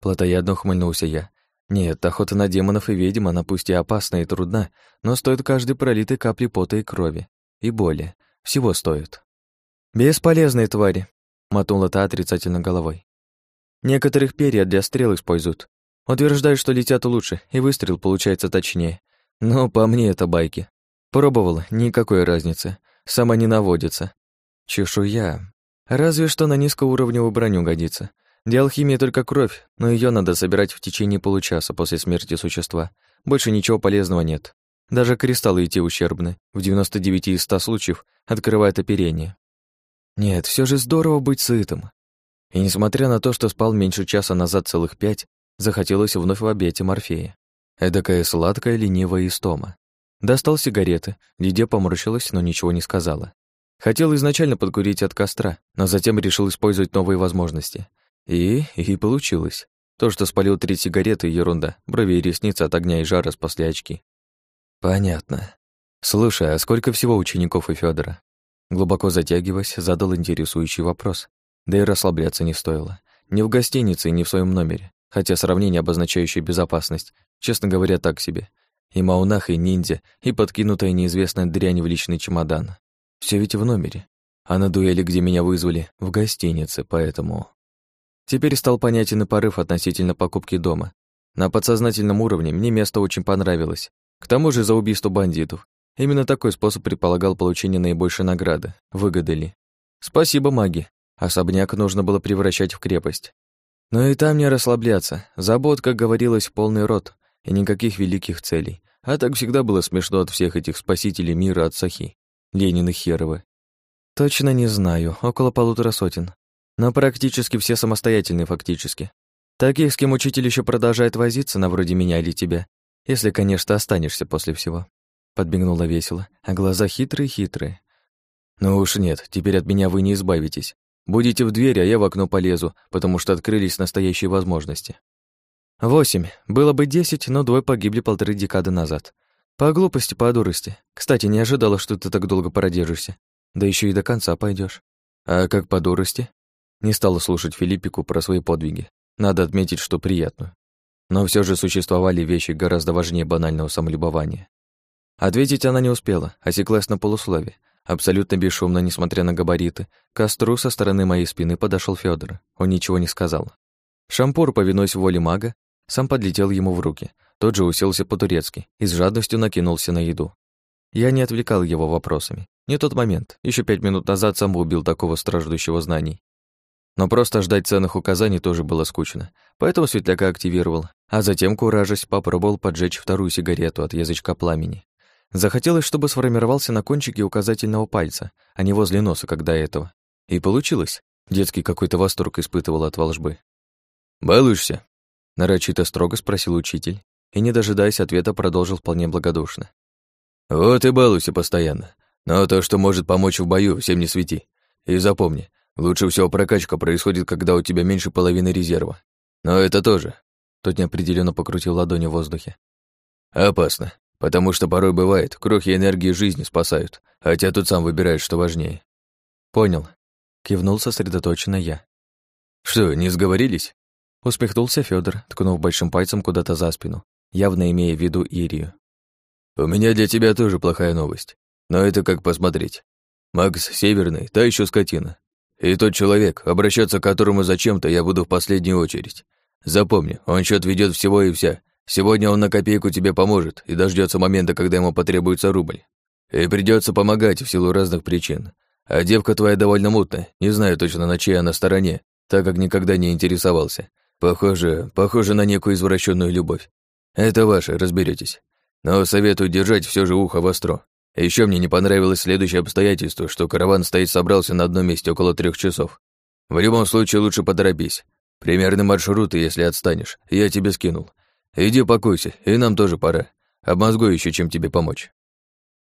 Платоядно ухмыльнулся я, нет, охота на демонов и ведьм, она пусть и опасна и трудна, но стоит каждой пролитой капли пота и крови. И боли. Всего стоит. «Бесполезные твари», — мотнула та отрицательно головой. «Некоторых перья для стрел используют. Утверждают, что летят лучше, и выстрел получается точнее. Но по мне это байки. Пробовала, никакой разницы. Сама не наводится. Чешуя. Разве что на низкоуровневую броню годится. Для алхимии только кровь, но ее надо собирать в течение получаса после смерти существа. Больше ничего полезного нет. Даже кристаллы идти ущербны. В 99 из 100 случаев открывает оперение. Нет, все же здорово быть сытым. И несмотря на то, что спал меньше часа назад целых пять, захотелось вновь в обете морфея. Эдакая сладкая, ленивая истома. Достал сигареты, Лидия поморщилась, но ничего не сказала. Хотел изначально подкурить от костра, но затем решил использовать новые возможности — и... и получилось. То, что спалил три сигареты, ерунда. Брови и ресницы от огня и жара спасли очки. Понятно. Слушай, а сколько всего учеников у Федора? Глубоко затягиваясь, задал интересующий вопрос. Да и расслабляться не стоило. Ни в гостинице, ни в своем номере. Хотя сравнение, обозначающее безопасность, честно говоря, так себе. И маунах, и ниндзя, и подкинутая неизвестная дрянь в личный чемодан. Все ведь в номере. А на дуэли, где меня вызвали, в гостинице, поэтому... Теперь стал понятен и порыв относительно покупки дома. На подсознательном уровне мне место очень понравилось. К тому же за убийство бандитов. Именно такой способ предполагал получение наибольшей награды. Выгоды ли? Спасибо, маги. Особняк нужно было превращать в крепость. Но и там не расслабляться. Забот, как говорилось, полный рот. И никаких великих целей. А так всегда было смешно от всех этих спасителей мира от Сахи, Ленин и Херовы. Точно не знаю, около полутора сотен. Но практически все самостоятельные фактически. Таких, с кем учитель еще продолжает возиться, на вроде меня или тебя, если, конечно, останешься после всего. Подбегнула весело, а глаза хитрые-хитрые. Ну уж нет, теперь от меня вы не избавитесь. Будете в дверь, а я в окно полезу, потому что открылись настоящие возможности. Восемь. Было бы десять, но двое погибли полторы декады назад. По глупости, по дурости. Кстати, не ожидала, что ты так долго продержишься. Да еще и до конца пойдешь. А как по дурости? Не стала слушать Филиппику про свои подвиги. Надо отметить, что приятную. Но все же существовали вещи гораздо важнее банального самолюбования. Ответить она не успела, осеклась на полуслове. Абсолютно бесшумно, несмотря на габариты, к костру со стороны моей спины подошел Федор. Он ничего не сказал. Шампур, повинуясь воле мага, сам подлетел ему в руки. Тот же уселся по-турецки и с жадностью накинулся на еду. Я не отвлекал его вопросами. Не тот момент. Еще пять минут назад сам убил такого страждущего знаний. Но просто ждать ценных указаний тоже было скучно. Поэтому светляка активировал, а затем, куражась, попробовал поджечь вторую сигарету от язычка пламени. Захотелось, чтобы сформировался на кончике указательного пальца, а не возле носа, как до этого. И получилось. Детский какой-то восторг испытывал от волжбы. «Балуешься?» — нарочито строго спросил учитель, и, не дожидаясь ответа, продолжил вполне благодушно. «Вот и балуйся постоянно. Но то, что может помочь в бою, всем не свети. И запомни, лучше всего прокачка происходит, когда у тебя меньше половины резерва. Но это тоже...» Тот неопределенно покрутил ладони в воздухе. «Опасно. Потому что порой бывает, крохи энергии жизни спасают, хотя тут сам выбираешь, что важнее. Понял. Кивнул сосредоточенно я. Что, не сговорились? Усмехнулся Федор, ткнув большим пальцем куда-то за спину, явно имея в виду Ирию. У меня для тебя тоже плохая новость. Но это как посмотреть. Макс Северный, та еще скотина. И тот человек, обращаться к которому зачем-то я буду в последнюю очередь. Запомни, он счет ведет всего и вся, Сегодня он на копейку тебе поможет и дождется момента, когда ему потребуется рубль. И придется помогать в силу разных причин. А девка твоя довольно мутная, не знаю точно, на чьей она стороне, так как никогда не интересовался. Похоже, похоже на некую извращенную любовь. Это ваше, разберетесь. Но советую держать все же ухо востро. Еще мне не понравилось следующее обстоятельство, что караван стоит собрался на одном месте около трех часов. В любом случае лучше поторопись. Примерный маршрут, если отстанешь, я тебе скинул. Иди покойся, и нам тоже пора. Обмозгу еще чем тебе помочь.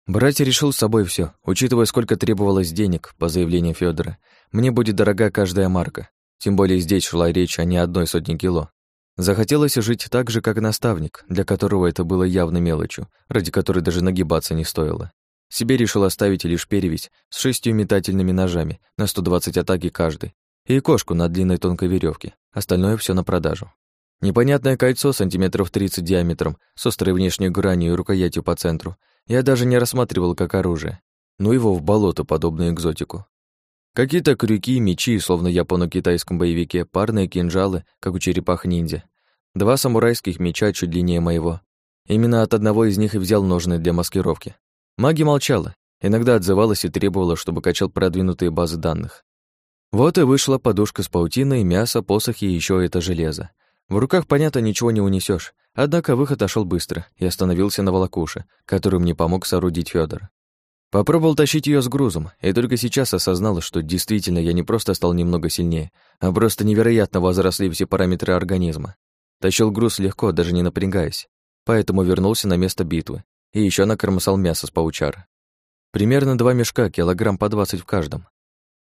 Брать решил с собой все, учитывая, сколько требовалось денег, по заявлению Федора. Мне будет дорога каждая марка. Тем более здесь шла речь о не одной сотне кило. Захотелось жить так же, как наставник, для которого это было явно мелочью, ради которой даже нагибаться не стоило. Себе решил оставить лишь перевесь с шестью метательными ножами на 120 атаки каждый и кошку на длинной тонкой веревке. Остальное все на продажу. Непонятное кольцо сантиметров 30 диаметром, с острой внешней гранью и рукоятью по центру. Я даже не рассматривал как оружие. Ну его в болото, подобную экзотику. Какие-то крюки, мечи, словно японо-китайском боевике, парные кинжалы, как у черепах-ниндзя. Два самурайских меча чуть длиннее моего. Именно от одного из них и взял ножны для маскировки. Маги молчала, иногда отзывалась и требовала, чтобы качал продвинутые базы данных. Вот и вышла подушка с паутиной, мясо, посохи и еще это железо. В руках, понятно, ничего не унесешь. Однако выход ошел быстро и остановился на волокуше, которую мне помог соорудить Федор. Попробовал тащить ее с грузом, и только сейчас осознал, что действительно я не просто стал немного сильнее, а просто невероятно возросли все параметры организма. Тащил груз легко, даже не напрягаясь, поэтому вернулся на место битвы и еще накормсал мясо с паучара. Примерно два мешка, килограмм по двадцать в каждом.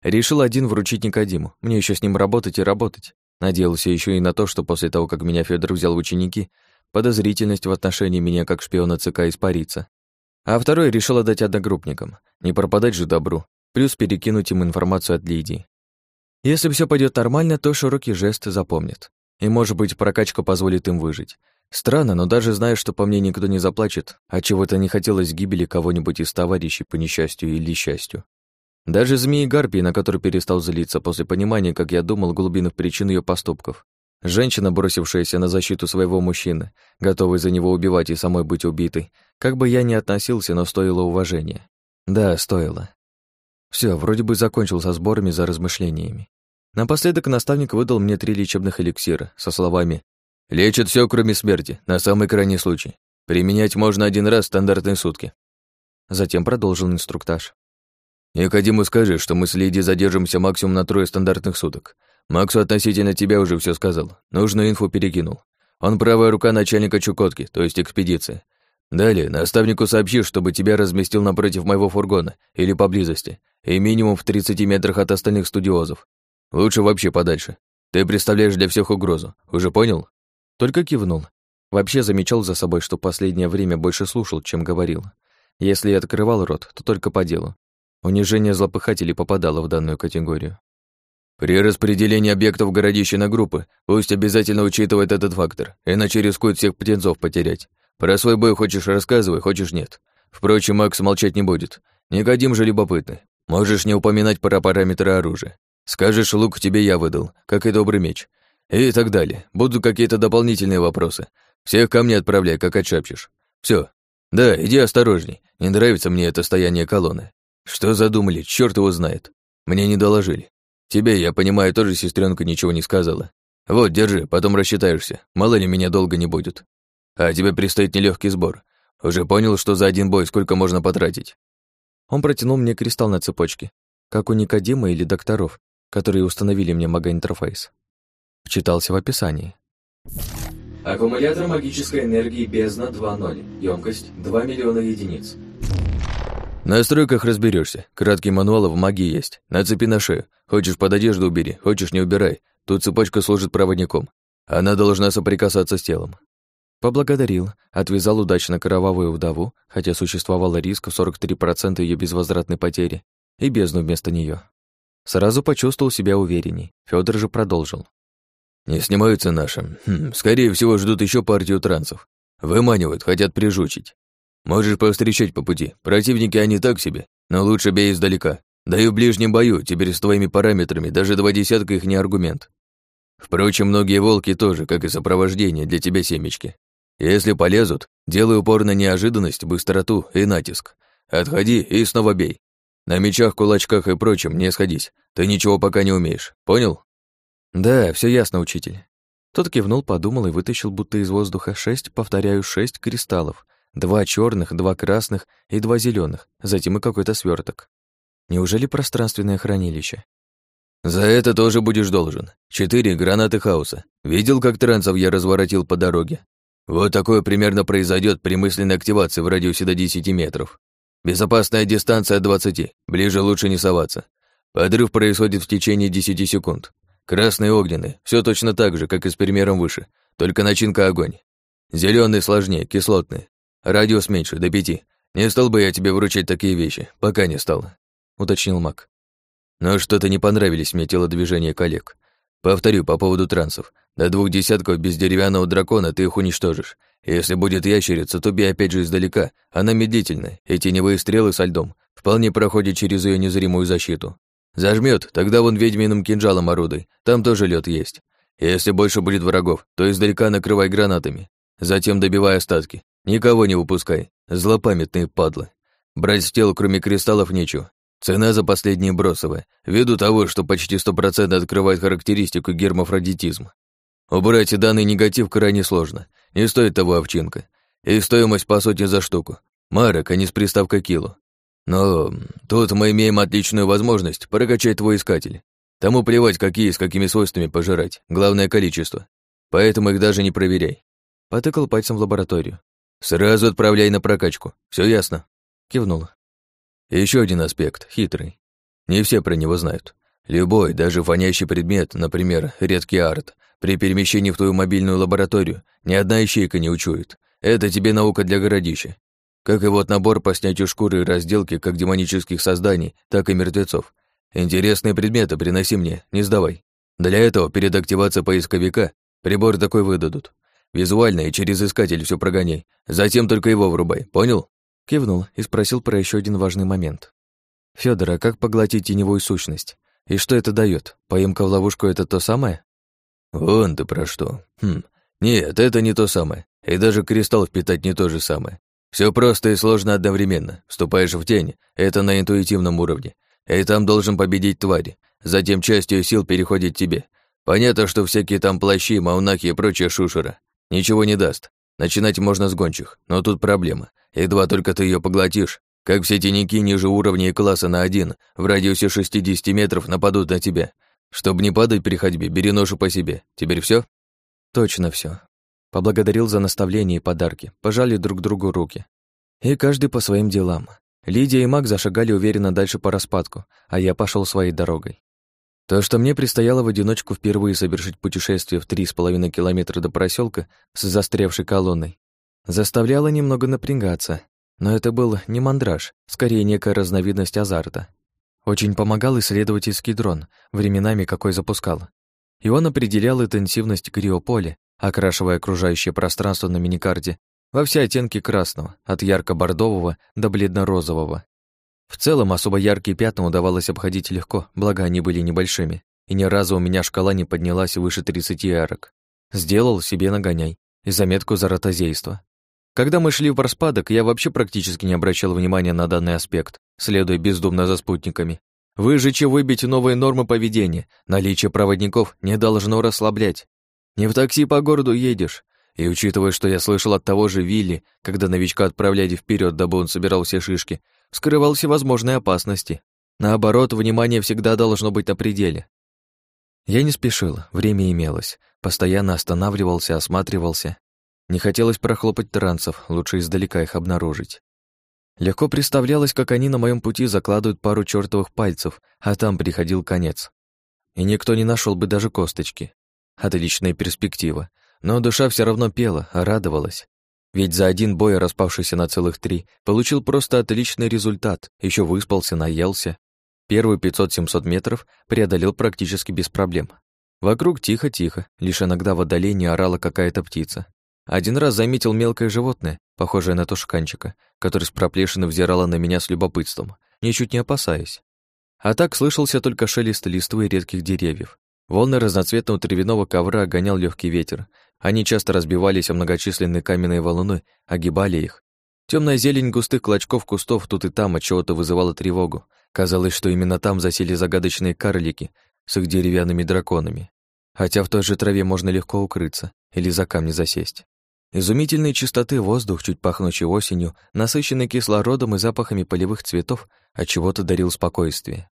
Решил один вручить Никодиму, мне еще с ним работать и работать. Надеялся еще и на то, что после того, как меня Федор взял в ученики, подозрительность в отношении меня как шпиона ЦК испарится. А второй решил отдать одногруппникам, не пропадать же добру, плюс перекинуть им информацию от Лидии. Если все пойдет нормально, то широкий жест запомнит. И, может быть, прокачка позволит им выжить. Странно, но даже зная, что по мне никто не заплачет, а чего-то не хотелось гибели кого-нибудь из товарищей по несчастью или счастью. Даже змеи Гарпии, на которую перестал злиться после понимания, как я думал, глубинных причин ее поступков. Женщина, бросившаяся на защиту своего мужчины, готовая за него убивать и самой быть убитой. Как бы я ни относился, но стоило уважения. Да, стоило. Все, вроде бы закончил со сборами за размышлениями. Напоследок наставник выдал мне три лечебных эликсира со словами «Лечит все, кроме смерти, на самый крайний случай. Применять можно один раз стандартные сутки. Затем продолжил инструктаж. Никодиму скажи, что мы с Лиди задержимся максимум на трое стандартных суток. Максу относительно тебя уже все сказал. Нужную инфу перекинул. Он правая рука начальника Чукотки, то есть экспедиции. Далее наставнику сообщи, чтобы тебя разместил напротив моего фургона или поблизости, и минимум в 30 метрах от остальных студиозов. Лучше вообще подальше. Ты представляешь для всех угрозу. Уже понял? Только кивнул. Вообще замечал за собой, что последнее время больше слушал, чем говорил. Если и открывал рот, то только по делу. Унижение злопыхателей попадало в данную категорию. При распределении объектов городища на группы пусть обязательно учитывает этот фактор, иначе рискует всех птенцов потерять. Про свой бой хочешь рассказывай, хочешь нет. Впрочем, Макс молчать не будет. Никодим же любопытный. Можешь не упоминать про параметры оружия. Скажешь, лук тебе я выдал, как и добрый меч. И так далее. Будут какие-то дополнительные вопросы. Всех ко мне отправляй, как отшапчешь. Все. Да, иди осторожней. Не нравится мне это стояние колонны. Что задумали, черт его знает. Мне не доложили. Тебе, я понимаю, тоже сестренка ничего не сказала. Вот, держи, потом рассчитаешься. Мало ли меня долго не будет. А тебе предстоит нелегкий сбор. Уже понял, что за один бой сколько можно потратить?» Он протянул мне кристалл на цепочке, как у Никодима или докторов, которые установили мне мага-интерфейс. Вчитался в описании. Аккумулятор магической энергии бездна 2.0. Емкость 2 миллиона единиц. На стройках разберешься. Краткий мануал в магии есть. Нацепи на шею. Хочешь под одежду убери, хочешь не убирай. Тут цепочка служит проводником. Она должна соприкасаться с телом. Поблагодарил, отвязал удачно кровавую вдову, хотя существовал риск в 43% ее безвозвратной потери, и бездну вместо нее. Сразу почувствовал себя уверенней. Федор же продолжил. «Не снимаются наши. Хм, скорее всего, ждут еще партию трансов. Выманивают, хотят прижучить. Можешь повстречать по пути. Противники они так себе, но лучше бей издалека. Да и в ближнем бою, теперь с твоими параметрами, даже два десятка их не аргумент. Впрочем, многие волки тоже, как и сопровождение для тебя семечки. Если полезут, делай упор на неожиданность, быстроту и натиск. Отходи и снова бей. На мечах, кулачках и прочем не сходись. Ты ничего пока не умеешь. Понял? Да, все ясно, учитель. Тот кивнул, подумал и вытащил будто из воздуха шесть, повторяю, шесть кристаллов. Два черных, два красных и два зеленых, затем и какой-то сверток. Неужели пространственное хранилище? За это тоже будешь должен. Четыре гранаты хаоса. Видел, как трансов я разворотил по дороге? Вот такое примерно произойдет при мысленной активации в радиусе до 10 метров. Безопасная дистанция 20, ближе лучше не соваться. Подрыв происходит в течение 10 секунд. Красный огненный, все точно так же, как и с примером выше, только начинка огонь. Зеленый сложнее, кислотный. Радиус меньше, до пяти. Не стал бы я тебе вручать такие вещи, пока не стал, уточнил Мак. Но что-то не понравились мне телодвижения коллег. Повторю по поводу трансов. До двух десятков без деревянного дракона ты их уничтожишь. Если будет ящерица, то бей опять же издалека. Она медлительна, и теневые стрелы со льдом вполне проходят через ее незримую защиту. Зажмет, тогда вон ведьминым кинжалом орудуй, там тоже лед есть. Если больше будет врагов, то издалека накрывай гранатами. Затем добивай остатки. Никого не выпускай. Злопамятные падлы. Брать с тела, кроме кристаллов, нечего. Цена за последние бросовая, ввиду того, что почти стопроцентно открывает характеристику гермафродитизма. Убрать данный негатив крайне сложно, не стоит того овчинка. И стоимость по сотне за штуку. Марок, а не с приставкой кило. Но тут мы имеем отличную возможность прокачать твой искатель. Тому плевать, какие с какими свойствами пожирать, главное количество. Поэтому их даже не проверяй. Потыкал пальцем в лабораторию. Сразу отправляй на прокачку, все ясно? Кивнула. Еще один аспект, хитрый. Не все про него знают. Любой, даже фонящий предмет, например, редкий арт, при перемещении в твою мобильную лабораторию ни одна ячейка не учует. Это тебе наука для городища. Как и вот набор по снятию шкуры и разделке как демонических созданий, так и мертвецов. Интересные предметы приноси мне, не сдавай. Для этого перед активацией поисковика прибор такой выдадут. Визуально и через искатель все прогоняй. Затем только его врубай, понял? Кивнул и спросил про еще один важный момент. «Фёдор, а как поглотить теневую сущность? И что это дает? Поимка в ловушку — это то самое?» «Вон ты про что. Хм, нет, это не то самое. И даже кристалл впитать не то же самое. Все просто и сложно одновременно. Вступаешь в тень, это на интуитивном уровне. И там должен победить твари. Затем часть ее сил переходит тебе. Понятно, что всякие там плащи, маунахи и прочая шушера. Ничего не даст. Начинать можно с гончих, но тут проблема. Едва только ты ее поглотишь, как все теники ниже уровня и класса на один в радиусе 60 метров нападут на тебя. Чтобы не падать при ходьбе, бери ношу по себе. Теперь все? Точно все. Поблагодарил за наставление и подарки, пожали друг другу руки. И каждый по своим делам. Лидия и Мак зашагали уверенно дальше по распадку, а я пошел своей дорогой. То, что мне предстояло в одиночку впервые совершить путешествие в три с половиной километра до проселка с застрявшей колонной, заставляло немного напрягаться, но это был не мандраж, скорее некая разновидность азарта. Очень помогал исследовательский дрон, временами какой запускал. И он определял интенсивность криополя, окрашивая окружающее пространство на миникарте во все оттенки красного, от ярко-бордового до бледно-розового. В целом, особо яркие пятна удавалось обходить легко, благо они были небольшими, и ни разу у меня шкала не поднялась выше 30 арок. Сделал себе нагоняй и заметку за ротозейство. Когда мы шли в распадок, я вообще практически не обращал внимания на данный аспект, следуя бездумно за спутниками. Выжечь и выбить новые нормы поведения, наличие проводников не должно расслаблять. Не в такси по городу едешь, и учитывая, что я слышал от того же Вилли, когда новичка отправляли вперед, дабы он собирал все шишки, скрывал всевозможные опасности. Наоборот, внимание всегда должно быть на пределе. Я не спешил, время имелось. Постоянно останавливался, осматривался. Не хотелось прохлопать трансов, лучше издалека их обнаружить. Легко представлялось, как они на моем пути закладывают пару чертовых пальцев, а там приходил конец. И никто не нашел бы даже косточки. Отличная перспектива. Но душа все равно пела, радовалась. Ведь за один бой, распавшийся на целых три, получил просто отличный результат, еще выспался, наелся. Первые 500-700 метров преодолел практически без проблем. Вокруг тихо-тихо, лишь иногда в отдалении орала какая-то птица. Один раз заметил мелкое животное, похожее на тушканчика, который с проплешины взирало на меня с любопытством, ничуть не опасаясь. А так слышался только шелест листвы и редких деревьев. Волны разноцветного травяного ковра огонял легкий ветер, они часто разбивались о многочисленные каменные валуны, огибали их. Темная зелень густых клочков кустов тут и там от чего-то вызывала тревогу. Казалось, что именно там засели загадочные карлики с их деревянными драконами. Хотя в той же траве можно легко укрыться или за камни засесть. Изумительной чистоты воздух, чуть пахнущий осенью, насыщенный кислородом и запахами полевых цветов, от чего-то дарил спокойствие.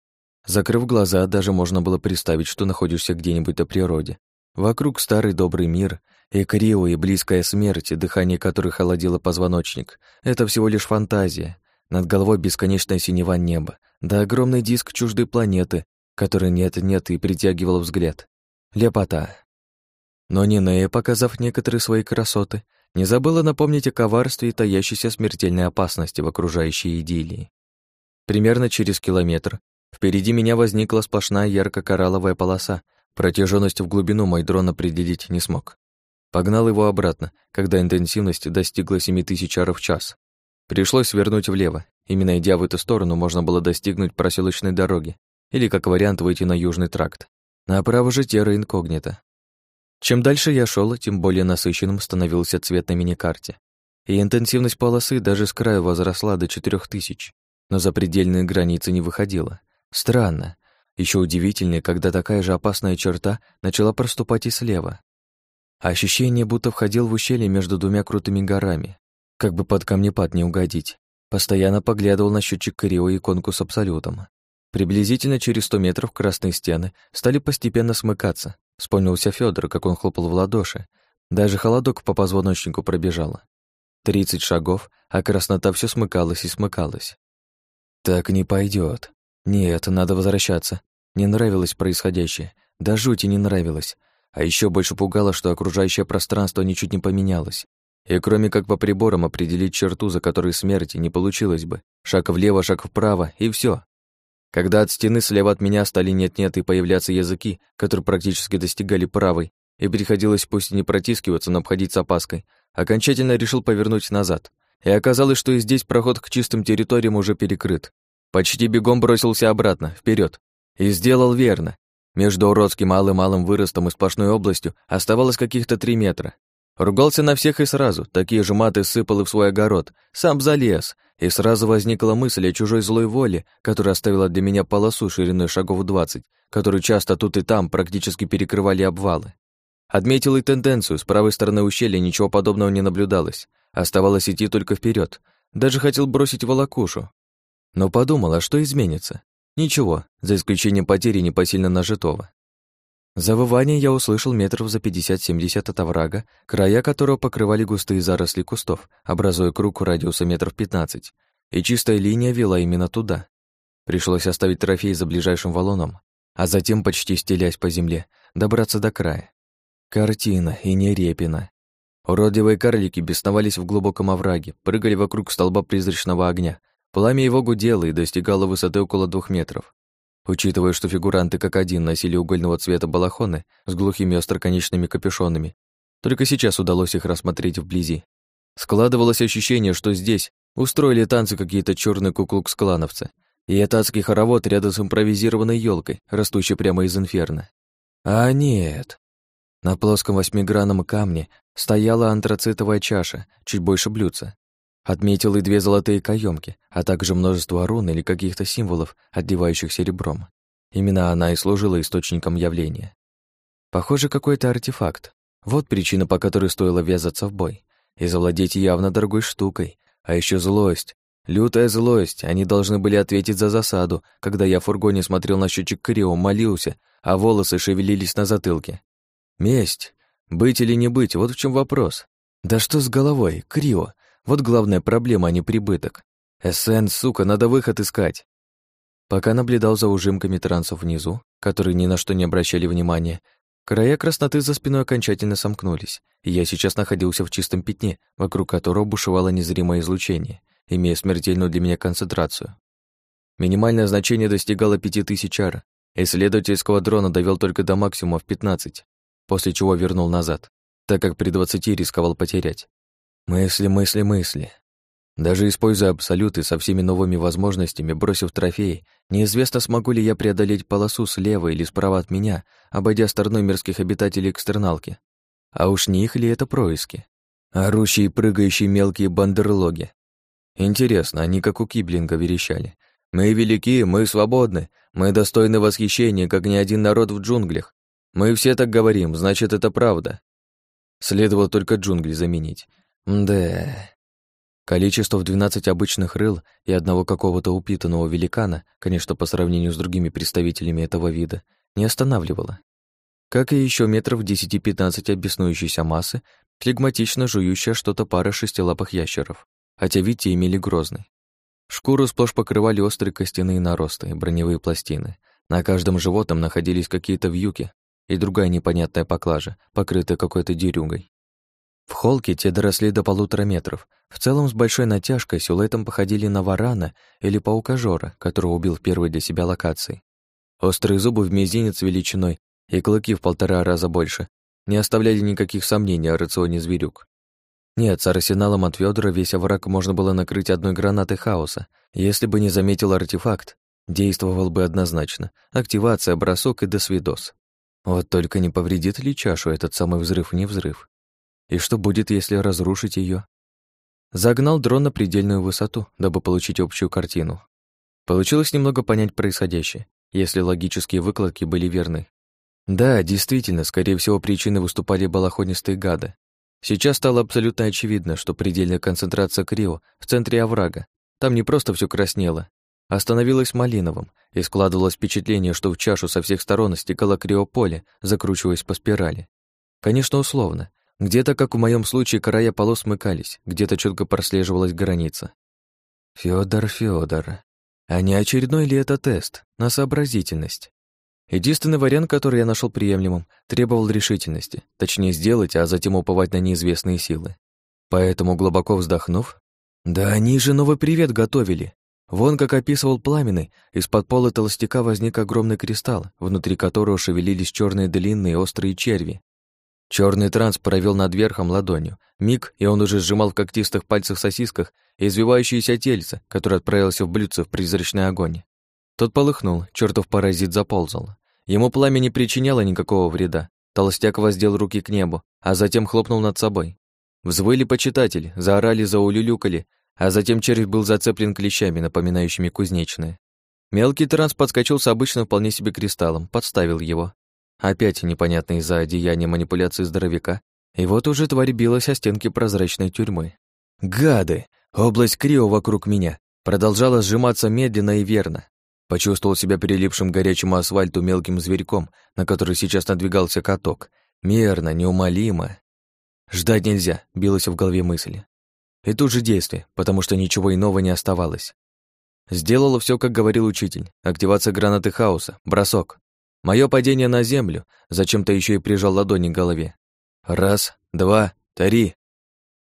Закрыв глаза, даже можно было представить, что находишься где-нибудь на природе. Вокруг старый добрый мир, и крио, и близкая смерть, дыхание которой холодило позвоночник. Это всего лишь фантазия. Над головой бесконечное синева неба, да огромный диск чуждой планеты, который нет-нет и притягивал взгляд. Лепота. Но Нинея, показав некоторые свои красоты, не забыла напомнить о коварстве и таящейся смертельной опасности в окружающей идиллии. Примерно через километр впереди меня возникла сплошная ярко-коралловая полоса, протяженность в глубину мой дрон определить не смог. Погнал его обратно, когда интенсивность достигла 7000 аров в час. Пришлось свернуть влево. Именно идя в эту сторону, можно было достигнуть проселочной дороги или, как вариант, выйти на южный тракт. Направо же терра инкогнито. Чем дальше я шел, тем более насыщенным становился цвет на миникарте. И интенсивность полосы даже с краю возросла до 4000, но за предельные границы не выходила. Странно. Еще удивительнее, когда такая же опасная черта начала проступать и слева. Ощущение, будто входил в ущелье между двумя крутыми горами. Как бы под камнепад не угодить. Постоянно поглядывал на счетчик Крио и иконку с абсолютом. Приблизительно через сто метров красные стены стали постепенно смыкаться. Вспомнился Федор, как он хлопал в ладоши. Даже холодок по позвоночнику пробежало. Тридцать шагов, а краснота все смыкалась и смыкалась. Так не пойдет. Нет, надо возвращаться. Не нравилось происходящее. Да жути не нравилось. А еще больше пугало, что окружающее пространство ничуть не поменялось. И кроме как по приборам определить черту, за которой смерти не получилось бы. Шаг влево, шаг вправо, и все. Когда от стены слева от меня стали нет-нет и появляться языки, которые практически достигали правой, и приходилось пусть и не протискиваться, но обходить с опаской, окончательно решил повернуть назад. И оказалось, что и здесь проход к чистым территориям уже перекрыт. Почти бегом бросился обратно, вперед, И сделал верно. Между уродским малым-малым выростом и сплошной областью оставалось каких-то три метра. Ругался на всех и сразу, такие же маты сыпал и в свой огород, сам залез, и сразу возникла мысль о чужой злой воле, которая оставила для меня полосу шириной шагов двадцать, которую часто тут и там практически перекрывали обвалы. Отметил и тенденцию, с правой стороны ущелья ничего подобного не наблюдалось. Оставалось идти только вперед. Даже хотел бросить волокушу. Но подумал, а что изменится? Ничего, за исключением потери непосильно нажитого. Завывание я услышал метров за 50-70 от оврага, края которого покрывали густые заросли кустов, образуя круг радиуса метров 15, и чистая линия вела именно туда. Пришлось оставить трофей за ближайшим валуном, а затем, почти стелясь по земле, добраться до края. Картина и не репина. Уродливые карлики бесновались в глубоком овраге, прыгали вокруг столба призрачного огня. Пламя его гудело и достигало высоты около двух метров. Учитывая, что фигуранты как один носили угольного цвета балахоны с глухими остроконечными капюшонами, только сейчас удалось их рассмотреть вблизи. Складывалось ощущение, что здесь устроили танцы какие-то черные куклукс-клановцы, и это адский хоровод рядом с импровизированной елкой, растущей прямо из инферно. А нет, на плоском восьмигранном камне стояла антрацитовая чаша, чуть больше блюдца. Отметил и две золотые каемки, а также множество рун или каких-то символов, отливающих серебром. Именно она и служила источником явления. Похоже, какой-то артефакт. Вот причина, по которой стоило ввязаться в бой. И завладеть явно дорогой штукой. А еще злость. Лютая злость. Они должны были ответить за засаду, когда я в фургоне смотрел на счетчик Крио, молился, а волосы шевелились на затылке. Месть. Быть или не быть, вот в чем вопрос. Да что с головой, криво. Вот главная проблема, а не прибыток. СН, сука, надо выход искать. Пока наблюдал за ужимками трансов внизу, которые ни на что не обращали внимания, края красноты за спиной окончательно сомкнулись, и я сейчас находился в чистом пятне, вокруг которого бушевало незримое излучение, имея смертельную для меня концентрацию. Минимальное значение достигало 5000 ар, исследовательского дрона довел только до максимума в 15, после чего вернул назад, так как при двадцати рисковал потерять. Мысли, мысли, мысли. Даже используя абсолюты со всеми новыми возможностями, бросив трофеи, неизвестно, смогу ли я преодолеть полосу слева или справа от меня, обойдя стороной мирских обитателей экстерналки. А уж не их ли это происки? Орущие и прыгающие мелкие бандерлоги. Интересно, они как у Киблинга верещали. «Мы велики, мы свободны, мы достойны восхищения, как ни один народ в джунглях. Мы все так говорим, значит, это правда. Следовало только джунгли заменить. Да. Количество в 12 обычных рыл и одного какого-то упитанного великана, конечно, по сравнению с другими представителями этого вида, не останавливало. Как и еще метров 10-15 обеснующейся массы, флегматично жующая что-то пара шестилапых ящеров, хотя вид те имели грозный. Шкуру сплошь покрывали острые костяные наросты броневые пластины. На каждом животном находились какие-то вьюки, и другая непонятная поклажа, покрытая какой-то дерюгой. В холке те доросли до полутора метров. В целом с большой натяжкой силуэтом походили на варана или паукажора, которого убил в первой для себя локации. Острые зубы в мизинец величиной и клыки в полтора раза больше не оставляли никаких сомнений о рационе зверюк. Нет, с арсеналом от Фёдора весь овраг можно было накрыть одной гранатой хаоса. Если бы не заметил артефакт, действовал бы однозначно. Активация, бросок и досвидос. Вот только не повредит ли чашу этот самый взрыв не взрыв? И что будет, если разрушить ее? Загнал дрон на предельную высоту, дабы получить общую картину. Получилось немного понять происходящее, если логические выкладки были верны. Да, действительно, скорее всего, причиной выступали балахонистые гады. Сейчас стало абсолютно очевидно, что предельная концентрация крио в центре оврага. Там не просто все краснело, остановилось малиновым, и складывалось впечатление, что в чашу со всех сторон стекало криополе, закручиваясь по спирали. Конечно, условно. Где-то, как в моем случае, края полос смыкались, где-то четко прослеживалась граница. Федор, Федор, а не очередной ли это тест на сообразительность? Единственный вариант, который я нашел приемлемым, требовал решительности, точнее сделать, а затем уповать на неизвестные силы. Поэтому, глубоко вздохнув, да они же новый привет готовили. Вон, как описывал Пламенный, из-под пола толстяка возник огромный кристалл, внутри которого шевелились черные длинные острые черви. Черный транс провел над верхом ладонью. Миг, и он уже сжимал в когтистых пальцах сосисках извивающееся тельце, которое отправился в блюдце в призрачный огонь. Тот полыхнул, чертов паразит заползал. Ему пламя не причиняло никакого вреда. Толстяк воздел руки к небу, а затем хлопнул над собой. Взвыли почитатели, заорали, заулюлюкали, а затем червь был зацеплен клещами, напоминающими кузнечные. Мелкий транс подскочил с обычным вполне себе кристаллом, подставил его. Опять непонятно из-за одеяния манипуляции здоровяка. И вот уже тварь билась о стенки прозрачной тюрьмы. Гады! Область Крио вокруг меня продолжала сжиматься медленно и верно. Почувствовал себя прилипшим к горячему асфальту мелким зверьком, на который сейчас надвигался каток. Мерно, неумолимо. Ждать нельзя, билась в голове мысль. И тут же действие, потому что ничего иного не оставалось. Сделала все, как говорил учитель. Активация гранаты хаоса, бросок. Мое падение на землю, зачем-то еще и прижал ладони к голове. Раз, два, три.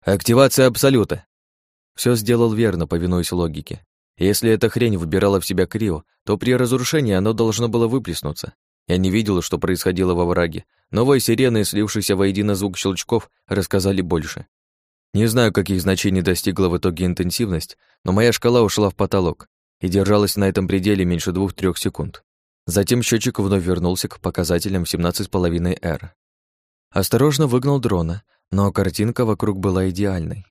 Активация абсолюта. Все сделал верно, повинуясь логике. Если эта хрень выбирала в себя Крио, то при разрушении оно должно было выплеснуться. Я не видел, что происходило во враге, но вой сирены слившийся воедино звук щелчков рассказали больше. Не знаю, каких значений достигла в итоге интенсивность, но моя шкала ушла в потолок и держалась на этом пределе меньше двух-трех секунд. Затем счетчик вновь вернулся к показателям 17,5 R. Осторожно выгнал дрона, но картинка вокруг была идеальной.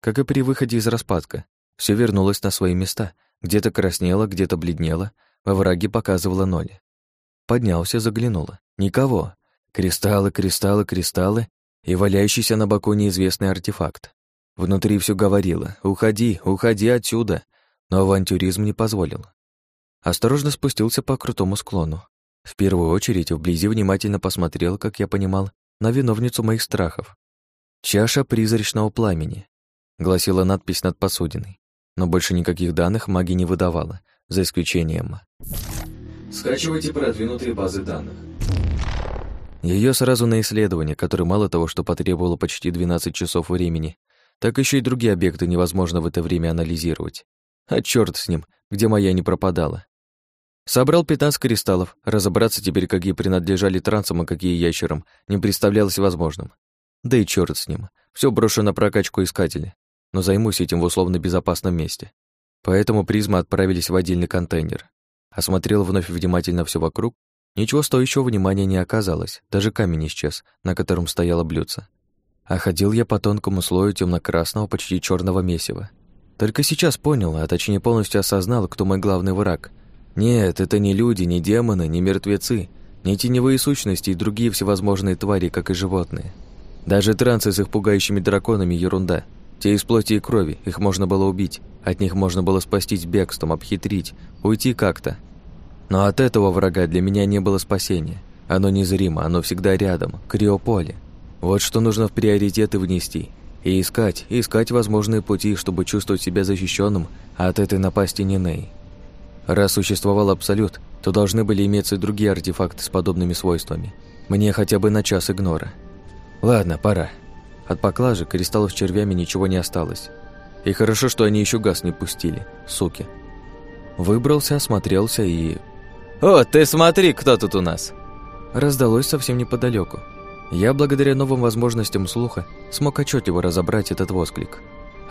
Как и при выходе из распадка, все вернулось на свои места, где-то краснело, где-то бледнело, во враге показывало ноль. Поднялся, заглянула. Никого. Кристаллы, кристаллы, кристаллы и валяющийся на боку неизвестный артефакт. Внутри все говорило «Уходи, уходи отсюда», но авантюризм не позволил. Осторожно спустился по крутому склону. В первую очередь вблизи внимательно посмотрел, как я понимал, на виновницу моих страхов. «Чаша призрачного пламени», — гласила надпись над посудиной, но больше никаких данных маги не выдавала, за исключением... Скачивайте продвинутые базы данных. Ее сразу на исследование, которое мало того, что потребовало почти 12 часов времени, так еще и другие объекты невозможно в это время анализировать. А черт с ним, где моя не пропадала. Собрал 15 кристаллов, разобраться теперь, какие принадлежали трансам, а какие ящерам, не представлялось возможным. Да и черт с ним, все брошу на прокачку искателя, но займусь этим в условно безопасном месте. Поэтому призмы отправились в отдельный контейнер. Осмотрел вновь внимательно все вокруг, ничего стоящего внимания не оказалось, даже камень исчез, на котором стояло блюдце. А ходил я по тонкому слою темно красного почти черного месива. Только сейчас понял, а точнее полностью осознал, кто мой главный враг — нет, это не люди, не демоны, не мертвецы, не теневые сущности и другие всевозможные твари, как и животные. Даже трансы с их пугающими драконами – ерунда. Те из плоти и крови, их можно было убить, от них можно было спастись бегством, обхитрить, уйти как-то. Но от этого врага для меня не было спасения. Оно незримо, оно всегда рядом, криополе. Вот что нужно в приоритеты внести. И искать, искать возможные пути, чтобы чувствовать себя защищенным от этой напасти Ниней. Раз существовал Абсолют, то должны были иметься и другие артефакты с подобными свойствами. Мне хотя бы на час игнора. Ладно, пора. От поклажи кристаллов с червями ничего не осталось. И хорошо, что они еще газ не пустили, суки. Выбрался, осмотрелся и... «О, ты смотри, кто тут у нас!» Раздалось совсем неподалеку. Я, благодаря новым возможностям слуха, смог отчетливо разобрать этот восклик.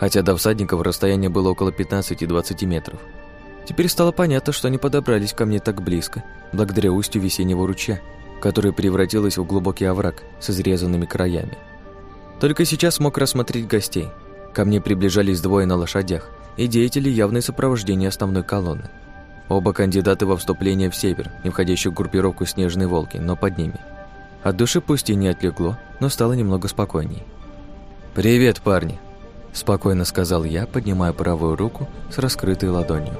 Хотя до всадников расстояние было около 15-20 метров. Теперь стало понятно, что они подобрались ко мне так близко, благодаря устью весеннего ручья, который превратилась в глубокий овраг с изрезанными краями. Только сейчас смог рассмотреть гостей. Ко мне приближались двое на лошадях и деятели явной сопровождения основной колонны. Оба кандидаты во вступление в Север, не входящую в группировку «Снежные волки», но под ними. От души пусть и не отлегло, но стало немного спокойней. «Привет, парни!» – спокойно сказал я, поднимая правую руку с раскрытой ладонью.